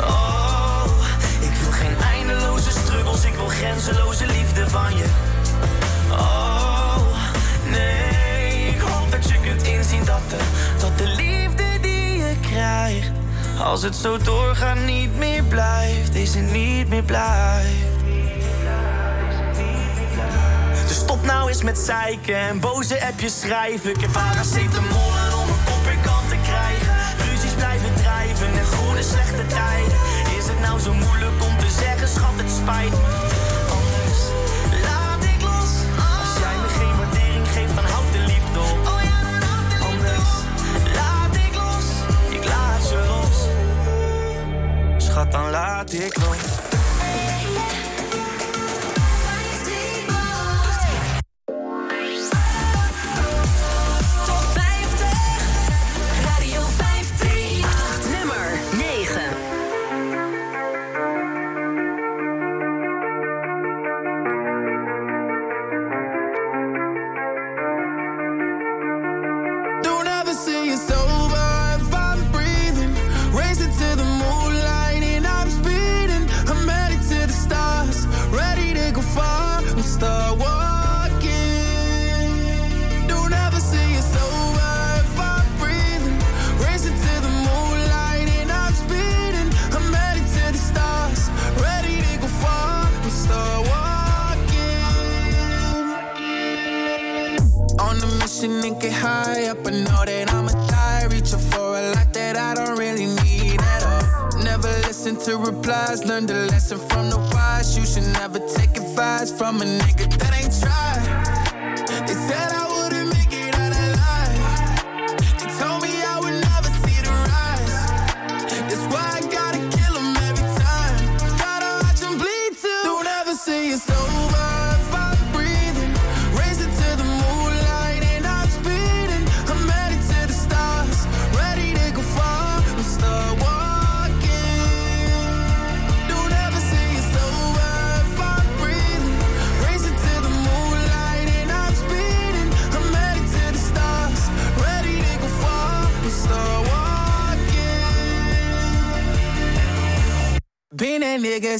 Oh, ik wil geen eindeloze struggles, ik wil grenzeloze liefde van je. Oh, nee, ik hoop dat je kunt inzien dat de, dat de liefde die je krijgt, als het zo doorgaat, niet meer blijft. Het niet meer blijft. Dus stop nou eens met zeiken en boze appjes schrijven. Ik heb paracetamol en om een kop in kant te krijgen. Ruzies blijven drijven en groene slechte tijden. Is het nou zo moeilijk om te zeggen, schat, het spijt me. Anders laat ik los. Als jij me geen waardering geeft, dan houd de liefde op. Anders laat ik los. Ik laat je los. Schat, dan laat ik los.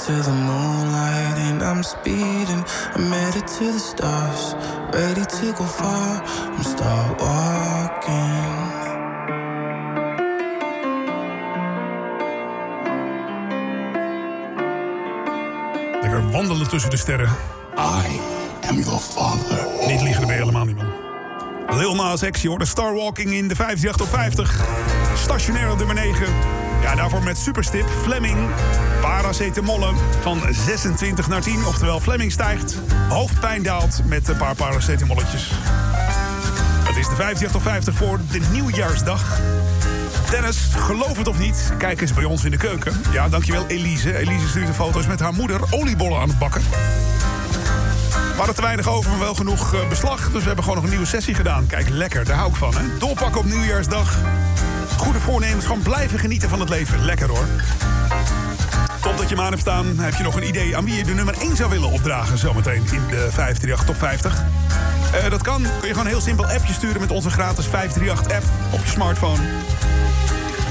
Racing to the moonlight and I'm speeding. I'm headed to the stars, ready to go far. I'm start walking. Lekker wandelen tussen de sterren. I am your father. Niet liegen, ben je helemaal niet, man. Lil Nas X, je hoorde Star Walking in de 58 op 50. Stationair op nummer 9. Ja, daarvoor met superstip Fleming. Paracetamolen van 26 naar 10. Oftewel, Fleming stijgt. Hoofdpijn daalt met een paar paracetamolletjes. Het is de 58 op 50 voor de nieuwjaarsdag. Dennis, geloof het of niet, kijk eens bij ons in de keuken. Ja, dankjewel Elise. Elise stuurt de foto's met haar moeder oliebollen aan het bakken. hadden te weinig over, maar wel genoeg eh, beslag. Dus we hebben gewoon nog een nieuwe sessie gedaan. Kijk, lekker, daar hou ik van, hè. Op nieuwjaarsdag. Goede voornemens, gewoon blijven genieten van het leven. Lekker, hoor. Top dat je hem aan hebt staan. Heb je nog een idee aan wie je de nummer 1 zou willen opdragen... zometeen in de 538 Top 50? Eh, dat kan. Kun je gewoon heel simpel appje sturen... met onze gratis 538-app op je smartphone.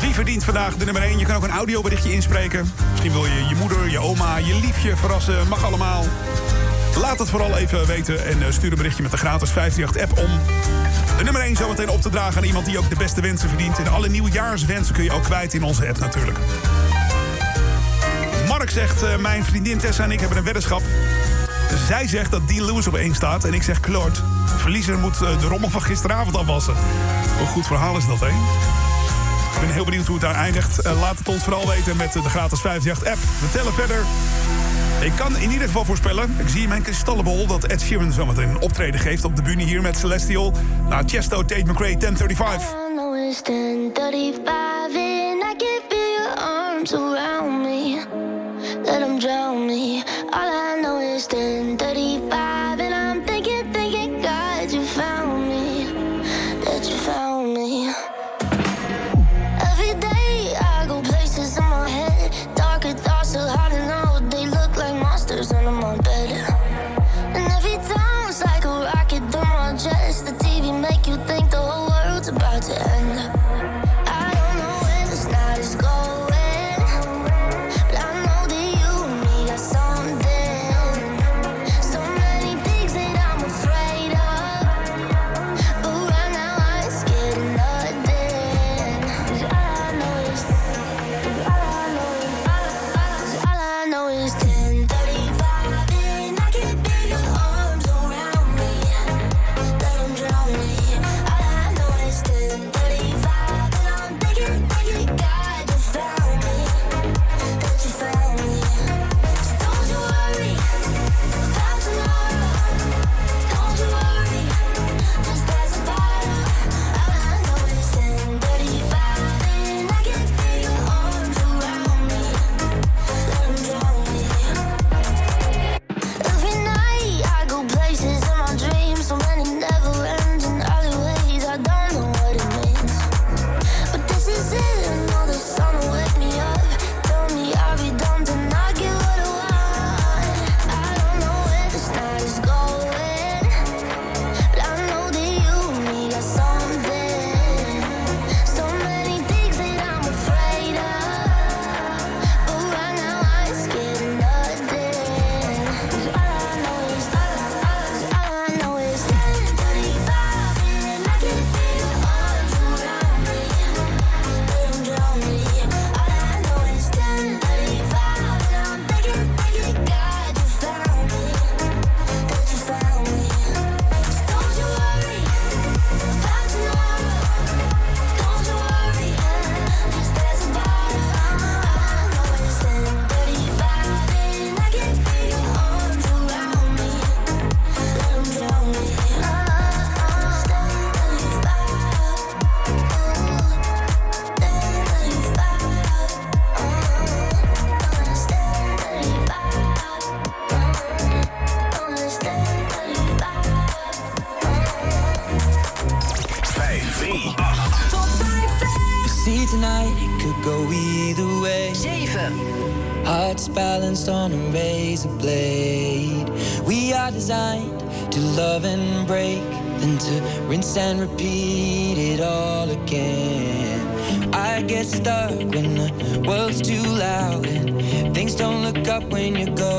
Wie verdient vandaag de nummer 1? Je kan ook een audioberichtje inspreken. Misschien wil je je moeder, je oma, je liefje verrassen. Mag allemaal. Laat het vooral even weten en eh, stuur een berichtje met de gratis 538-app om. De nummer 1 zometeen op te dragen aan iemand die ook de beste wensen verdient. En alle nieuwjaarswensen kun je ook kwijt in onze app natuurlijk. Mark zegt, eh, mijn vriendin Tessa en ik hebben een weddenschap. Zij zegt dat Dean Lewis op 1 staat en ik zeg Claude. Verliezer moet eh, de rommel van gisteravond afwassen. Een goed verhaal is dat, hè? Ik ben heel benieuwd hoe het daar eindigt. Laat het ons vooral weten met de gratis 538-app. We tellen verder. Ik kan in ieder geval voorspellen, ik zie in mijn kristallenbol... dat Ed Sheeran zometeen een optreden geeft op de bühne hier met Celestial... naar Chesto Tate McRae 1035. Rinse and repeat it all again. I get stuck when the world's too loud and things don't look up when you're going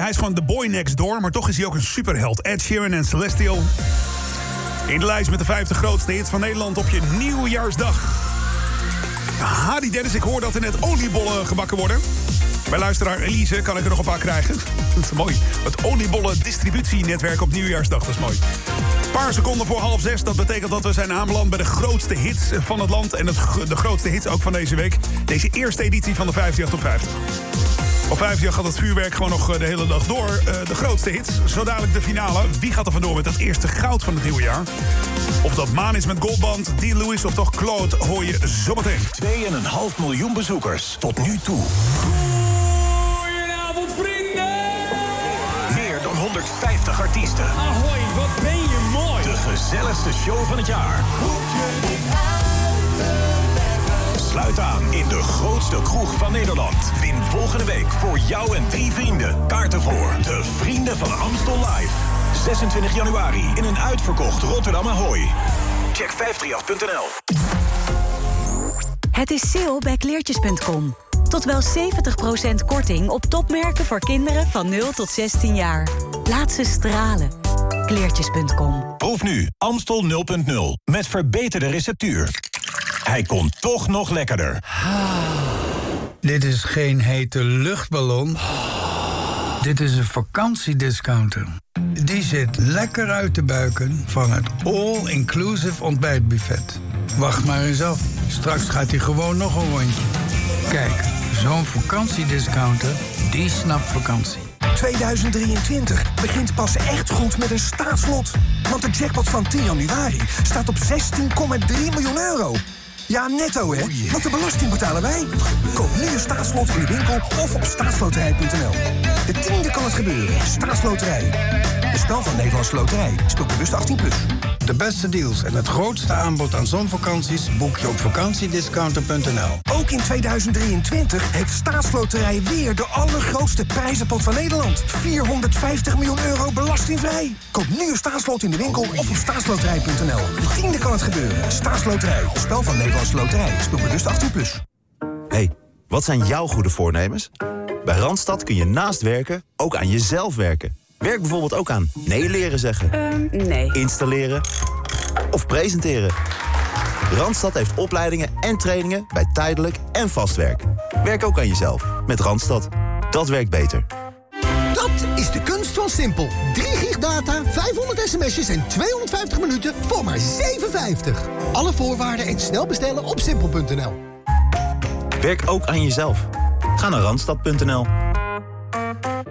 Hij is gewoon de boy next door, maar toch is hij ook een superheld. Ed Sheeran en Celestial. In de lijst met de 50 grootste hits van Nederland op je nieuwjaarsdag. Hadi Dennis, ik hoor dat er net oliebollen gebakken worden. Bij luisteraar Elise kan ik er nog een paar krijgen. *laughs* Dat is mooi. Het oliebollen distributienetwerk op nieuwjaarsdag, dat is mooi. Een paar seconden voor half zes, dat betekent dat we zijn aanbeland bij de grootste hits van het land. En de grootste hits ook van deze week. Deze eerste editie van de 58 op 50. Op 5 jaar gaat het vuurwerk gewoon nog eh, de hele dag door. Eh, de grootste hits, zo dadelijk de finale. Wie gaat er vandoor met het eerste goud van het nieuwe jaar? Of dat Maan is met Goldband, Dean Lewis of toch Claude, hoor je zometeen. 2,5 miljoen bezoekers tot nu toe. Goedenavond, vrienden! Meer dan 150 artiesten. Ahoy, wat ben je mooi! De gezelligste show van het jaar. Sluit aan in de grootste kroeg van Nederland. Win volgende week voor jou en drie vrienden kaarten voor de Vrienden van Amstel Live. 26 januari in een uitverkocht Rotterdam Ahoy. Check 538.nl. Het is sale bij kleertjes.com. Tot wel 70% korting op topmerken voor kinderen van 0 tot 16 jaar. Laat ze stralen. Kleertjes.com. Proef nu Amstel 0.0 met verbeterde receptuur. Hij kon toch nog lekkerder. Dit is geen hete luchtballon. Dit is een vakantiediscounter. Die zit lekker uit te buiken van het all-inclusive ontbijtbuffet. Wacht maar eens af. Straks gaat hij gewoon nog een rondje. Kijk, zo'n vakantiediscounter, die snapt vakantie. 2023 begint pas echt goed met een staatslot. Want de jackpot van 10 januari staat op 16,3 miljoen euro. Ja, netto hè, want de belasting betalen wij. Koop nu een staatslot in de winkel of op staatsloterij.nl. De tiende kan het gebeuren. Staatsloterij. Spel van Nederlandse Loterij. Speel bewust 18+. Plus. De beste deals en het grootste aanbod aan zonvakanties boek je op vakantiediscounter.nl. Ook in 2023 heeft Staatsloterij weer de allergrootste prijzenpot van Nederland. 450 miljoen euro belastingvrij. Koop nu een staatslot in de winkel of op staatsloterij.nl. De tiende kan het gebeuren. Staatsloterij. Spel van Nederlandse Loterij. Speel bewust 18+. Plus. hey, wat zijn jouw goede voornemens? Bij Randstad kun je naast werken ook aan jezelf werken. Werk bijvoorbeeld ook aan nee leren zeggen. nee. Installeren of presenteren. Randstad heeft opleidingen en trainingen bij tijdelijk en vast werk. Werk ook aan jezelf met Randstad. Dat werkt beter. Dat is de kunst van simpel. 3 gig data, 500 sms'jes en 250 minuten voor maar 7,50. Alle voorwaarden en snel bestellen op simpel.nl. Werk ook aan jezelf. Ga naar randstad.nl.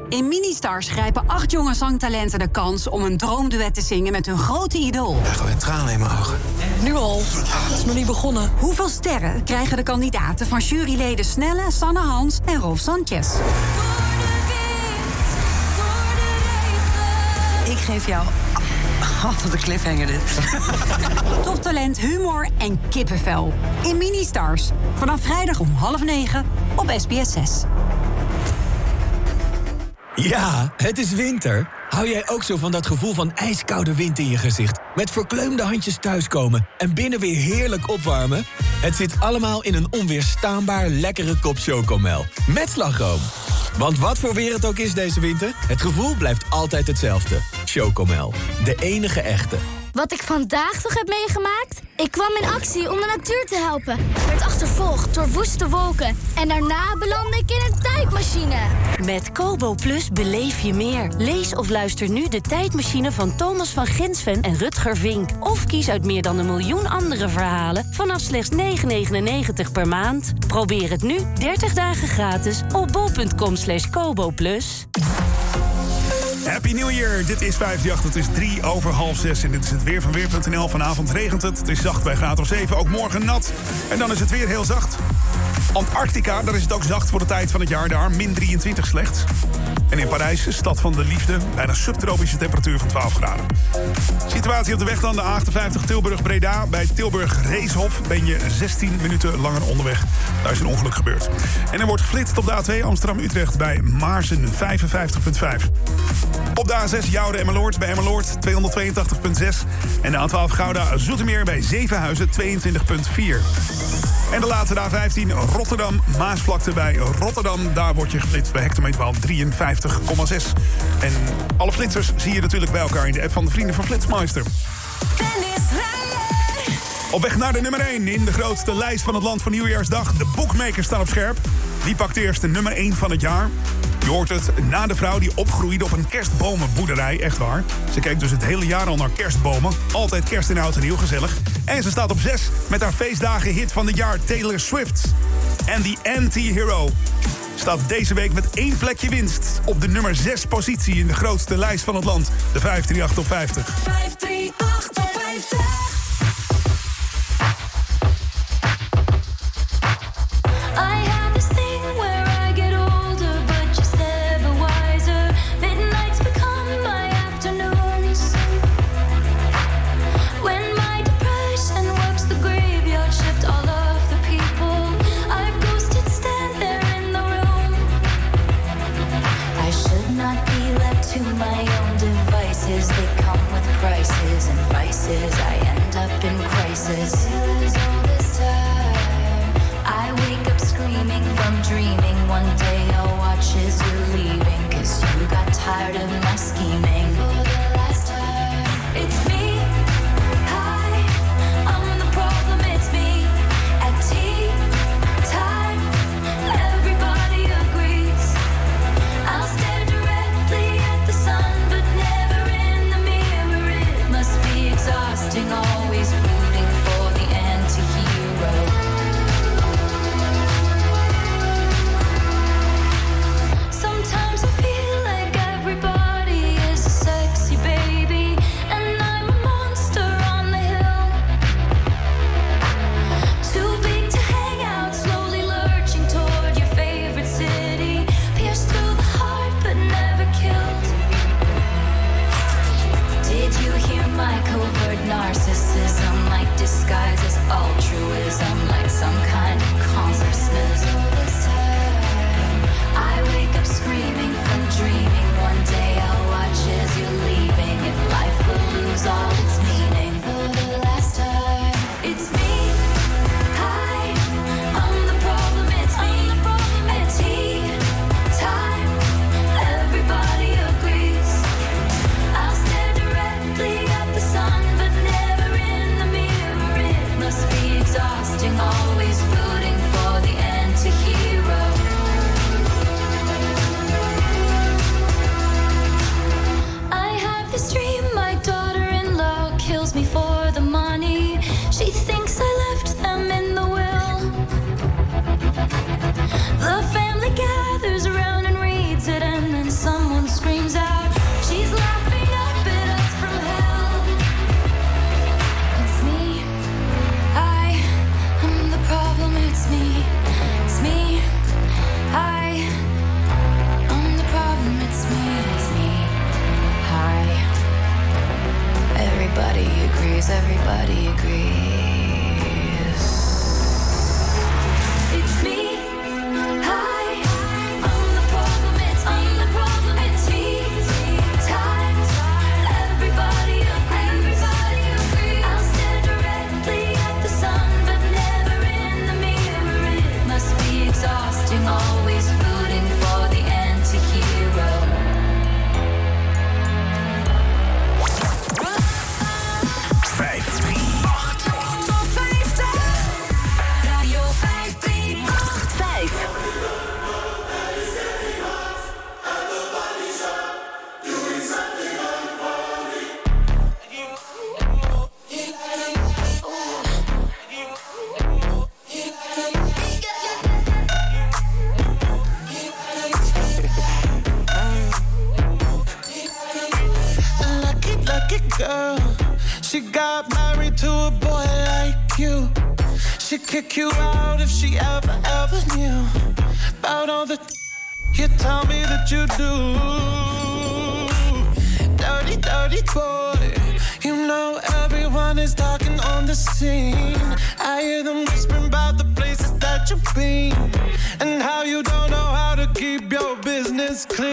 In Ministars grijpen acht jonge zangtalenten de kans om een droomduet te zingen met hun grote idool. Gewoon tranen in mijn ogen. Nu al. Het is nog niet begonnen. Hoeveel sterren krijgen de kandidaten van juryleden Snelle, Sanne Hans en Rolf Sanchez? Ik geef jou... *laughs* Oh, wat een cliffhanger dit. *laughs* Toptalent, humor en kippenvel. In Ministars. Vanaf vrijdag om half negen op SBS 6. Ja, het is winter. Hou jij ook zo van dat gevoel van ijskoude wind in je gezicht? Met verkleumde handjes thuiskomen en binnen weer heerlijk opwarmen? Het zit allemaal in een onweerstaanbaar lekkere kop chocomel. Met slagroom. Want wat voor weer het ook is deze winter, het gevoel blijft altijd hetzelfde. Chocomel, de enige echte. Wat ik vandaag nog heb meegemaakt? Ik kwam in actie om de natuur te helpen. Werd achtervolgd door woeste wolken. En daarna belandde ik in een tijdmachine. Met Kobo Plus beleef je meer. Lees of luister nu de tijdmachine van Thomas van Ginsven en Rutger Vink. Of kies uit meer dan een miljoen andere verhalen vanaf slechts 9,99 per maand. Probeer het nu 30 dagen gratis op bol.com slash Kobo Plus. Happy New Year, dit is 538, het is 3 over half 6 en dit is het weer van Weer.nl. Vanavond regent het, het is zacht bij graad of 7, ook morgen nat. En dan is het weer heel zacht. Antarctica, daar is het ook zacht voor de tijd van het jaar daar, min 23 slechts. En in Parijs, stad van de liefde, bijna subtropische temperatuur van 12 graden. Situatie op de weg dan, de A58 Tilburg-Breda. Bij Tilburg-Reeshof ben je 16 minuten langer onderweg. Daar is een ongeluk gebeurd. En er wordt geflitst op de A2 Amsterdam-Utrecht bij Maarsen 55,5. Op de A6 Joude Emmeloord bij Emmeloord 282,6. En de A12 Gouda Zoetermeer bij Zevenhuizen 22,4. En de laatste de A15 Rotterdam Maasvlakte bij Rotterdam. Daar word je geflitst bij hectometerpaal 53,6. En alle flitsers zie je natuurlijk bij elkaar in de app van de Vrienden van Flitsmeister. Op weg naar de nummer 1 in de grootste lijst van het land van Nieuwjaarsdag. De bookmakers staan op scherp. Die pakt eerst de nummer 1 van het jaar. Je hoort het na de vrouw die opgroeide op een kerstbomenboerderij. Echt waar. Ze keek dus het hele jaar al naar kerstbomen. Altijd kerst in oud en nieuw, gezellig. En ze staat op 6 met haar feestdagen hit van het jaar Taylor Swift. En die Anti-Hero staat deze week met één plekje winst... op de nummer 6 positie in de grootste lijst van het land. De 538 op 50. 538 op 50. you do. Dirty, dirty boy. You know everyone is talking on the scene. I hear them whispering about the places that you've been and how you don't know how to keep your business clean.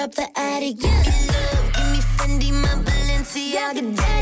drop the attic. Give me love, give me Fendi, my Balenciaga. Day.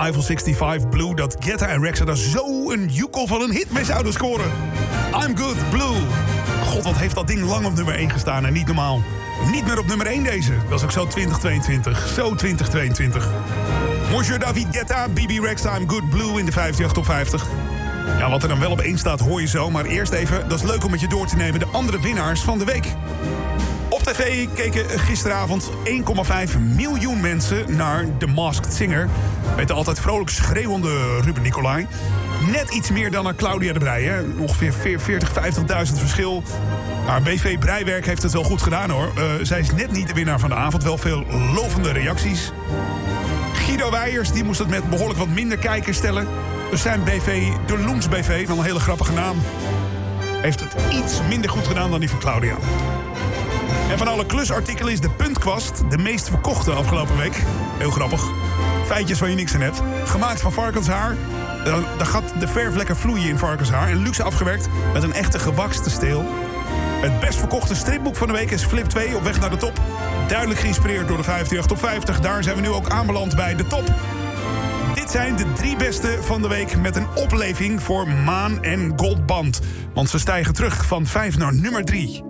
Eiffel 65 Blue, dat Guetta en Rexa daar zo een joekel van een hit mee zouden scoren. I'm Good Blue. God, wat heeft dat ding lang op nummer 1 gestaan en niet normaal. Niet meer op nummer 1 deze. Dat is ook zo 2022. Zo 2022. Monsieur David Guetta, BB Rexa, I'm Good Blue in de 58 top 50. Ja, wat er dan wel op één staat hoor je zo. Maar eerst even, dat is leuk om met je door te nemen... de andere winnaars van de week. Op tv keken gisteravond 1,5 miljoen mensen naar The Masked Singer. Met de altijd vrolijk schreeuwende Ruben Nicolai. Net iets meer dan Claudia de Brij. Hè? Ongeveer 40, 50.000 verschil. Maar BV Breiwerk heeft het wel goed gedaan hoor. Eh, zij is net niet de winnaar van de avond. Wel veel lovende reacties. Guido Weijers die moest het met behoorlijk wat minder kijkers stellen. Dus zijn BV, de Loens BV, wel een hele grappige naam... heeft het iets minder goed gedaan dan die van Claudia. En van alle klusartikelen is de puntkwast de meest verkochte afgelopen week. Heel grappig. Feitjes waar je niks aan hebt. Gemaakt van varkenshaar. Dan, dan gaat de verf lekker vloeien in varkenshaar. En luxe afgewerkt met een echte gewakste steel. Het best verkochte stripboek van de week is Flip 2 op weg naar de top. Duidelijk geïnspireerd door de 58 top 50. Daar zijn we nu ook aanbeland bij de top. Dit zijn de drie beste van de week met een opleving voor Maan en Goldband. Want ze stijgen terug van 5 naar nummer 3.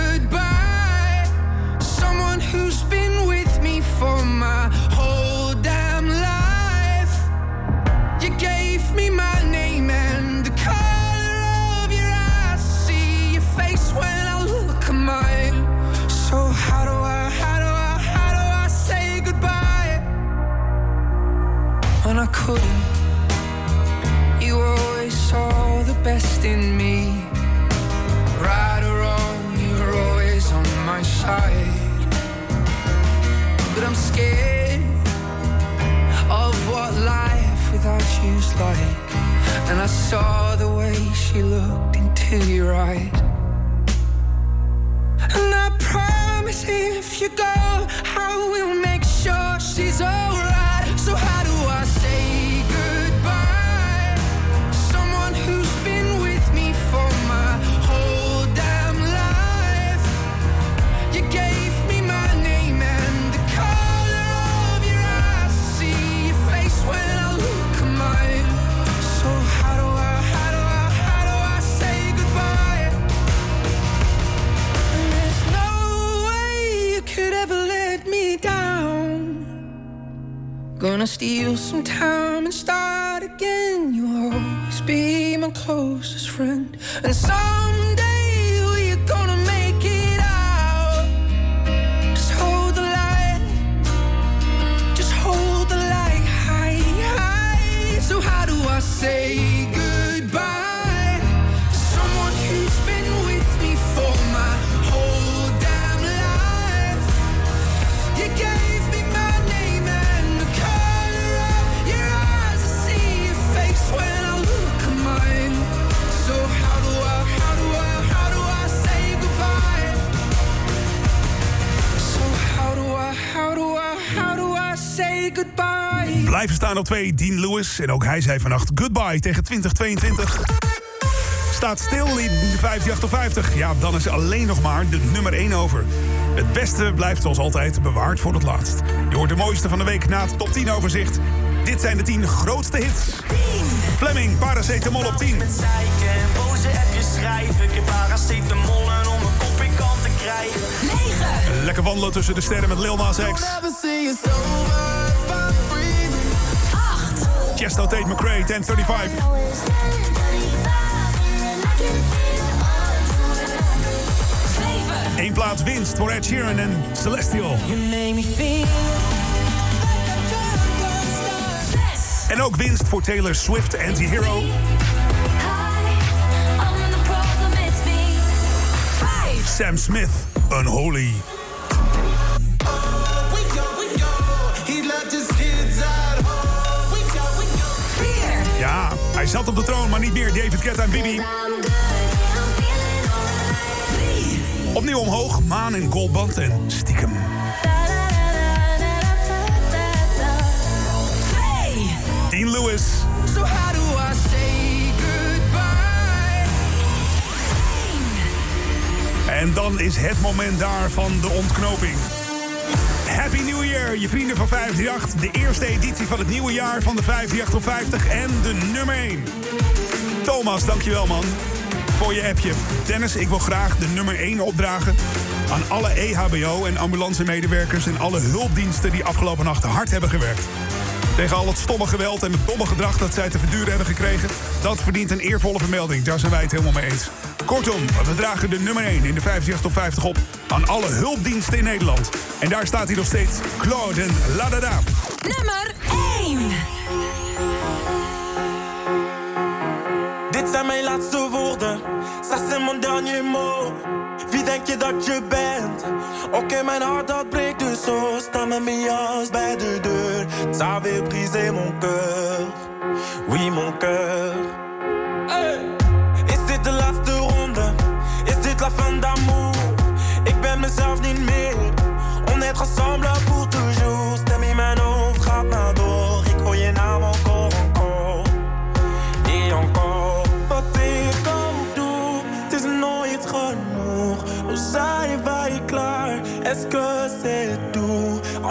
Like. And I saw the way she looked into your eyes. And I promise if you go, I will make Gonna steal some time and start Op 2, Dean Lewis. En ook hij zei vannacht goodbye tegen 2022. Staat stil in de 558. Ja, dan is alleen nog maar de nummer 1 over. Het beste blijft zoals altijd bewaard voor het laatst. Je hoort de mooiste van de week na het top 10 overzicht. Dit zijn de 10 grootste hits. Fleming, paracetamol op 10. Met zeiken en boze appjes schrijven. Ik heb paracetamol en om mijn kop in kant te krijgen. 9. Lekker wandelen tussen de sterren met Lil Nas X. Chesto Tate McRae, 1035. Eén plaats winst voor Ed Sheeran en Celestial. En ook winst voor Taylor Swift, Anti-Hero. Sam Smith, Unholy. Hij zat op de troon, maar niet meer. David Guetta en Bibi. Opnieuw omhoog, Maan en Goldband en Stiekem. Dean Lewis. So how do I say goodbye? En dan is het moment daar van de ontknoping. Je vrienden van 538. De eerste editie van het nieuwe jaar van de 538 op 50 en de nummer 1. Thomas, dankjewel man. Voor je appje. Dennis, ik wil graag de nummer 1 opdragen aan alle EHBO en ambulancemedewerkers en alle hulpdiensten die afgelopen nacht hard hebben gewerkt. Tegen al het stomme geweld en het domme gedrag dat zij te verduren hebben gekregen, dat verdient een eervolle vermelding. Daar zijn wij het helemaal mee eens. Kortom, we dragen de nummer 1 in de 50 tot 50 op aan alle hulpdiensten in Nederland. En daar staat hij nog steeds, Claude en Ladada. Nummer 1. Dit zijn mijn laatste woorden, ça c'est mon dernier mot. Wie denk je dat je bent? Oké, mijn hart dat breekt dus zo. Sta met mijn jas bij de deur. Ça avait brisé mon cœur. Oui, mon cœur. Hey. Is dit de laatste ronde? Is dit la fin d'amour? Ik ben mezelf niet meer. On est ensemble pour toujours.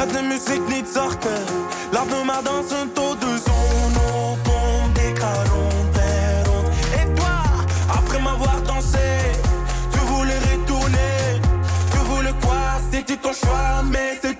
Zet de muziek niet zachter. Laat me maar dansen tot de zon opkomt. Ik ga rond en rond. Et toi, après m'avoir dansé, tu voulais retourner. Tu voulais quoi? C'était ton choix, mais c'est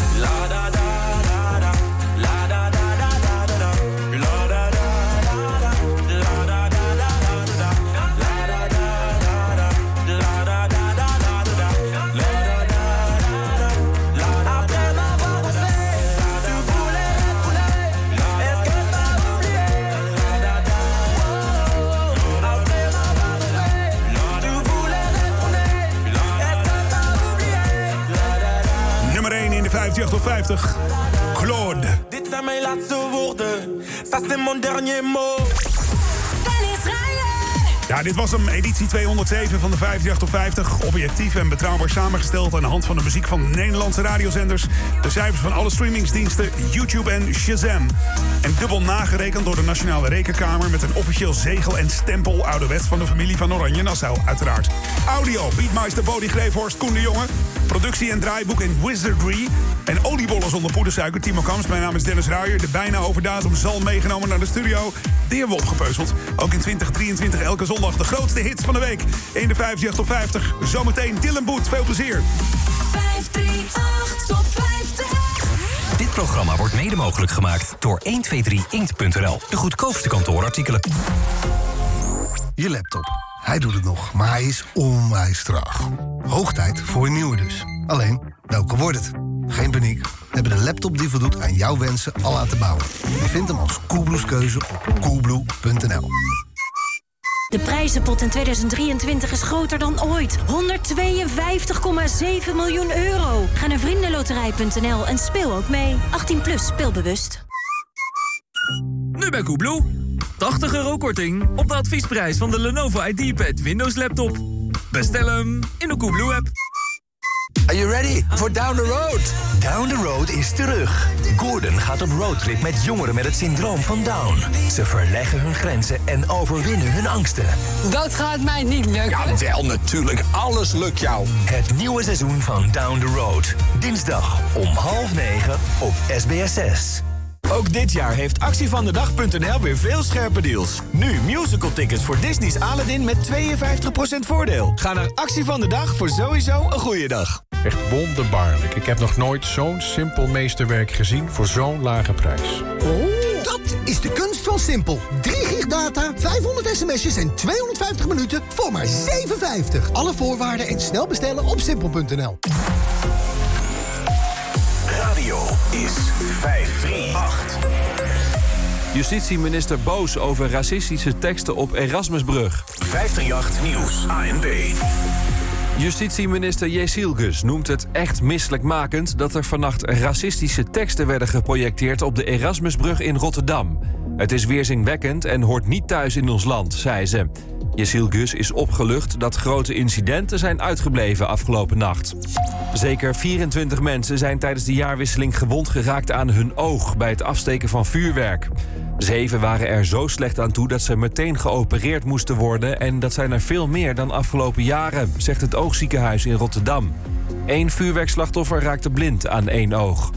50 tot 50. Claude. Dit zijn mijn laatste woorden. Ça c'est mon dernier mot. Ja, dit was hem, editie 207 van de 58 tot 50. Objectief en betrouwbaar samengesteld aan de hand van de muziek van Nederlandse radiozenders. De cijfers van alle streamingsdiensten, YouTube en Shazam. En dubbel nagerekend door de Nationale Rekenkamer met een officieel zegel en stempel ouderwets van de familie van Oranje Nassau, uiteraard. Audio, Beatmeister Bodie Greefhorst, Koen de Jonge. Productie en draaiboek in Wizardry. En oliebollen zonder poedersuiker, Timo Kamps. Mijn naam is Dennis Ruijer. De bijna overdatum zal meegenomen naar de studio. Die hebben we opgepeuzeld. Ook in 2023 elke zondag de grootste hits van de week. In de 58 tot 50. Zometeen Dylan Boet. Veel plezier. 538 tot 50. Dit programma wordt mede mogelijk gemaakt door 123inkt.nl. De goedkoopste kantoorartikelen. Je laptop. Hij doet het nog, maar hij is onwijs traag. Hoog tijd voor een nieuwe dus. Alleen, welke wordt het? Geen paniek. We hebben de laptop die voldoet aan jouw wensen al laten bouwen. Je vindt hem als Coolblues keuze op coolblue.nl. De prijzenpot in 2023 is groter dan ooit. 152,7 miljoen euro. Ga naar vriendenloterij.nl en speel ook mee. 18 plus speelbewust. Nu bij Koebloe. 80 euro korting op de adviesprijs van de Lenovo IdeaPad Windows laptop. Bestel hem in de Koebloe-app. Are you ready for Down the Road? Down the Road is terug. Gordon gaat op roadtrip met jongeren met het syndroom van Down. Ze verleggen hun grenzen en overwinnen hun angsten. Dat gaat mij niet lukken. Ja, wel natuurlijk. Alles lukt jou. Het nieuwe seizoen van Down the Road. Dinsdag om half negen op SBS6. Ook dit jaar heeft actievandedag.nl weer veel scherpe deals. Nu musical tickets voor Disney's Aladdin met 52% voordeel. Ga naar Actie van de Dag voor sowieso een goede dag. Echt wonderbaarlijk. Ik heb nog nooit zo'n simpel meesterwerk gezien voor zo'n lage prijs. Oh, dat is de kunst van simpel. 3 gig data, 500 sms'jes en 250 minuten voor maar 7,50. Alle voorwaarden en snel bestellen op simpel.nl. Radio is 538. Justitieminister boos over racistische teksten op Erasmusbrug. 538 Nieuws, ANB. Justitieminister Jesielgus noemt het echt misselijkmakend... dat er vannacht racistische teksten werden geprojecteerd... op de Erasmusbrug in Rotterdam. Het is weerzinwekkend en hoort niet thuis in ons land, zei ze. Jesielgus is opgelucht dat grote incidenten zijn uitgebleven afgelopen nacht. Zeker 24 mensen zijn tijdens de jaarwisseling gewond geraakt aan hun oog... bij het afsteken van vuurwerk. Zeven waren er zo slecht aan toe dat ze meteen geopereerd moesten worden... en dat zijn er veel meer dan afgelopen jaren, zegt het oogziekenhuis in Rotterdam. Eén vuurwerkslachtoffer raakte blind aan één oog.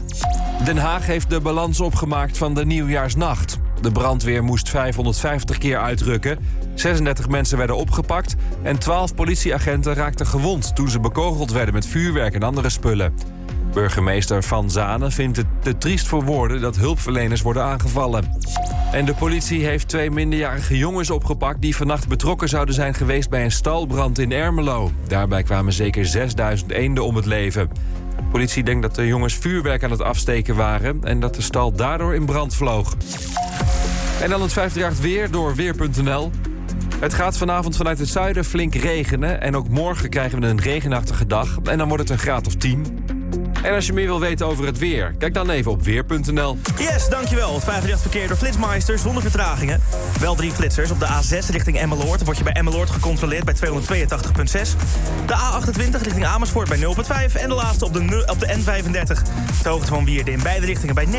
Den Haag heeft de balans opgemaakt van de nieuwjaarsnacht. De brandweer moest 550 keer uitrukken. 36 mensen werden opgepakt en 12 politieagenten raakten gewond... toen ze bekogeld werden met vuurwerk en andere spullen. Burgemeester Van Zanen vindt het te triest voor woorden dat hulpverleners worden aangevallen. En de politie heeft twee minderjarige jongens opgepakt die vannacht betrokken zouden zijn geweest bij een stalbrand in Ermelo. Daarbij kwamen zeker 6000 eenden om het leven. De politie denkt dat de jongens vuurwerk aan het afsteken waren en dat de stal daardoor in brand vloog. En dan het 538 weer door weer.nl. Het gaat vanavond vanuit het zuiden flink regenen. En ook morgen krijgen we een regenachtige dag. En dan wordt het een graad of 10. En als je meer wil weten over het weer, kijk dan even op weer.nl. Yes, dankjewel. Het 538 verkeer door Flitsmeister zonder vertragingen. Wel drie flitsers. Op de A6 richting Emmeloord word je bij Emmeloord gecontroleerd bij 282.6. De A28 richting Amersfoort bij 0.5. En de laatste op de, op de N35. De hoogte van Wierde in beide richtingen bij 39.1.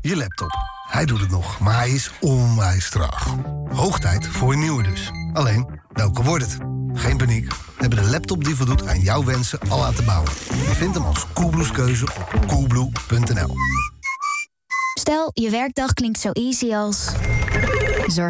Je laptop. Hij doet het nog, maar hij is onwijs traag. Hoog tijd voor een nieuwe dus. Alleen, welke wordt het? Geen paniek. We hebben de laptop die voldoet aan jouw wensen al laten bouwen. Je vindt hem als Coolblues keuze op coolblue.nl. Stel, je werkdag klinkt zo easy als...